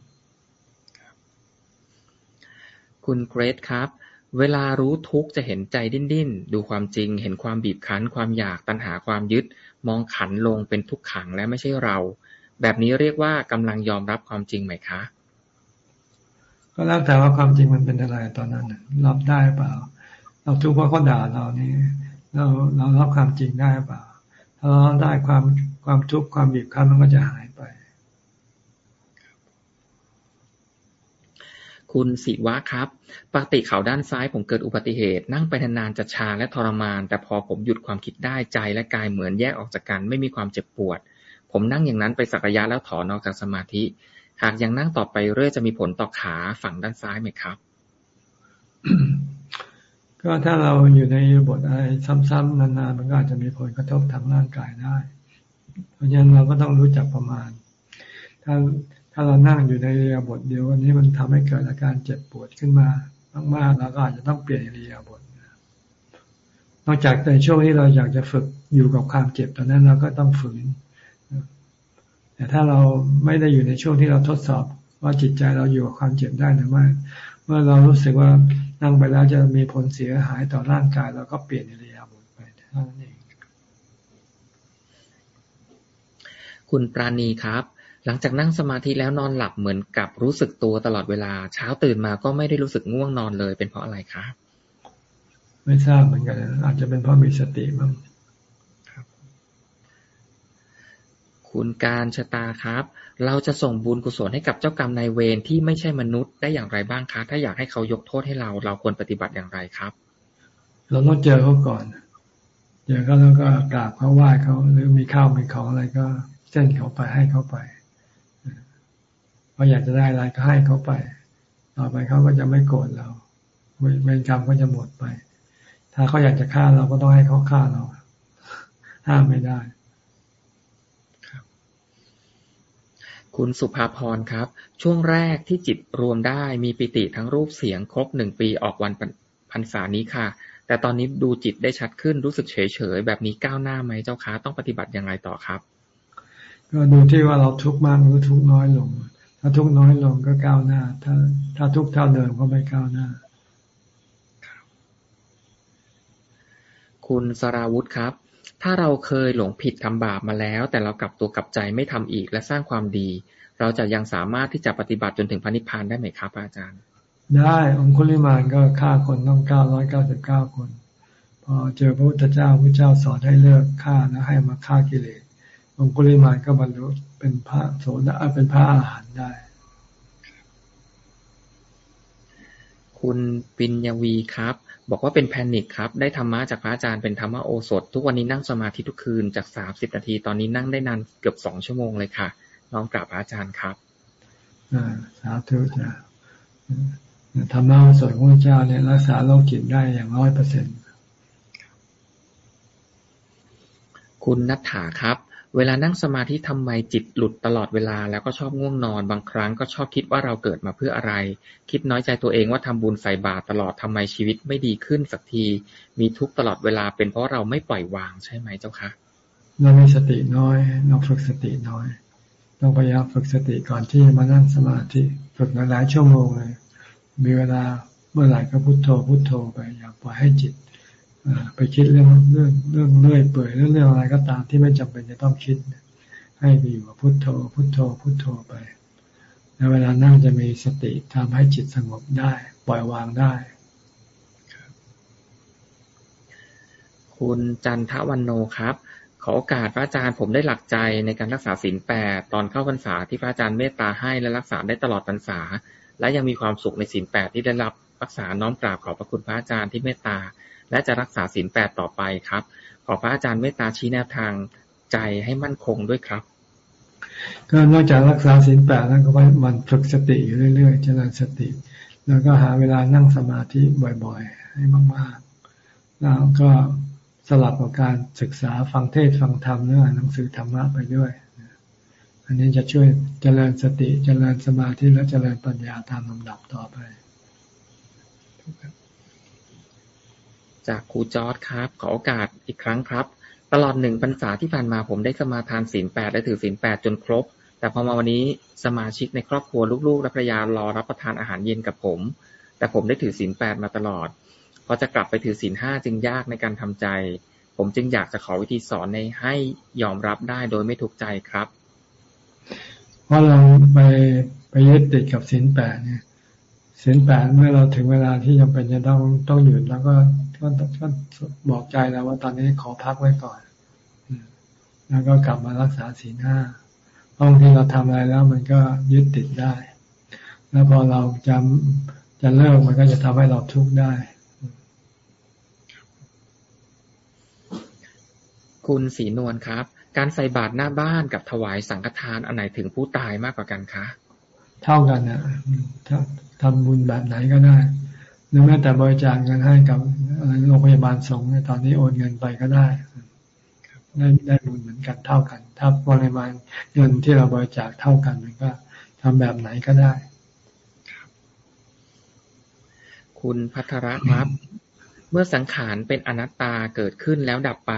คุณเกรซครับ เวลารู้ทุกข์จะเห็นใจดิ้นดิ้น ดูความจริง เห็นความบีบคั้น ความอยาก ตัณหาความยึด มองขันลงเป็นทุกขังและไม่ใช่เรา แบบนี้เรียกว่ากำลังยอมรับความจริงไหมคะ ก็แล้วแต่ว่าความจริงมันเป็นอะไรตอนนั้น รับได้เปล่า เราทุกข์เพราะเขาด่าเรานี่เราเรารับความจริงได้เปล่า ถ้าเราได้ความความทุกข์ความบีบคั้นมันก็จะหายไป คุณสิวะครับ ปกติเขาด้านซ้ายผมเกิดอุบัติเหตุ นั่งไปนานๆจะชาและทรมาน แต่พอผมหยุดความคิดได้ใจและกายเหมือนแยกออกจากกันไม่มีความเจ็บปวด ผมนั่งอย่างนั้นไปสักระยะแล้วถอนออกจากสมาธิ หากยังนั่งต่อไปเรื่อยจะมีผลต่อขาฝั่งด้านซ้ายไหมครับ ก็ถ้าเราอยู่ในบทอะไรซ้ำๆนานๆมันก็อาจจะมีผลกระทบทางร่างกายได้ เพราะฉะนั้นเราก็ต้องรู้จักประมาณ ถ้า ถ้าเรานั่งอยู่ในเรียบทเดียววันนี้มันทำให้เกิดอาการเจ็บปวดขึ้นมามากๆเราก็อาจจะต้องเปลี่ยนเรียบทนอกจากในช่วงที่เราอยากจะฝึกอยู่กับความเจ็บตอนนั้นเราก็ต้องฝืน แต่ถ้าเราไม่ได้อยู่ในช่วงที่เราทดสอบ ว่าจิตใจเราอยู่กับความเจ็บได้หรือไม่ เมื่อเรารู้สึกว่านั่งไปแล้วจะมีผลเสียหายต่อร่างกายเราก็เปลี่ยนเรียบทไปเท่านั้นเอง คุณปราณีครับ หลังจากนั่งสมาธิแล้วนอนหลับเหมือนกับรู้สึกตัวตลอดเวลา เช้าตื่นมาก็ไม่ได้รู้สึกง่วงนอนเลย เป็นเพราะอะไรครับไม่ทราบเหมือนกันอาจจะเป็นเพราะมีสติมั้งคุณการชะตาครับ เราจะส่งบุญกุศลให้กับเจ้ากรรมนายเวรที่ไม่ใช่มนุษย์ได้อย่างไรบ้างคะ ถ้าอยากให้เขายกโทษให้เรา เราควรปฏิบัติอย่างไรครับ เราต้องเจอเขาก่อน เจอเขาแล้วก็กราบเขาไหว้เขาหรือมีข้าวมีของอะไรก็เส้นเขาไปให้เขาไป พออยากจะได้อะไรก็ให้เขาไปต่อไปเขาก็จะไม่โกรธเราเวรกรรมก็จะหมดไป ถ้าเขาอยากจะฆ่าเราก็ต้องให้เขาฆ่าเรา ห้ามไม่ได้คุณสุภาพรครับ ช่วงแรกที่จิตรวมได้มีปิติทั้งรูปเสียงครบหนึ่งปีออกวันพรรษานี้ค่ะ แต่ตอนนี้ดูจิตได้ชัดขึ้นรู้สึกเฉยเฉยแบบนี้ก้าวหน้าไหมเจ้าคะต้องปฏิบัติอย่างไรต่อครับ ก็ดูที่ว่าเราทุกข์มากหรือทุกข์น้อยลง ถ้าทุกน้อยลงก็ก้าวหน้า ถ้า ถ้าทุกเท่าเดิมก็ไม่ก้าวหน้า คุณสราวุธครับ ถ้าเราเคยหลงผิดทำบาปมาแล้ว แต่เรากลับตัวกลับใจไม่ทำอีกและสร้างความดี เราจะยังสามารถที่จะปฏิบัติจนถึงพระนิพพานได้ไหมครับ อาจารย์ ได้องคุลิมานก็ฆ่าคนต้องเก้าร้อยเก้าสิบเก้าคน พอเจอพระพุทธเจ้าพระเจ้าสอนให้เลิกฆ่าแล้วให้มาฆ่ากิเลส องคุลิมานก็บรรลุเป็นพระโสดาเป็นพระอาหารได้ คุณปิญญวีครับ บอกว่าเป็นแพนิคครับ ได้ธรรมะจากพระอาจารย์เป็นธรรมะโอสถ ทุกวันนี้นั่งสมาธิทุกคืนจากสามสิบนาที ตอนนี้นั่งได้นานเกือบสองชั่วโมงเลยค่ะ น้องกราบพระอาจารย์ครับอ่าสาธุจ้ะธรรมะโอสถของพระเจ้าเนี่ยรักษาโรคจิตได้อย่างร้อยเปอร์เซ็นต์คุณนัทถาครับ เวลานั่งสมาธิทำไมจิตหลุดตลอดเวลา แล้วก็ชอบง่วงนอน บางครั้งก็ชอบคิดว่าเราเกิดมาเพื่ออะไร คิดน้อยใจตัวเองว่าทำบุญใส่บาตรตลอดทำไมชีวิตไม่ดีขึ้นสักที มีทุกตลอดเวลาเป็นเพราะเราไม่ปล่อยวางใช่ไหมเจ้าคะเรามีสติน้อยเราฝึกสติน้อย ต้องพยายามฝึกสติก่อนที่มานั่งสมาธิฝึกหลายชั่วโมงเลยมีเวลาเมื่อไหร่ก็พุโทโธพุโทโธไปอย่าปล่อยให้จิต ไปคิดเรื่องเรื่องเรื่องเลื่อยเปื่อยเรื่องเรื่องอะไรก็ตามที่ไม่จำเป็นจะต้องคิด ให้ไปอยู่กับพุทโธ พุทโธ พุทโธไปแล้วเวลานั่งจะมีสติทำให้จิตสงบได้ ปล่อยวางได้ คุณจันทวันโนครับ ขอโอกาสพระอาจารย์ผมได้หลักใจในการรักษาศีลแปดตอนเข้าพรรษาที่พระอาจารย์เมตตาให้และรักษาได้ตลอดพรรษา และยังมีความสุขในศีลแปดที่ได้รับรักษาน้อมกราบขอบพระคุณพระอาจารย์ที่เมตตา และจะรักษาศีลแปดต่อไปครับ ขอพระอาจารย์เมตตาชี้แนวทางใจให้มั่นคงด้วยครับก็นอกจากรักษาศีลแปดแล้วก็มันฝึกสติอยู่เรื่อยๆเจริญสติ แล้วก็หาเวลานั่งสมาธิบ่อยๆ ให้มากๆ แล้วก็สลับกับการศึกษาฟังเทศฟังธรรมเรื่องหนังสือธรรมะไปด้วย อันนี้จะช่วยเจริญสติเจริญสมาธิและเจริญปัญญาตามลำดับต่อไป จากครูจอร์ดครับ ขอโอกาสอีกครั้งครับ ตลอดหนึ่งพรรษาที่ผ่านมาผมได้สมาทานศีลแปดและถือศีลแปดจนครบ แต่พอมาวันนี้สมาชิกในครอบครัวลูกๆและภรรยารอรับประทานอาหารเย็นกับผม แต่ผมได้ถือศีลแปดมาตลอดพอจะกลับไปถือศีลห้าจึงยากในการทำใจ ผมจึงอยากจะขอวิธีสอนในให้ยอมรับได้โดยไม่ทุกข์ใจครับ เพราะเราไปไปยึดติดกับศีลแปดเนี่ยศีลแปดเมื่อเราถึงเวลาที่จำเป็นจะต้องต้องหยุดแล้วก็ ก็ก็บอกใจแล้วว่าตอนนี้ขอพักไว้ก่อนแล้วก็กลับมารักษาศีลห้าบางทีเราทำอะไรแล้วมันก็ยึดติดได้ แล้วพอเราจำจะเลิกมันก็จะทำให้เราทุกข์ได้ คุณศรีนวลครับ การใส่บาตรหน้าบ้านกับถวายสังฆทานอันไหนถึงผู้ตายมากกว่ากันคะ เท่ากันนะถ้าทำบุญแบบไหนก็ได้ หรือแม้แต่บริจาคเงินให้กับโรงพยาบาลสงฆ์ตอนนี้โอนเงินไปก็ได้ได้ได้บุญเหมือนกันเท่ากันถ้าปริมาณเงินที่เราบริจาคเท่ากันมันก็ทำแบบไหนก็ได้ คุณพัทระครับ เมื่อสังขารเป็นอนัตตาเกิดขึ้นแล้วดับไป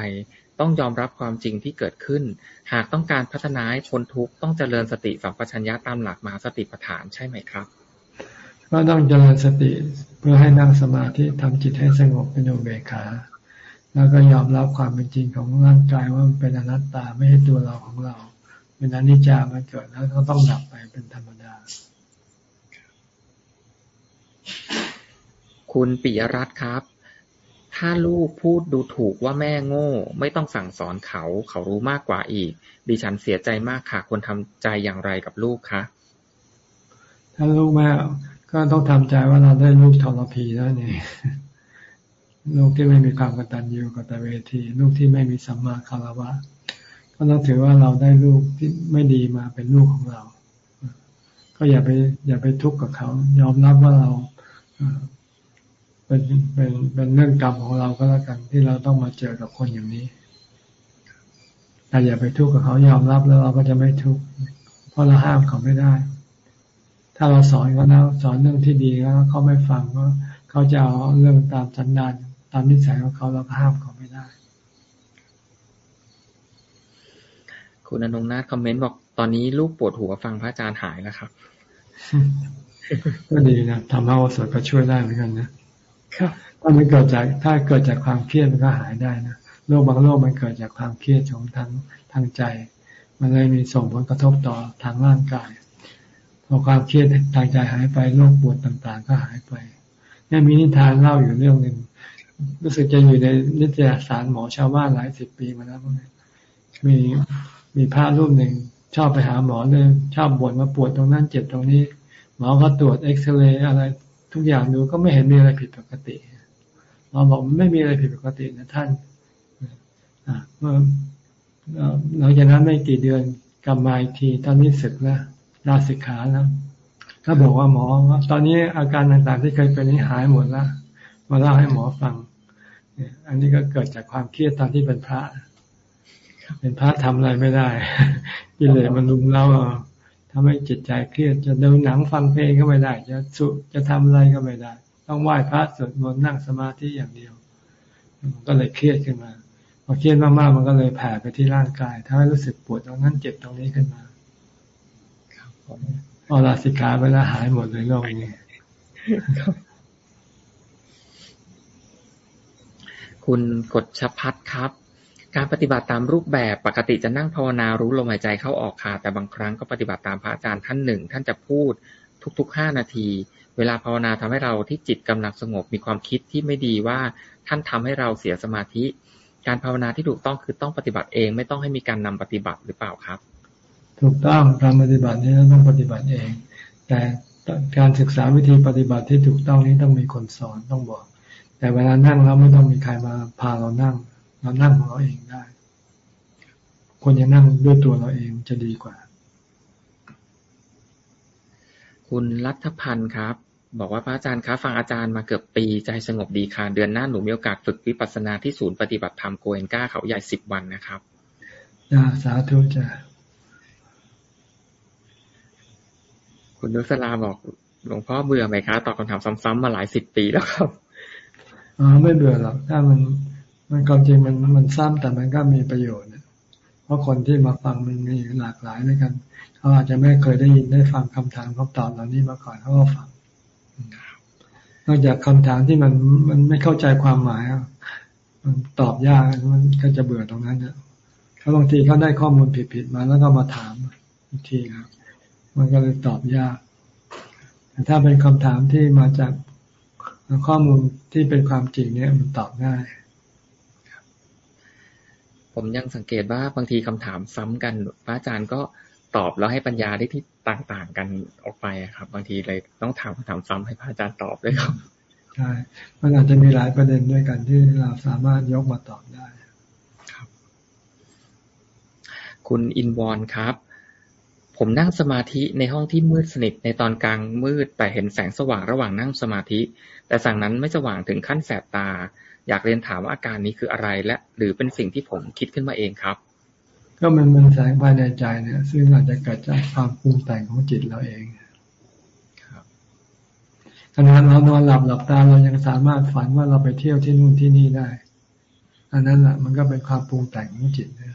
ต้องยอมรับความจริงที่เกิดขึ้น หากต้องการพัฒนาให้พ้นทุกข์ต้องเจริญสติสัมปชัญญะตามหลักมหาสติปัฏฐานใช่ไหมครับ ก็ต้องเจริญสติเพื่อให้นั่งสมาธิทำจิตให้สงบเป็นอุเบกขา แล้วก็ยอมรับความเป็นจริงของร่างกายว่ามันเป็นอนัตตาไม่ใช่ตัวเราของเรา เป็นอนิจจามันเกิดแล้วก็ต้องดับไปเป็นธรรมดา คุณปิยรัตน์ครับ ถ้าลูกพูดดูถูกว่าแม่โง่ ไม่ต้องสั่งสอนเขา เขารู้มากกว่าอีก ดิฉันเสียใจมากค่ะควรทำใจอย่างไรกับลูกคะถ้าลูกแม่ ก็ต้องทำใจว่าเราได้ลูกทรพีแล้วนี่ลูกที่ไม่มีความกตัญญูกตเวที ลูกที่ไม่มีสัมมาคารวะ ก็ต้องถือว่าเราได้ลูกที่ไม่ดีมาเป็นลูกของเรา ก็อย่าไปอย่าไปทุกข์กับเขา ยอมรับว่าเราเป็นเป็นเป็นเรื่องกรรมของเราก็แล้วกัน ที่เราต้องมาเจอกับคนอย่างนี้แต่อย่าไปทุกข์กับเขายอมรับแล้วเราก็จะไม่ทุกข์เพราะเราห้ามเขาไม่ได้ ถ้าเราสอนเขาแล้วสอนเรื่องที่ดีแล้วเขาไม่ฟังก็เขาจะเอาเรื่องตามสันดานตามนิสัยของเขาเราก็ห้ามเขาไม่ได้ คุณอนงนาถคอมเมนต์บอกตอนนี้ลูกปวดหัวฟังพระอาจารย์หายแล้วครับก็ดีนะทำให้วสดก็ช่วยได้เหมือนกันนะถ้ามันเกิดจากถ้าเกิดจากความเครียดมันก็หายได้นะโรคบางโรคมันเกิดจากความเครียดของทางทางใจ มันเลยมีส่งผลกระทบต่อทางร่างกาย พอความเครียดทางใจหายไปโรคปวดต่างๆ ก็หายไปนี่มีนิทานเล่าอยู่เรื่องหนึ่งรู้สึกจะอยู่ในนิตยสารหมอชาวบ้านหลายสิบปีมาแล้วมีมีพระรูปหนึ่งชอบไปหาหมอเลยชอบบ่นว่าปวดตรงนั้นเจ็บตรงนี้ หมอก็ตรวจเอ็กซเรย์อะไร ทุกอย่างดูก็ไม่เห็นมีอะไรผิดปกติหมอบอกไม่มีอะไรผิดปกตินะท่านเมื่อหลังจากนั้นไม่กี่เดือนกลับมาอีกทีตอนนี้ศึกแล้ว ลาสิกขาแล้วก็บอกว่าหมอว่าตอนนี้อาการต่างๆที่เคยเป็นนี้หายหมดแล้วมาเล่าให้หมอฟังอันนี้ก็เกิดจากความเครียดตอนที่เป็นพระ เป็นพระทำอะไรไม่ได้กิเลสมันลุมเล้าทำให้จิตใจเครียดจะดูหนังฟังเพลงก็ไม่ได้ จะสุจะทำอะไรก็ไม่ได้ ต้องไหว้พระสวดมนต์นั่งสมาธิอย่างเดียว มันก็เลยเครียดขึ้นมาพอเครียดมากๆมันก็เลยแผ่ไปที่ร่างกายถ้รู้สึกปวดตรงนั้นเจ็บตรงนี้ขึ้นมา พอลาสิกขาไปแล้วหายหมดเลยโรคนี้คุณกดชพัฒครับ การปฏิบัติตามรูปแบบปกติจะนั่งภาวนารู้ลมหายใจเข้าออกค่ะ แต่บางครั้งก็ปฏิบัติตามพระอาจารย์ท่านหนึ่ง ท่านจะพูดทุกๆห้านาที เวลาภาวนาทำให้เราที่จิตกำลังสงบมีความคิดที่ไม่ดีว่าท่านทำให้เราเสียสมาธิ การภาวนาที่ถูกต้องคือต้องปฏิบัติเอง ไม่ต้องให้มีการนำปฏิบัติหรือเปล่าครับ ถูกต้องการปฏิบัตินี้ต้องปฏิบัติเอง แต่การศึกษาวิธีปฏิบัติที่ถูกต้องนี้ต้องมีคนสอนต้องบอก แต่เวลานั่งเราไม่ต้องมีใครมาพาเรานั่ง เรานั่งของเราเองได้ควรจะนั่งด้วยตัวเราเองจะดีกว่า คุณรัฐพันธ์ครับ บอกว่าพระอาจารย์ครับฟังอาจารย์มาเกือบปีใจสงบดีค่ะเดือนหน้าหนูมีโอกาสฝึกวิปัสสนาที่ศูนย์ปฏิบัติธรรมโกเอนก้าเขาใหญ่สิบวันนะครับจ้าสาธุจ้า คุณนุสลาบอกหลวงพ่อเบื่อไหมคะตอบคำถามซ้ำๆมาหลายสิบปีแล้วครับอ๋อไม่เบื่อหรอกถ้ามันมันความจริงมันมันซ้ำแต่มันก็มีประโยชน์เพราะคนที่มาฟังมันมีหลากหลายด้วยกันเขาอาจจะไม่เคยได้ยินได้ฟังคำถามคำตอบเหล่านี้มาก่อนเขาก็ฟังนอกจากคำถามที่มันมันไม่เข้าใจความหมายมันตอบยากมันก็จะเบื่อตรงนั้นเนี่ยเขาบางทีเขาได้ข้อมูลผิดๆมาแล้วก็มาถามอีกทีครับ มันก็เลยตอบยาก แต่ถ้าเป็นคำถามที่มาจากข้อมูลที่เป็นความจริงเนี่ยมันตอบง่ายผมยังสังเกตว่าบางทีคำถามซ้ำกันพระอาจารย์ก็ตอบแล้วให้ปัญญาได้ที่ต่างๆกันออกไปครับ บางทีเลยต้องถามคำถามซ้ำให้พระอาจารย์ตอบด้วยครับใช่มันอาจจะมีหลายประเด็นด้วยกันที่เราสามารถยกมาตอบได้ ครับ คุณอินวอนครับ ผมนั่งสมาธิในห้องที่มืดสนิทในตอนกลางมืด แต่เห็นแสงสว่างระหว่างนั่งสมาธิ แต่สั่งนั้นไม่สว่างถึงขั้นแสบตา อยากเรียนถามว่าอาการนี้คืออะไรและ หรือเป็นสิ่งที่ผมคิดขึ้นมาเองครับ ก็มันมันแสงภายในใจเนี่ยซึ่งอาจจะเกิดจากความปรุงแต่งของจิตเราเองครับขณะเรานอนหลับหลับตาเรายังสามารถฝันว่าเราไปเที่ยวที่นู่นที่นี่ได้ อันนั้นแหละมันก็เป็นความปรุงแต่งของจิตนะ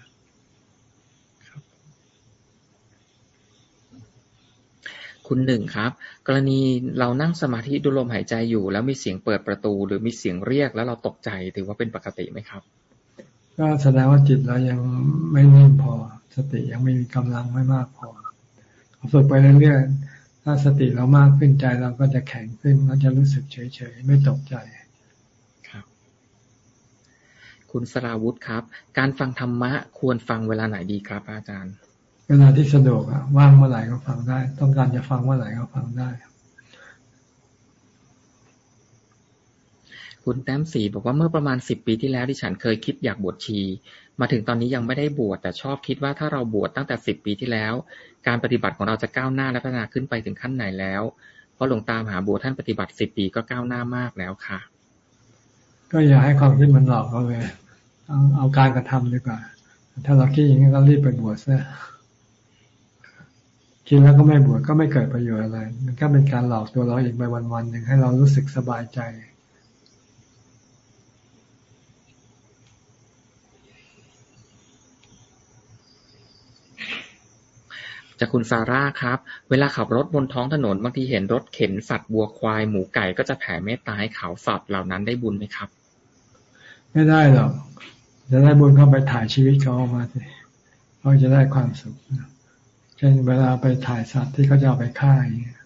คุณหนึ่งครับ กรณีเรานั่งสมาธิดูลมหายใจอยู่ แล้วมีเสียงเปิดประตู หรือมีเสียงเรียกแล้วเราตกใจถือว่าเป็นปกติไหมครับ ก็แสดงว่าจิตเรายังไม่นิ่งพอ สติยังไม่มีกำลังไม่มากพอฝึกไปเรื่อยๆถ้าสติเรามากขึ้นใจเราก็จะแข็งขึ้นเราจะรู้สึกเฉยๆไม่ตกใจครับคุณสราวุธครับ การฟังธรรมะควรฟังเวลาไหนดีครับ อาจารย์ เวลาที่สะดวกอะว่างเมื่อไหร่ก็ฟังได้ ต้องการจะฟังเมื่อไหร่ก็ฟังได้ คุณแต้มสีบอกว่าเมื่อประมาณสิบปีที่แล้วที่ฉันเคยคิดอยากบวชชี มาถึงตอนนี้ยังไม่ได้บวชแต่ชอบคิดว่าถ้าเราบวชตั้งแต่สิบปีที่แล้ว การปฏิบัติของเราจะก้าวหน้าและพัฒนาขึ้นไปถึงขั้นไหนแล้วเพราะหลวงตามหาบัวท่านปฏิบัติสิบปีก็ก้าวหน้ามากแล้วค่ะ ก็อย่าให้ความคิดมันหลอกเราเลยเอาเอาการกระทำดีกว่า ถ้าเราคิดอย่างนี้ก็รีบไปบวชซะ คิดแล้วก็ไม่บวชก็ไม่เกิดประโยชน์อะไร มันก็เป็นการหลอกตัวเราอีกไปวันๆหนึ่งให้เรารู้สึกสบายใจจากคุณซาร่าครับ เวลาขับรถบนท้องถนนบางทีเห็นรถเข็นสัตว์บัวควายหมูไก่ก็จะแผ่เมตตาให้เขาสัตว์เหล่านั้นได้บุญไหมครับ ไม่ได้หรอกเพจะได้บุญก็ไปถ่ายชีวิตเขาออกมาสิเขาจะได้ความสุขเช่นเวลาไปถ่ายสัตว์ที่เขาจะเอาไปฆ่าอย่างเงี้ย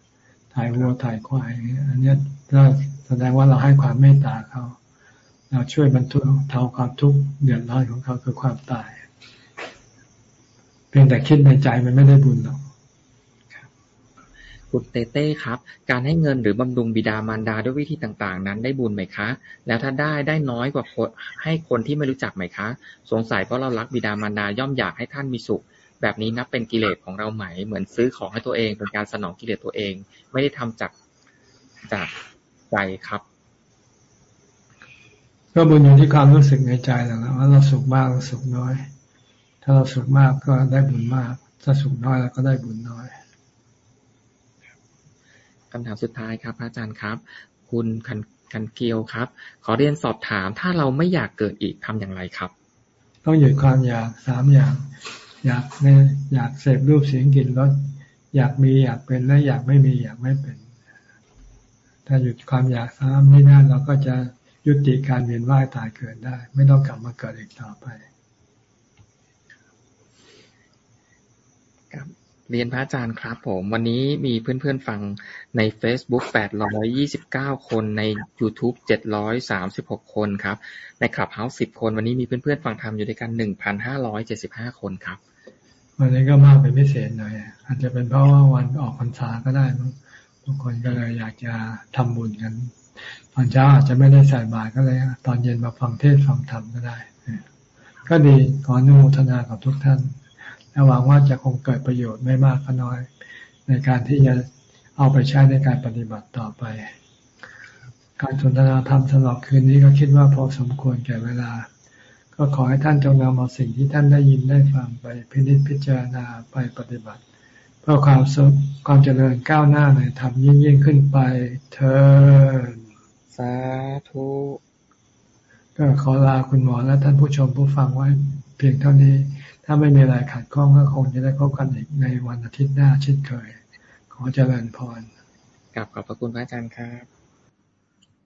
ถ่ายวัวถ่ายควายอย่างเงี้ยอันนี้ก็แสดงว่าเราให้ความเมตตาเขา เราช่วยบรรเทาเทาความทุกข์เดือดร้อนของเขาคือความตาย เพียงแต่คิดในใจมันไม่ได้บุญหรอกคุณเต้เต้ครับ การให้เงินหรือบำรุงบิดามารดาด้วยวิธีต่างๆ นั้นได้บุญไหมคะ แล้วถ้าได้ได้น้อยกว่าให้คนที่ไม่รู้จักไหมคะ สงสัยเพราะเรารักบิดามารดาย่อมอยากให้ท่านมีสุข แบบนี้นับเป็นกิเลสของเราไหม เหมือนซื้อของให้ตัวเอง เป็นการสนองกิเลสตัวเอง ไม่ได้ทำจากจากใจครับ ก็บุญอยู่ที่ความรู้สึกในใจแหละว่าเราสุขมากหรือสุขน้อย ถ้าเราสุขมากก็ได้บุญมาก ถ้าสุขน้อยเราก็ได้บุญน้อยคำถามสุดท้ายครับอาจารย์ครับ คุณคันคันเกียวครับ ขอเรียนสอบถามถ้าเราไม่อยากเกิดอีกทำอย่างไรครับ ต้องหยุดความอยากสามอย่าง อยากในอยากเสพรูปเสียงกลิ่นรสอยากมีอยากเป็นและอยากไม่มีอยากไม่เป็น ถ้าหยุดความอยากสามไม่ได้เราก็จะยุติการเวียนว่ายตายเกิดได้ ไม่ต้องกลับมาเกิดอีกต่อไปครับ เรียนพระอาจารย์ครับผม วันนี้มีเพื่อนๆฟังใน Facebook 829 คนใน YouTube 736 คนครับ ในคลับเฮาส์10 คน วันนี้มีเพื่อนๆฟังธรรมอยู่ด้วยกัน 1,575 คนครับ วันนี้ก็มากเป็นพิเศษหน่อย อาจจะเป็นเพราะว่าวันออกพรรษาก็ได้บางคนก็เลยอยากจะทำบุญกัน ตอนเช้าอาจจะไม่ได้ใส่บาตรก็เลย ตอนเย็นมาฟังเทศฟังธรรมก็ได้ ก็ดีขออนุโมทนากับทุกท่าน และหวังว่าจะคงเกิดประโยชน์ไม่มากก็น้อย ในการที่จะเอาไปใช้ในการปฏิบัติต่อไป การสนทนาธรรมสำหรับคืนนี้ก็คิดว่าพอสมควรแก่เวลา ก็ขอให้ท่านจงนำเอาสิ่งที่ท่านได้ยินได้ฟังไปพิจิตพิจารณาไปปฏิบัติ เพื่อความสุขความเจริญก้าวหน้าในธรรมยิ่งยิ่งขึ้นไปเธอสาธุก็ขอลาคุณหมอและท่านผู้ชมผู้ฟังไว้เพียงเท่านี้ ถ้าไม่มีอะไรขัดข้องก็คงจะได้พบกันอีกในวันอาทิตย์หน้าเช่นเคย ขอเจริญพรกลับขอบพระคุณพระอาจารย์ครับ